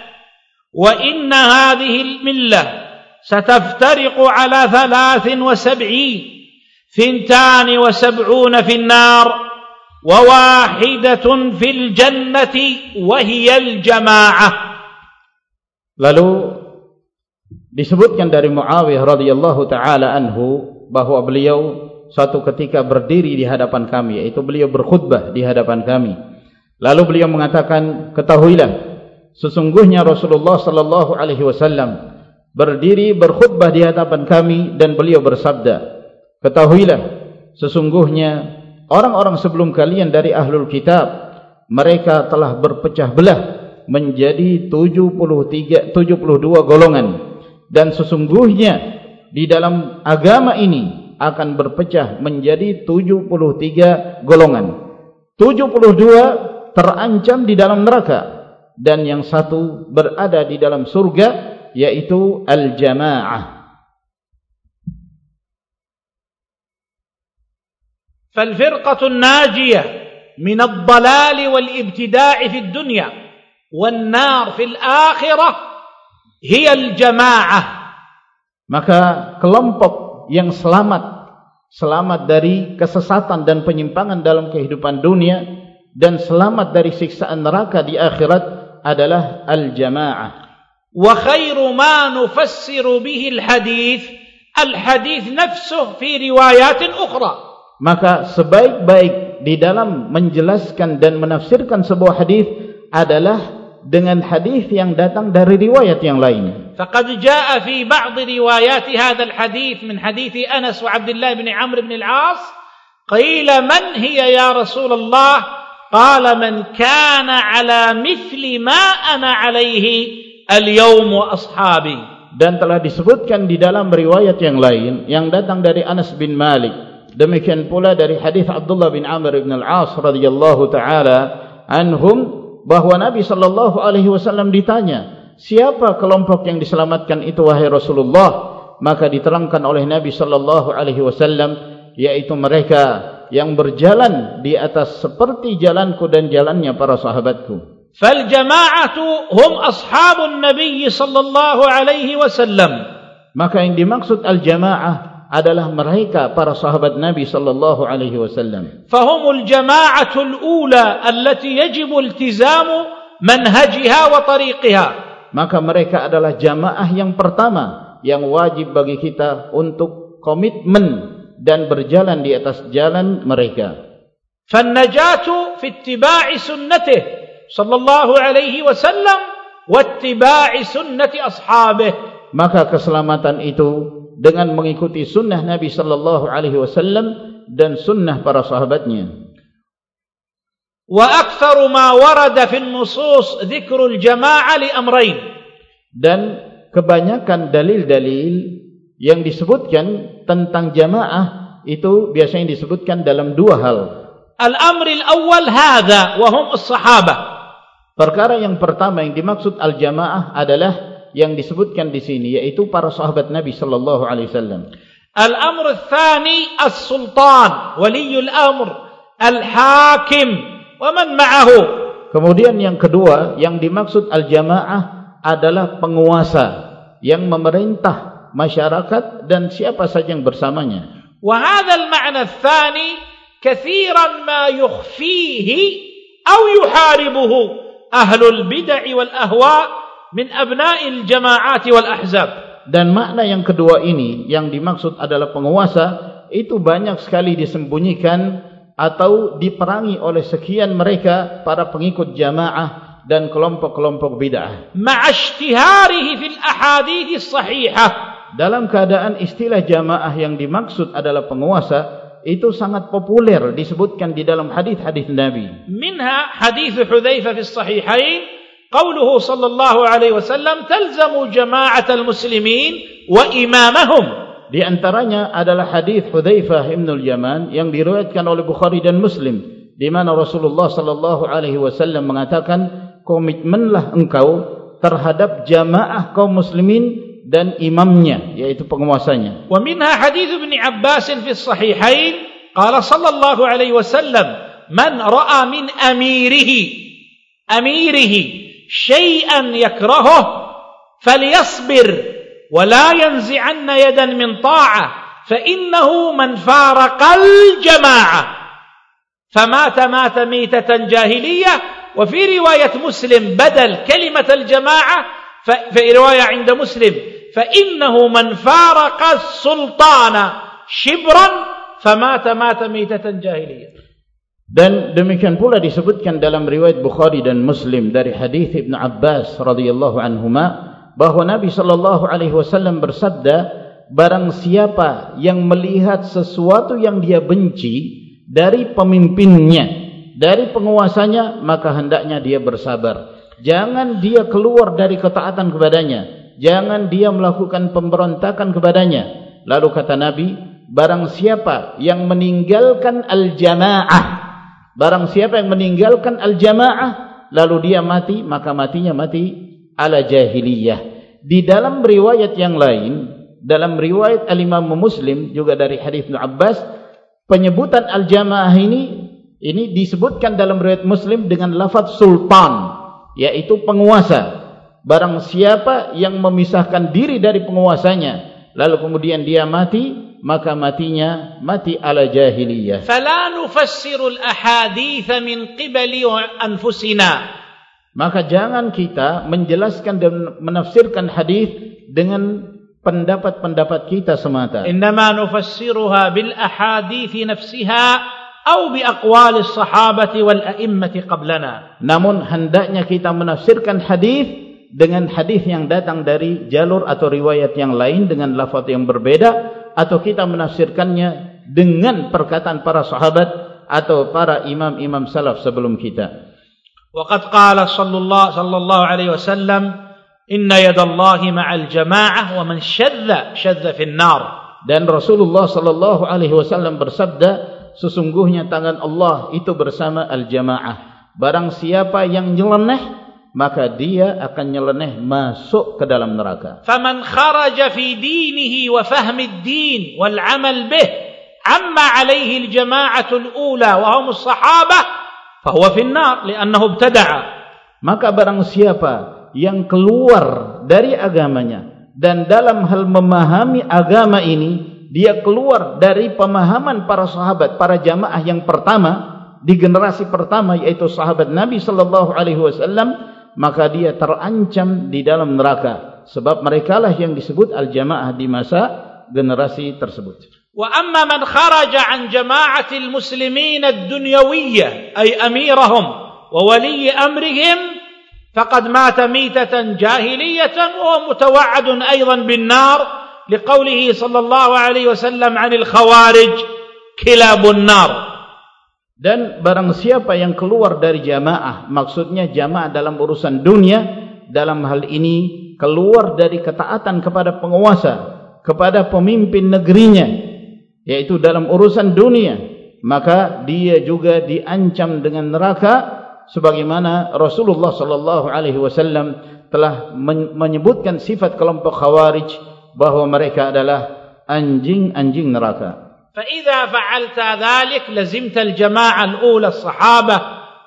وإن هذه الملة ستفترق على ثلاث وسبعين ثنتان وسبعون في النار وواحدة في الجنة وهي الجماعة
lalu disebutkan dari Muawiyah radhiyallahu taala anhu bahwa beliau satu ketika berdiri di hadapan kami yaitu beliau berkhutbah di hadapan kami lalu beliau mengatakan ketahuilah sesungguhnya Rasulullah sallallahu alaihi wasallam berdiri berkhutbah di hadapan kami dan beliau bersabda ketahuilah sesungguhnya orang-orang sebelum kalian dari ahlul kitab mereka telah berpecah belah menjadi 73 72 golongan dan sesungguhnya di dalam agama ini akan berpecah menjadi 73 golongan 72 terancam di dalam neraka dan yang satu berada di dalam surga yaitu al-jamaah.
فالفرقة الناجية من الضلال والابتداع في الدنيا والنار في الآخرة هي الجماعة
maka kelompok yang selamat selamat dari kesesatan dan penyimpangan dalam kehidupan dunia dan selamat dari siksaan neraka di akhirat adalah al-jamaah
وخير ما نفسر به الحديث الحديث نفسه في روايات أخرى
maka sebaik-baik di dalam menjelaskan dan menafsirkan sebuah hadis adalah dengan hadis yang datang dari riwayat yang lain.
Faqad jaa fi ba'd riwayat hadha al-hadith min hadith Anas wa Abdullah bin Amr bin al-As. Qila man hiya ya Rasulullah? Qala man kana ala mithli ma ana alayhi al-yawm wa ashabi.
Dan telah disebutkan di dalam riwayat yang lain yang datang dari Anas bin Malik demikian pula dari hadis Abdullah bin Amr bin Al-As radhiyallahu taala anhum bahwa Nabi sallallahu alaihi wasallam ditanya, siapa kelompok yang diselamatkan itu wahai Rasulullah? Maka diterangkan oleh Nabi sallallahu alaihi wasallam yaitu mereka yang berjalan di atas seperti jalanku dan jalannya para sahabatku.
Fal jama'atu hum ashabun nabiy sallallahu alaihi wasallam.
Maka yang dimaksud al-jama'ah adalah mereka para sahabat Nabi sallallahu alaihi wasallam
فهم الجماعة الأولى التي يجب التزام منهجها وطريقها
maka mereka adalah jamaah yang pertama yang wajib bagi kita untuk komitmen dan berjalan di atas jalan mereka
فالنجاة في اتباع سنته صلى الله عليه وسلم واتباع سنة أصحابه
maka keselamatan itu dengan mengikuti sunnah Nabi sallallahu alaihi wasallam dan sunnah para sahabatnya.
Wa aktsaru ma warada fil nusus dzikrul jama'ah li amrayn.
Dan kebanyakan dalil-dalil yang disebutkan tentang jamaah itu biasanya disebutkan dalam dua hal.
Al-amril awwal hadza wa hum as-sahabah.
Perkara yang pertama yang dimaksud al-jamaah adalah yang disebutkan di sini yaitu para sahabat Nabi sallallahu alaihi wasallam.
Al-amr ats-tsani as-sultan, waliyul amr, al-hakim wa man ma'ahu.
Kemudian yang kedua yang dimaksud al-jamaah adalah penguasa yang memerintah masyarakat dan siapa saja yang bersamanya.
Wa hadzal ma'na ats-tsani katsiran ma yukhfihi aw yuharibuhu ahlul bid'ah wal ahwa' min abna'il jama'ati wal ahzab.
Dan makna yang kedua ini yang dimaksud adalah penguasa itu banyak sekali disembunyikan atau diperangi oleh sekian mereka para pengikut jamaah dan kelompok-kelompok bid'ah.
Ma'ashtiharihi fil ahadithis sahihah
dalam keadaan istilah jamaah yang dimaksud adalah penguasa itu sangat populer disebutkan di dalam hadis-hadis Nabi.
Minha hadis Hudzaifah fi sahihain qauluhu sallallahu alaihi wasallam talzamu jama'at al-muslimin wa imamahum.
Di antaranya adalah hadis Hudzaifah bin al-Yaman yang diriwayatkan oleh Bukhari dan Muslim di mana Rasulullah sallallahu alaihi wasallam mengatakan komitmenlah engkau terhadap jamaah kaum muslimin dan imamnya yaitu penguasanya.
Wa minha hadis Ibnu Abbas fi sahihain qala sallallahu alaihi wasallam man ra'a min amirihi amirihi falyasbir wa la yanzi'anna yadan min ta'ah fa innahu man faraqa al-jama'ah فمات مات ميتة جاهلية. وفي رواية مسلم بدل كلمة الجماعة في رواية عند مسلم فإنه من فارق السلطان شبرا فمات مات ميتة جاهلية.
Dan demikian pula disebutkan dalam riwayat Bukhari dan Muslim dari hadis Ibn Abbas radhiyallahu anhuma bahwa Nabi sallallahu alaihi wasallam bersabda barang siapa yang melihat sesuatu yang dia benci dari pemimpinnya dari penguasanya maka hendaknya dia bersabar jangan dia keluar dari ketaatan kepadanya jangan dia melakukan pemberontakan kepadanya. Lalu kata Nabi, barang siapa yang meninggalkan al-jamaah, barang siapa yang meninggalkan al-jamaah, lalu dia mati, maka matinya mati ala jahiliyah. Di dalam riwayat yang lain, dalam riwayat al-imam muslim, juga dari hadis Ibn Abbas, penyebutan al-jamaah ini, ini disebutkan dalam riwayat muslim dengan lafaz sultan, yaitu penguasa barang siapa yang memisahkan diri dari penguasanya lalu kemudian dia mati maka matinya mati ala jahiliyah.
Fala nufassiru al-ahadith min qibali anfusina.
Maka jangan kita menjelaskan dan menafsirkan hadis dengan pendapat-pendapat kita semata.
Innama nufassiruha bil ahadith nafsiha atau bi aqwali sahabati wal a'immati qablana.
Namun hendaknya kita menafsirkan hadis dengan hadis yang datang dari jalur atau riwayat yang lain dengan lafaz yang berbeda atau kita menafsirkannya dengan perkataan para sahabat atau para imam-imam salaf sebelum kita.
Waqad qala sallallahu sallallahu alaihi wasallam inna yadallahi ma'al jamaah wa man syadza syadza fin nar.
Dan Rasulullah sallallahu alaihi wasallam bersabda sesungguhnya tangan Allah itu bersama al-jamaah. Barang siapa yang nyeleneh maka dia akan nyeleneh masuk ke dalam neraka.
Faman kharaja fi dinihi wa fahmi ad-din wal 'amal bih amma 'alayhi al-jama'atu al-ula wa hum as-sahabah fa huwa fi an-nar li'annahu ibtada'a.
Maka barang siapa yang keluar dari agamanya dan dalam hal memahami agama ini dia keluar dari pemahaman para sahabat, para jamaah yang pertama di generasi pertama yaitu sahabat Nabi sallallahu alaihi wasallam maka dia terancam di dalam neraka sebab merekalah yang disebut al-jamaah di masa generasi tersebut.
Wa amma man kharaja an jama'ati al-muslimin ad-dunyawiyyah ay amirahum wa wali amrihim faqad mata mitatan jahiliyatan wa mutawa'ad aidan bin nar liqawlihi sallallahu alaihi wasallam 'an al-khawarij kilabun nar
Dan barang siapa yang keluar dari jamaah, maksudnya jamaah dalam urusan dunia, dalam hal ini keluar dari ketaatan kepada penguasa, kepada pemimpin negerinya, yaitu dalam urusan dunia, maka dia juga diancam dengan neraka sebagaimana Rasulullah sallallahu alaihi wasallam telah menyebutkan sifat kelompok khawarij bahwa mereka adalah anjing-anjing neraka.
فإذا فعلت ذلك لزمت الجماعة الأولى الصحابة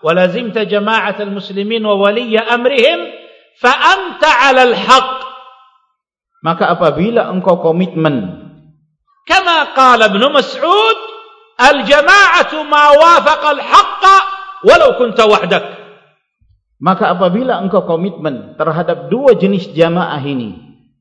ولزمت جماعة المسلمين وولي أمرهم فأنت على الحق.
Maka apabila engkau komitmen.
كما قال ابن مسعود الجماعة ما وافق الحق ولو كنت وحدك.
Maka apabila engkau komitmen terhadap dua jenis jamaah ini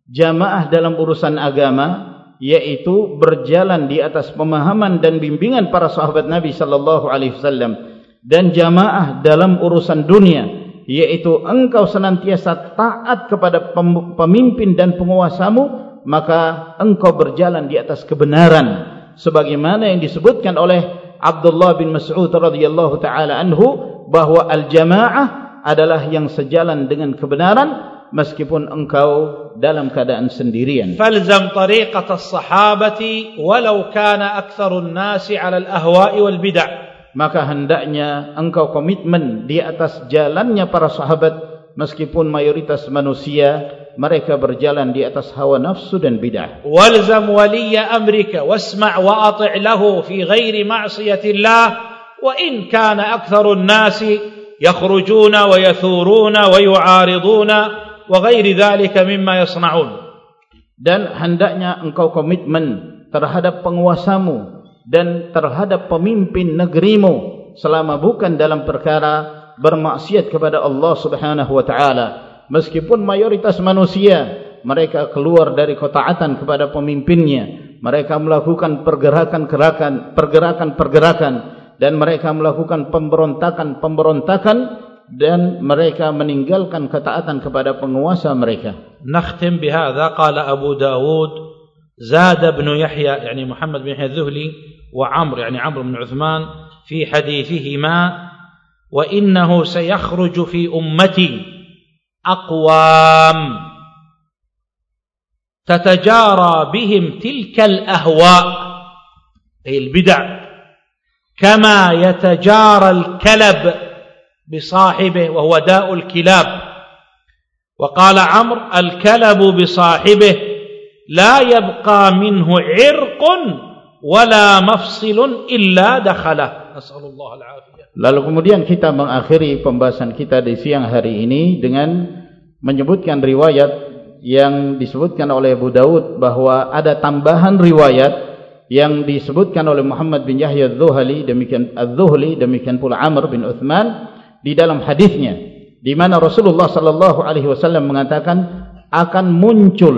jamaah dalam urusan agama yaitu berjalan di atas pemahaman dan bimbingan para sahabat Nabi sallallahu alaihi wasallam dan jamaah dalam urusan dunia yaitu engkau senantiasa taat kepada pemimpin dan penguasamu maka engkau berjalan di atas kebenaran. Sebagaimana yang disebutkan oleh Abdullah bin Mas'ud radhiyallahu taala anhu bahwa al-jamaah adalah yang sejalan dengan kebenaran meskipun engkau dalam keadaan sendirian.
Falzam tariqat as-sahabati walau kana aktsarun nasi 'ala al-ahwa'i wal bid'ah.
Maka hendaknya engkau komitmen di atas jalannya para sahabat meskipun mayoritas manusia mereka berjalan di atas hawa nafsu dan bid'ah.
Walzam waliya amrika wasma' wa ati' lahu fi ghairi ma'siyati Allah wa in kana aktsarun nasi yakhrujuna wa yathuruna wa yu'ariduna wa ghairi dhalika mimma yasna'un.
Dan hendaknya engkau komitmen terhadap penguasamu dan terhadap pemimpin negerimu selama bukan dalam perkara bermaksiat kepada Allah Subhanahu wa taala. Meskipun mayoritas manusia mereka keluar dari ketaatan kepada pemimpinnya. Mereka melakukan pergerakan-gerakan pergerakan-pergerakan. Dan mereka melakukan pemberontakan-pemberontakan dan mereka meninggalkan ketaatan kepada penguasa mereka.
Nakhtim bihadza qala Abu Dawud زاد ابن يحيى يعني محمد بن يحيى الذهلي وعمر يعني عمرو بن عثمان في حديثهما وإنه سيخرج في أمتي أقوام تتجارى بهم تلك الأهواء أي البدع كما يتجارى الكلب بصاحبه وهو داء الكلاب وقال عمرو الكلب بصاحبه لا يبقى منه عرق ولا مفصل إلا دخله نسأل الله العافية
Lalu kemudian kita mengakhiri pembahasan kita di siang hari ini dengan menyebutkan riwayat yang disebutkan oleh Abu Daud bahwa ada tambahan riwayat yang disebutkan oleh Muhammad bin Yahya Az-Zuhali demikian Az-Zuhli demikian pula Amr bin Uthman di dalam hadisnya di mana Rasulullah sallallahu alaihi wasallam mengatakan akan muncul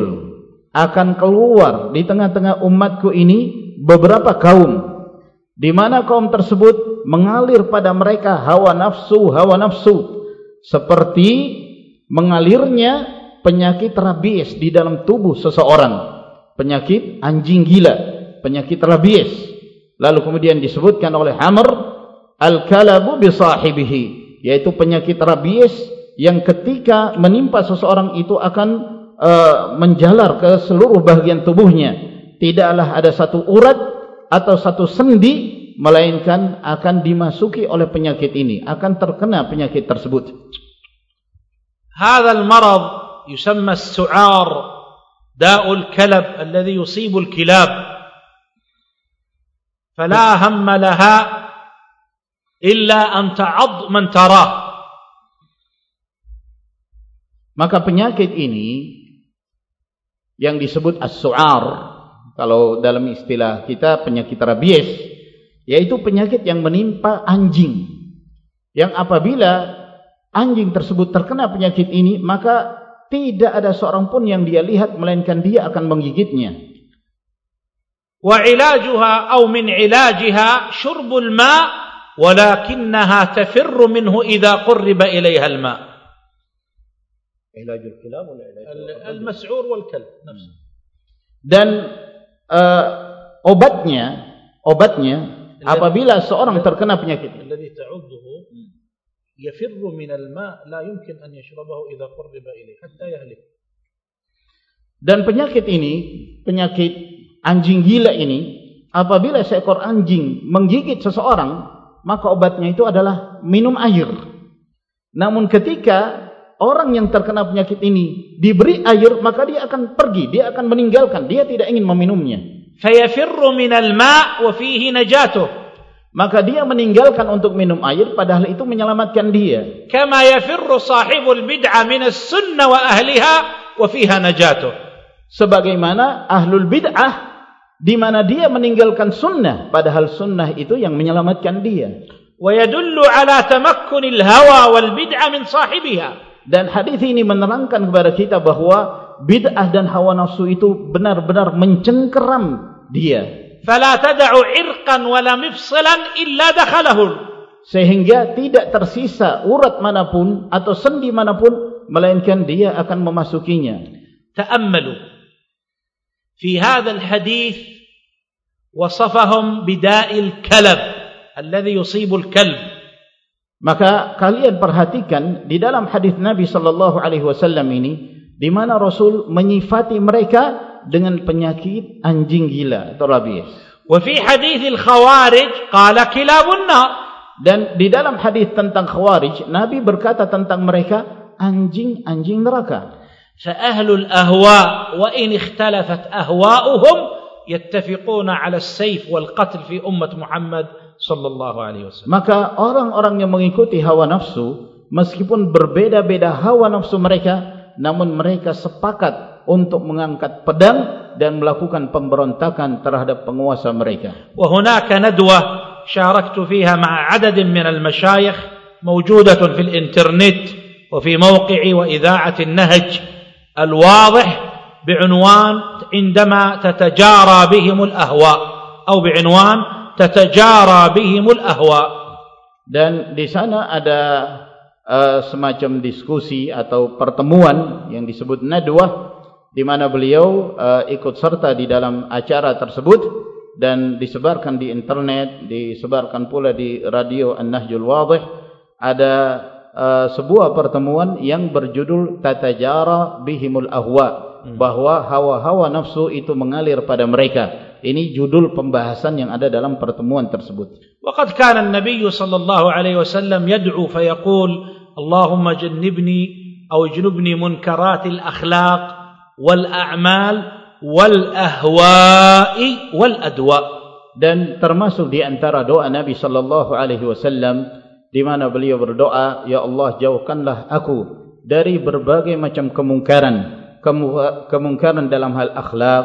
akan keluar di tengah-tengah umatku ini beberapa kaum di mana kaum tersebut mengalir pada mereka hawa nafsu hawa nafsu seperti mengalirnya penyakit rabies di dalam tubuh seseorang. Penyakit anjing gila penyakit rabies. Lalu kemudian disebutkan oleh Amr al-kalabu bi sahibihi yaitu penyakit rabies yang ketika menimpa seseorang itu akan e, menjalar ke seluruh bagian tubuhnya. Tidaklah ada satu urat atau satu sendi melainkan akan dimasuki oleh penyakit ini. Akan terkena penyakit tersebut.
Hadzal marad yusamma as-su'ar da'ul kalab alladhi yusibul kilab. Fala hamma laha illa an ta'ad man tarah
maka penyakit ini yang disebut as-su'ar kalau dalam istilah kita penyakit rabies yaitu penyakit yang menimpa anjing. Yang apabila anjing tersebut terkena penyakit ini maka tidak ada seorang pun yang dia lihat melainkan dia akan menggigitnya.
Wa ilajuha aw min ilajiha syurbul ma' ولكنها تفر منه إذا قرب إليها الماء
علاج الكلاب ولا علاج
المسعور والكلب نفسه
dan uh, obatnya obatnya apabila seorang terkena penyakit
الذي تعده يفر من الماء لا يمكن أن يشربه إذا قرب إليه حتى يهلك
dan penyakit ini penyakit anjing gila ini apabila seekor anjing menggigit seseorang maka obatnya itu adalah minum air. Namun ketika orang yang terkena penyakit ini diberi air, maka dia akan pergi, dia akan meninggalkan, dia tidak ingin meminumnya.
Fayafirru minal ma' wa fihi najatuh.
Maka dia meninggalkan untuk minum air padahal itu menyelamatkan dia.
Kama yafirru sahibul bid'ah min as-sunnah wa ahliha wa fiha najatuh.
Sebagaimana ahlul bid'ah di mana dia meninggalkan sunnah padahal sunnah itu yang menyelamatkan dia.
Wa yadullu ala tamakkunil hawa wal bid'ah min sahibiha.
Dan hadis ini menerangkan kepada kita bahawa bid'ah dan hawa nafsu itu benar-benar mencengkeram dia.
Fala tad'u irqan wala mifsalan illa dakhalahu
sehingga tidak tersisa urat manapun atau sendi manapun melainkan dia akan memasukinya.
Ta'ammalu. في هذا الحديث وصفهم بداء الكلب الذي يصيب الكلب
maka kalian perhatikan di dalam hadis Nabi sallallahu alaihi wasallam ini di mana Rasul menyifati mereka dengan penyakit anjing gila atau rabies.
وفي حديث الخوارج قال كلاب النار
dan di dalam hadis tentang khawarij Nabi berkata tentang mereka anjing-anjing neraka.
فأهل الأهواء وإن اختلفت أهواؤهم يتفقون على السيف والقتل في أمة محمد صلى الله عليه وسلم.
Maka orang-orang yang mengikuti hawa nafsu meskipun berbeda-beda hawa nafsu mereka namun mereka sepakat untuk mengangkat pedang dan melakukan pemberontakan terhadap penguasa mereka.
وهناك ندوة شاركت فيها مع عدد من المشايخ موجودة في الإنترنت وفي موقع وإذاعة النهج الواضح بعنوان عندما تتجارى بهم الأهواء أو بعنوان تتجارى بهم الأهواء
dan di sana ada uh, semacam diskusi atau pertemuan yang disebut nadwah di mana beliau uh, ikut serta di dalam acara tersebut dan disebarkan di internet, disebarkan pula di radio An-Nahjul Wadih ada uh, sebuah pertemuan yang berjudul Tatajara Bihimul Ahwa hmm. bahwa hawa-hawa nafsu itu mengalir pada mereka. Ini judul pembahasan yang ada dalam pertemuan tersebut.
Waqad kana an-nabiy sallallahu alaihi wasallam yad'u fa yaqul Allahumma jannibni aw junubni munkaratil akhlaq wal-a'mal wal-ahwa'i wal-adwa
dan termasuk di antara doa Nabi sallallahu alaihi wasallam di mana beliau berdoa ya Allah jauhkanlah aku dari berbagai macam kemungkaran kemungkaran dalam hal akhlak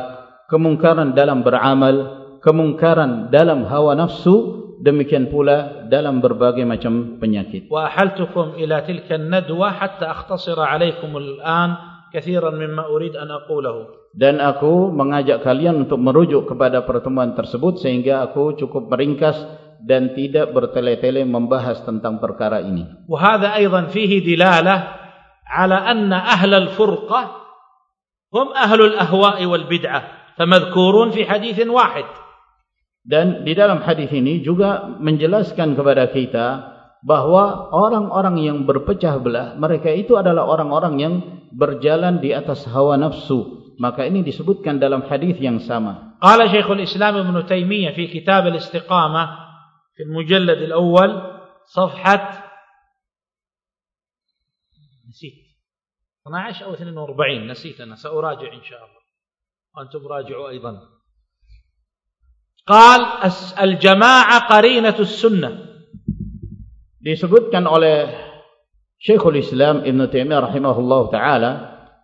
kemungkaran dalam beramal kemungkaran dalam hawa nafsu demikian pula dalam berbagai macam penyakit.
Wa ahaltukum ila tilka an-nadwa hatta akhtasira alaikum al-an kathiran mimma urid an aqulahu.
Dan aku mengajak kalian untuk merujuk kepada pertemuan tersebut sehingga aku cukup meringkas dan tidak bertele-tele membahas tentang perkara ini.
Wa hadha aidan fihi dilalah ala anna ahla al-furqah hum ahlu al-ahwa'i wal bid'ah famadhkurun fi hadithin wahid.
Dan di dalam hadis ini juga menjelaskan kepada kita bahawa orang-orang yang berpecah belah mereka itu adalah orang-orang yang berjalan di atas hawa nafsu. Maka ini disebutkan dalam hadis yang sama.
Qala syekhul islam ibn taimiyah fi kitab al-istiqamah fi al-mujallad al-awwal safhat نسيت 12 أو 42 نسيت أنا ساراجع ان شاء الله وأنتم راجعوا أيضا قال الجماعه قرينه السنة
disebutkan oleh Syekhul Islam Ibn Taimiyah rahimahullah taala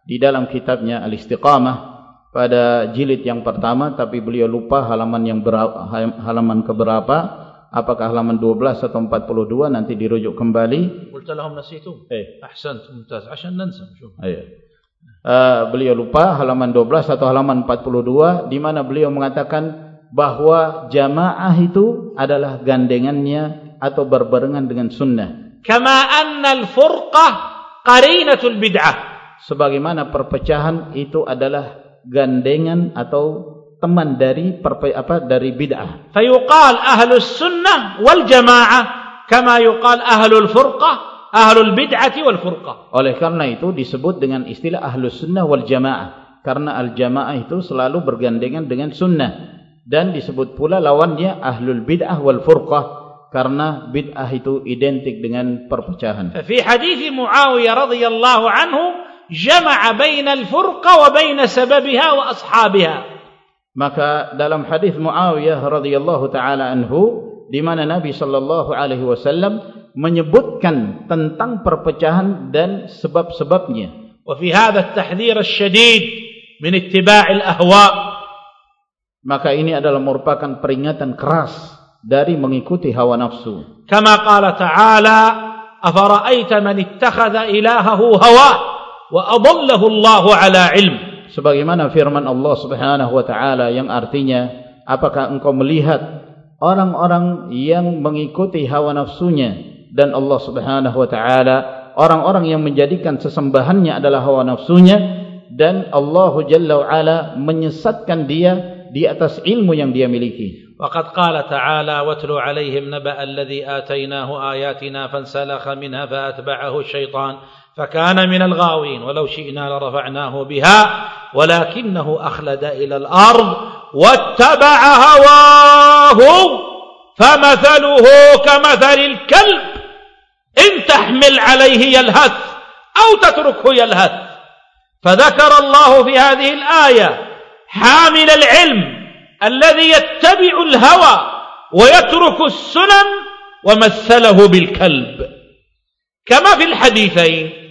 di dalam kitabnya Al-Istiqamah pada jilid yang pertama tapi beliau lupa halaman yang berapa, halaman keberapa apakah halaman 12 atau 42 nanti dirujuk kembali?
Qult itu. Eh, ahsan mumtaz. Ashan
nansa ya beliau lupa halaman 12 atau halaman 42 di mana beliau mengatakan bahawa jamaah itu adalah gandengannya atau berbarengan dengan sunnah.
Kama anna al furqah qarinatul bid'ah.
Sebagaimana perpecahan itu adalah gandengan atau teman dari perpe apa dari bid'ah.
Fayuqal ahlus sunnah wal jamaah kama yuqal ahlul furqah ahlul bid'ati wal furqah.
Oleh karena itu disebut dengan istilah ahlus sunnah wal jamaah karena al jamaah itu selalu bergandengan dengan sunnah dan disebut pula lawannya ahlul bid'ah wal furqah karena bid'ah itu identik dengan perpecahan.
Fi hadis Muawiyah radhiyallahu anhu jama'a bain al-furqa wa bain sababiha wa ashabiha.
Maka dalam hadis Muawiyah radhiyallahu taala anhu di mana Nabi sallallahu alaihi wasallam menyebutkan tentang perpecahan dan sebab-sebabnya.
Wa fi hadha at-tahdhir asy-syadid min ittiba' al-ahwa.
Maka ini adalah merupakan peringatan keras dari mengikuti hawa nafsu.
Kama qala ta'ala afara'aita man ittakhadha ilahahu hawa wa adallahu Allahu ala ilm
sebagaimana firman Allah Subhanahu wa taala yang artinya apakah engkau melihat orang-orang yang mengikuti hawa nafsunya dan Allah Subhanahu wa taala orang-orang yang menjadikan sesembahannya adalah hawa nafsunya dan Allah Jalla wa ala menyesatkan dia di atas ilmu yang dia miliki.
Waqad qala ta'ala watlu 'alaihim naba'a alladhi atainahu ayatina fansalakha minha fa'atba'ahu asy-syaitan فكان من الغاوين ولو شئنا لرفعناه بها ولكنه أخلد إلى الأرض واتبع هواه فمثله كمثل الكلب إن تحمل عليه يلهث أو تتركه يلهث فذكر الله في هذه الآية حامل العلم الذي يتبع الهوى ويترك السنن ومثله بالكلب كما في الحديثين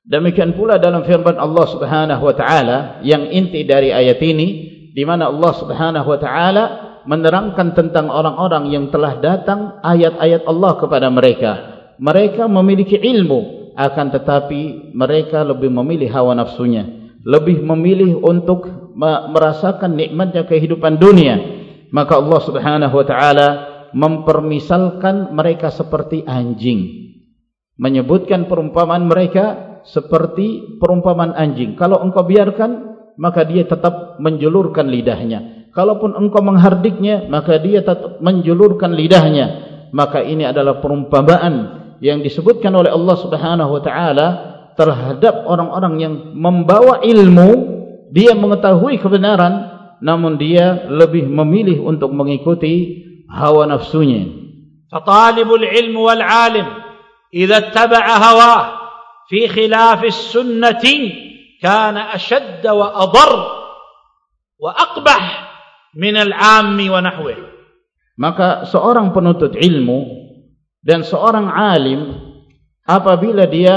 Demikian pula dalam firman Allah Subhanahu wa taala yang inti dari ayat ini di mana Allah Subhanahu wa taala menerangkan tentang orang-orang yang telah datang ayat-ayat Allah kepada mereka. Mereka memiliki ilmu akan tetapi mereka lebih memilih hawa nafsunya, lebih memilih untuk merasakan nikmatnya kehidupan dunia. Maka Allah Subhanahu wa taala mempermisalkan mereka seperti anjing. Menyebutkan perumpamaan mereka seperti perumpamaan anjing. Kalau engkau biarkan, maka dia tetap menjulurkan lidahnya. Kalaupun engkau menghardiknya, maka dia tetap menjulurkan lidahnya. Maka ini adalah perumpamaan yang disebutkan oleh Allah Subhanahu wa taala terhadap orang-orang yang membawa ilmu, dia mengetahui kebenaran namun dia lebih memilih untuk mengikuti hawa nafsunya.
Fatalibul ilmu wal alim idza ittaba'a hawah في خلاف السنة كان أشد وأضر وأقبح من العام ونحوه
maka seorang penuntut ilmu dan seorang alim apabila dia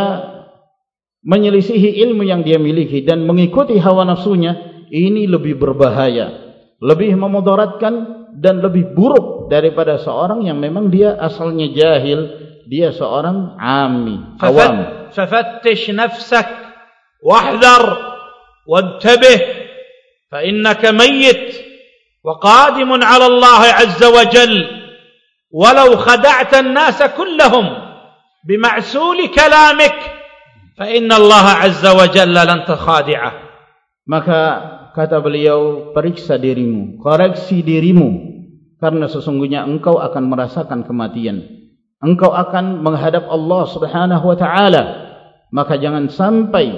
menyelisihi ilmu yang dia miliki dan mengikuti hawa nafsunya ini lebih berbahaya lebih memudaratkan dan lebih buruk daripada seorang yang memang dia asalnya jahil dia seorang ami awam
ففتش نفسك واحذر وانتبه فإنك ميت وقادم على الله عز وجل ولو خدعت الناس كلهم بمعسول كلامك فإن الله عز وجل لن تخادعه
maka kata beliau periksa dirimu koreksi dirimu karena sesungguhnya engkau akan merasakan kematian engkau akan menghadap Allah Subhanahu wa taala. Maka jangan sampai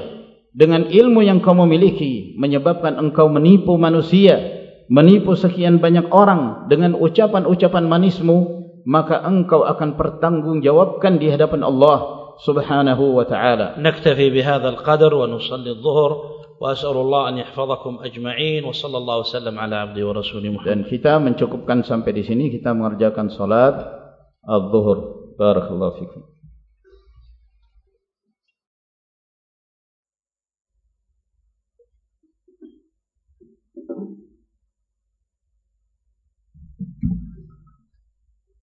dengan ilmu yang kamu miliki menyebabkan engkau menipu manusia menipu sekian banyak orang dengan ucapan-ucapan manismu maka engkau akan pertanggungjawabkan di hadapan Allah Subhanahu wa taala.
Naktafi bihadzal qadar wa nusalli adh-dhuhr wa as'alu an yahfazakum ajma'in wa sallallahu wasallam ala abdi wa rasuli
Muhammad. Dan kita mencukupkan sampai di sini. Kita mengerjakan salat الظهر. بارك الله فيكم.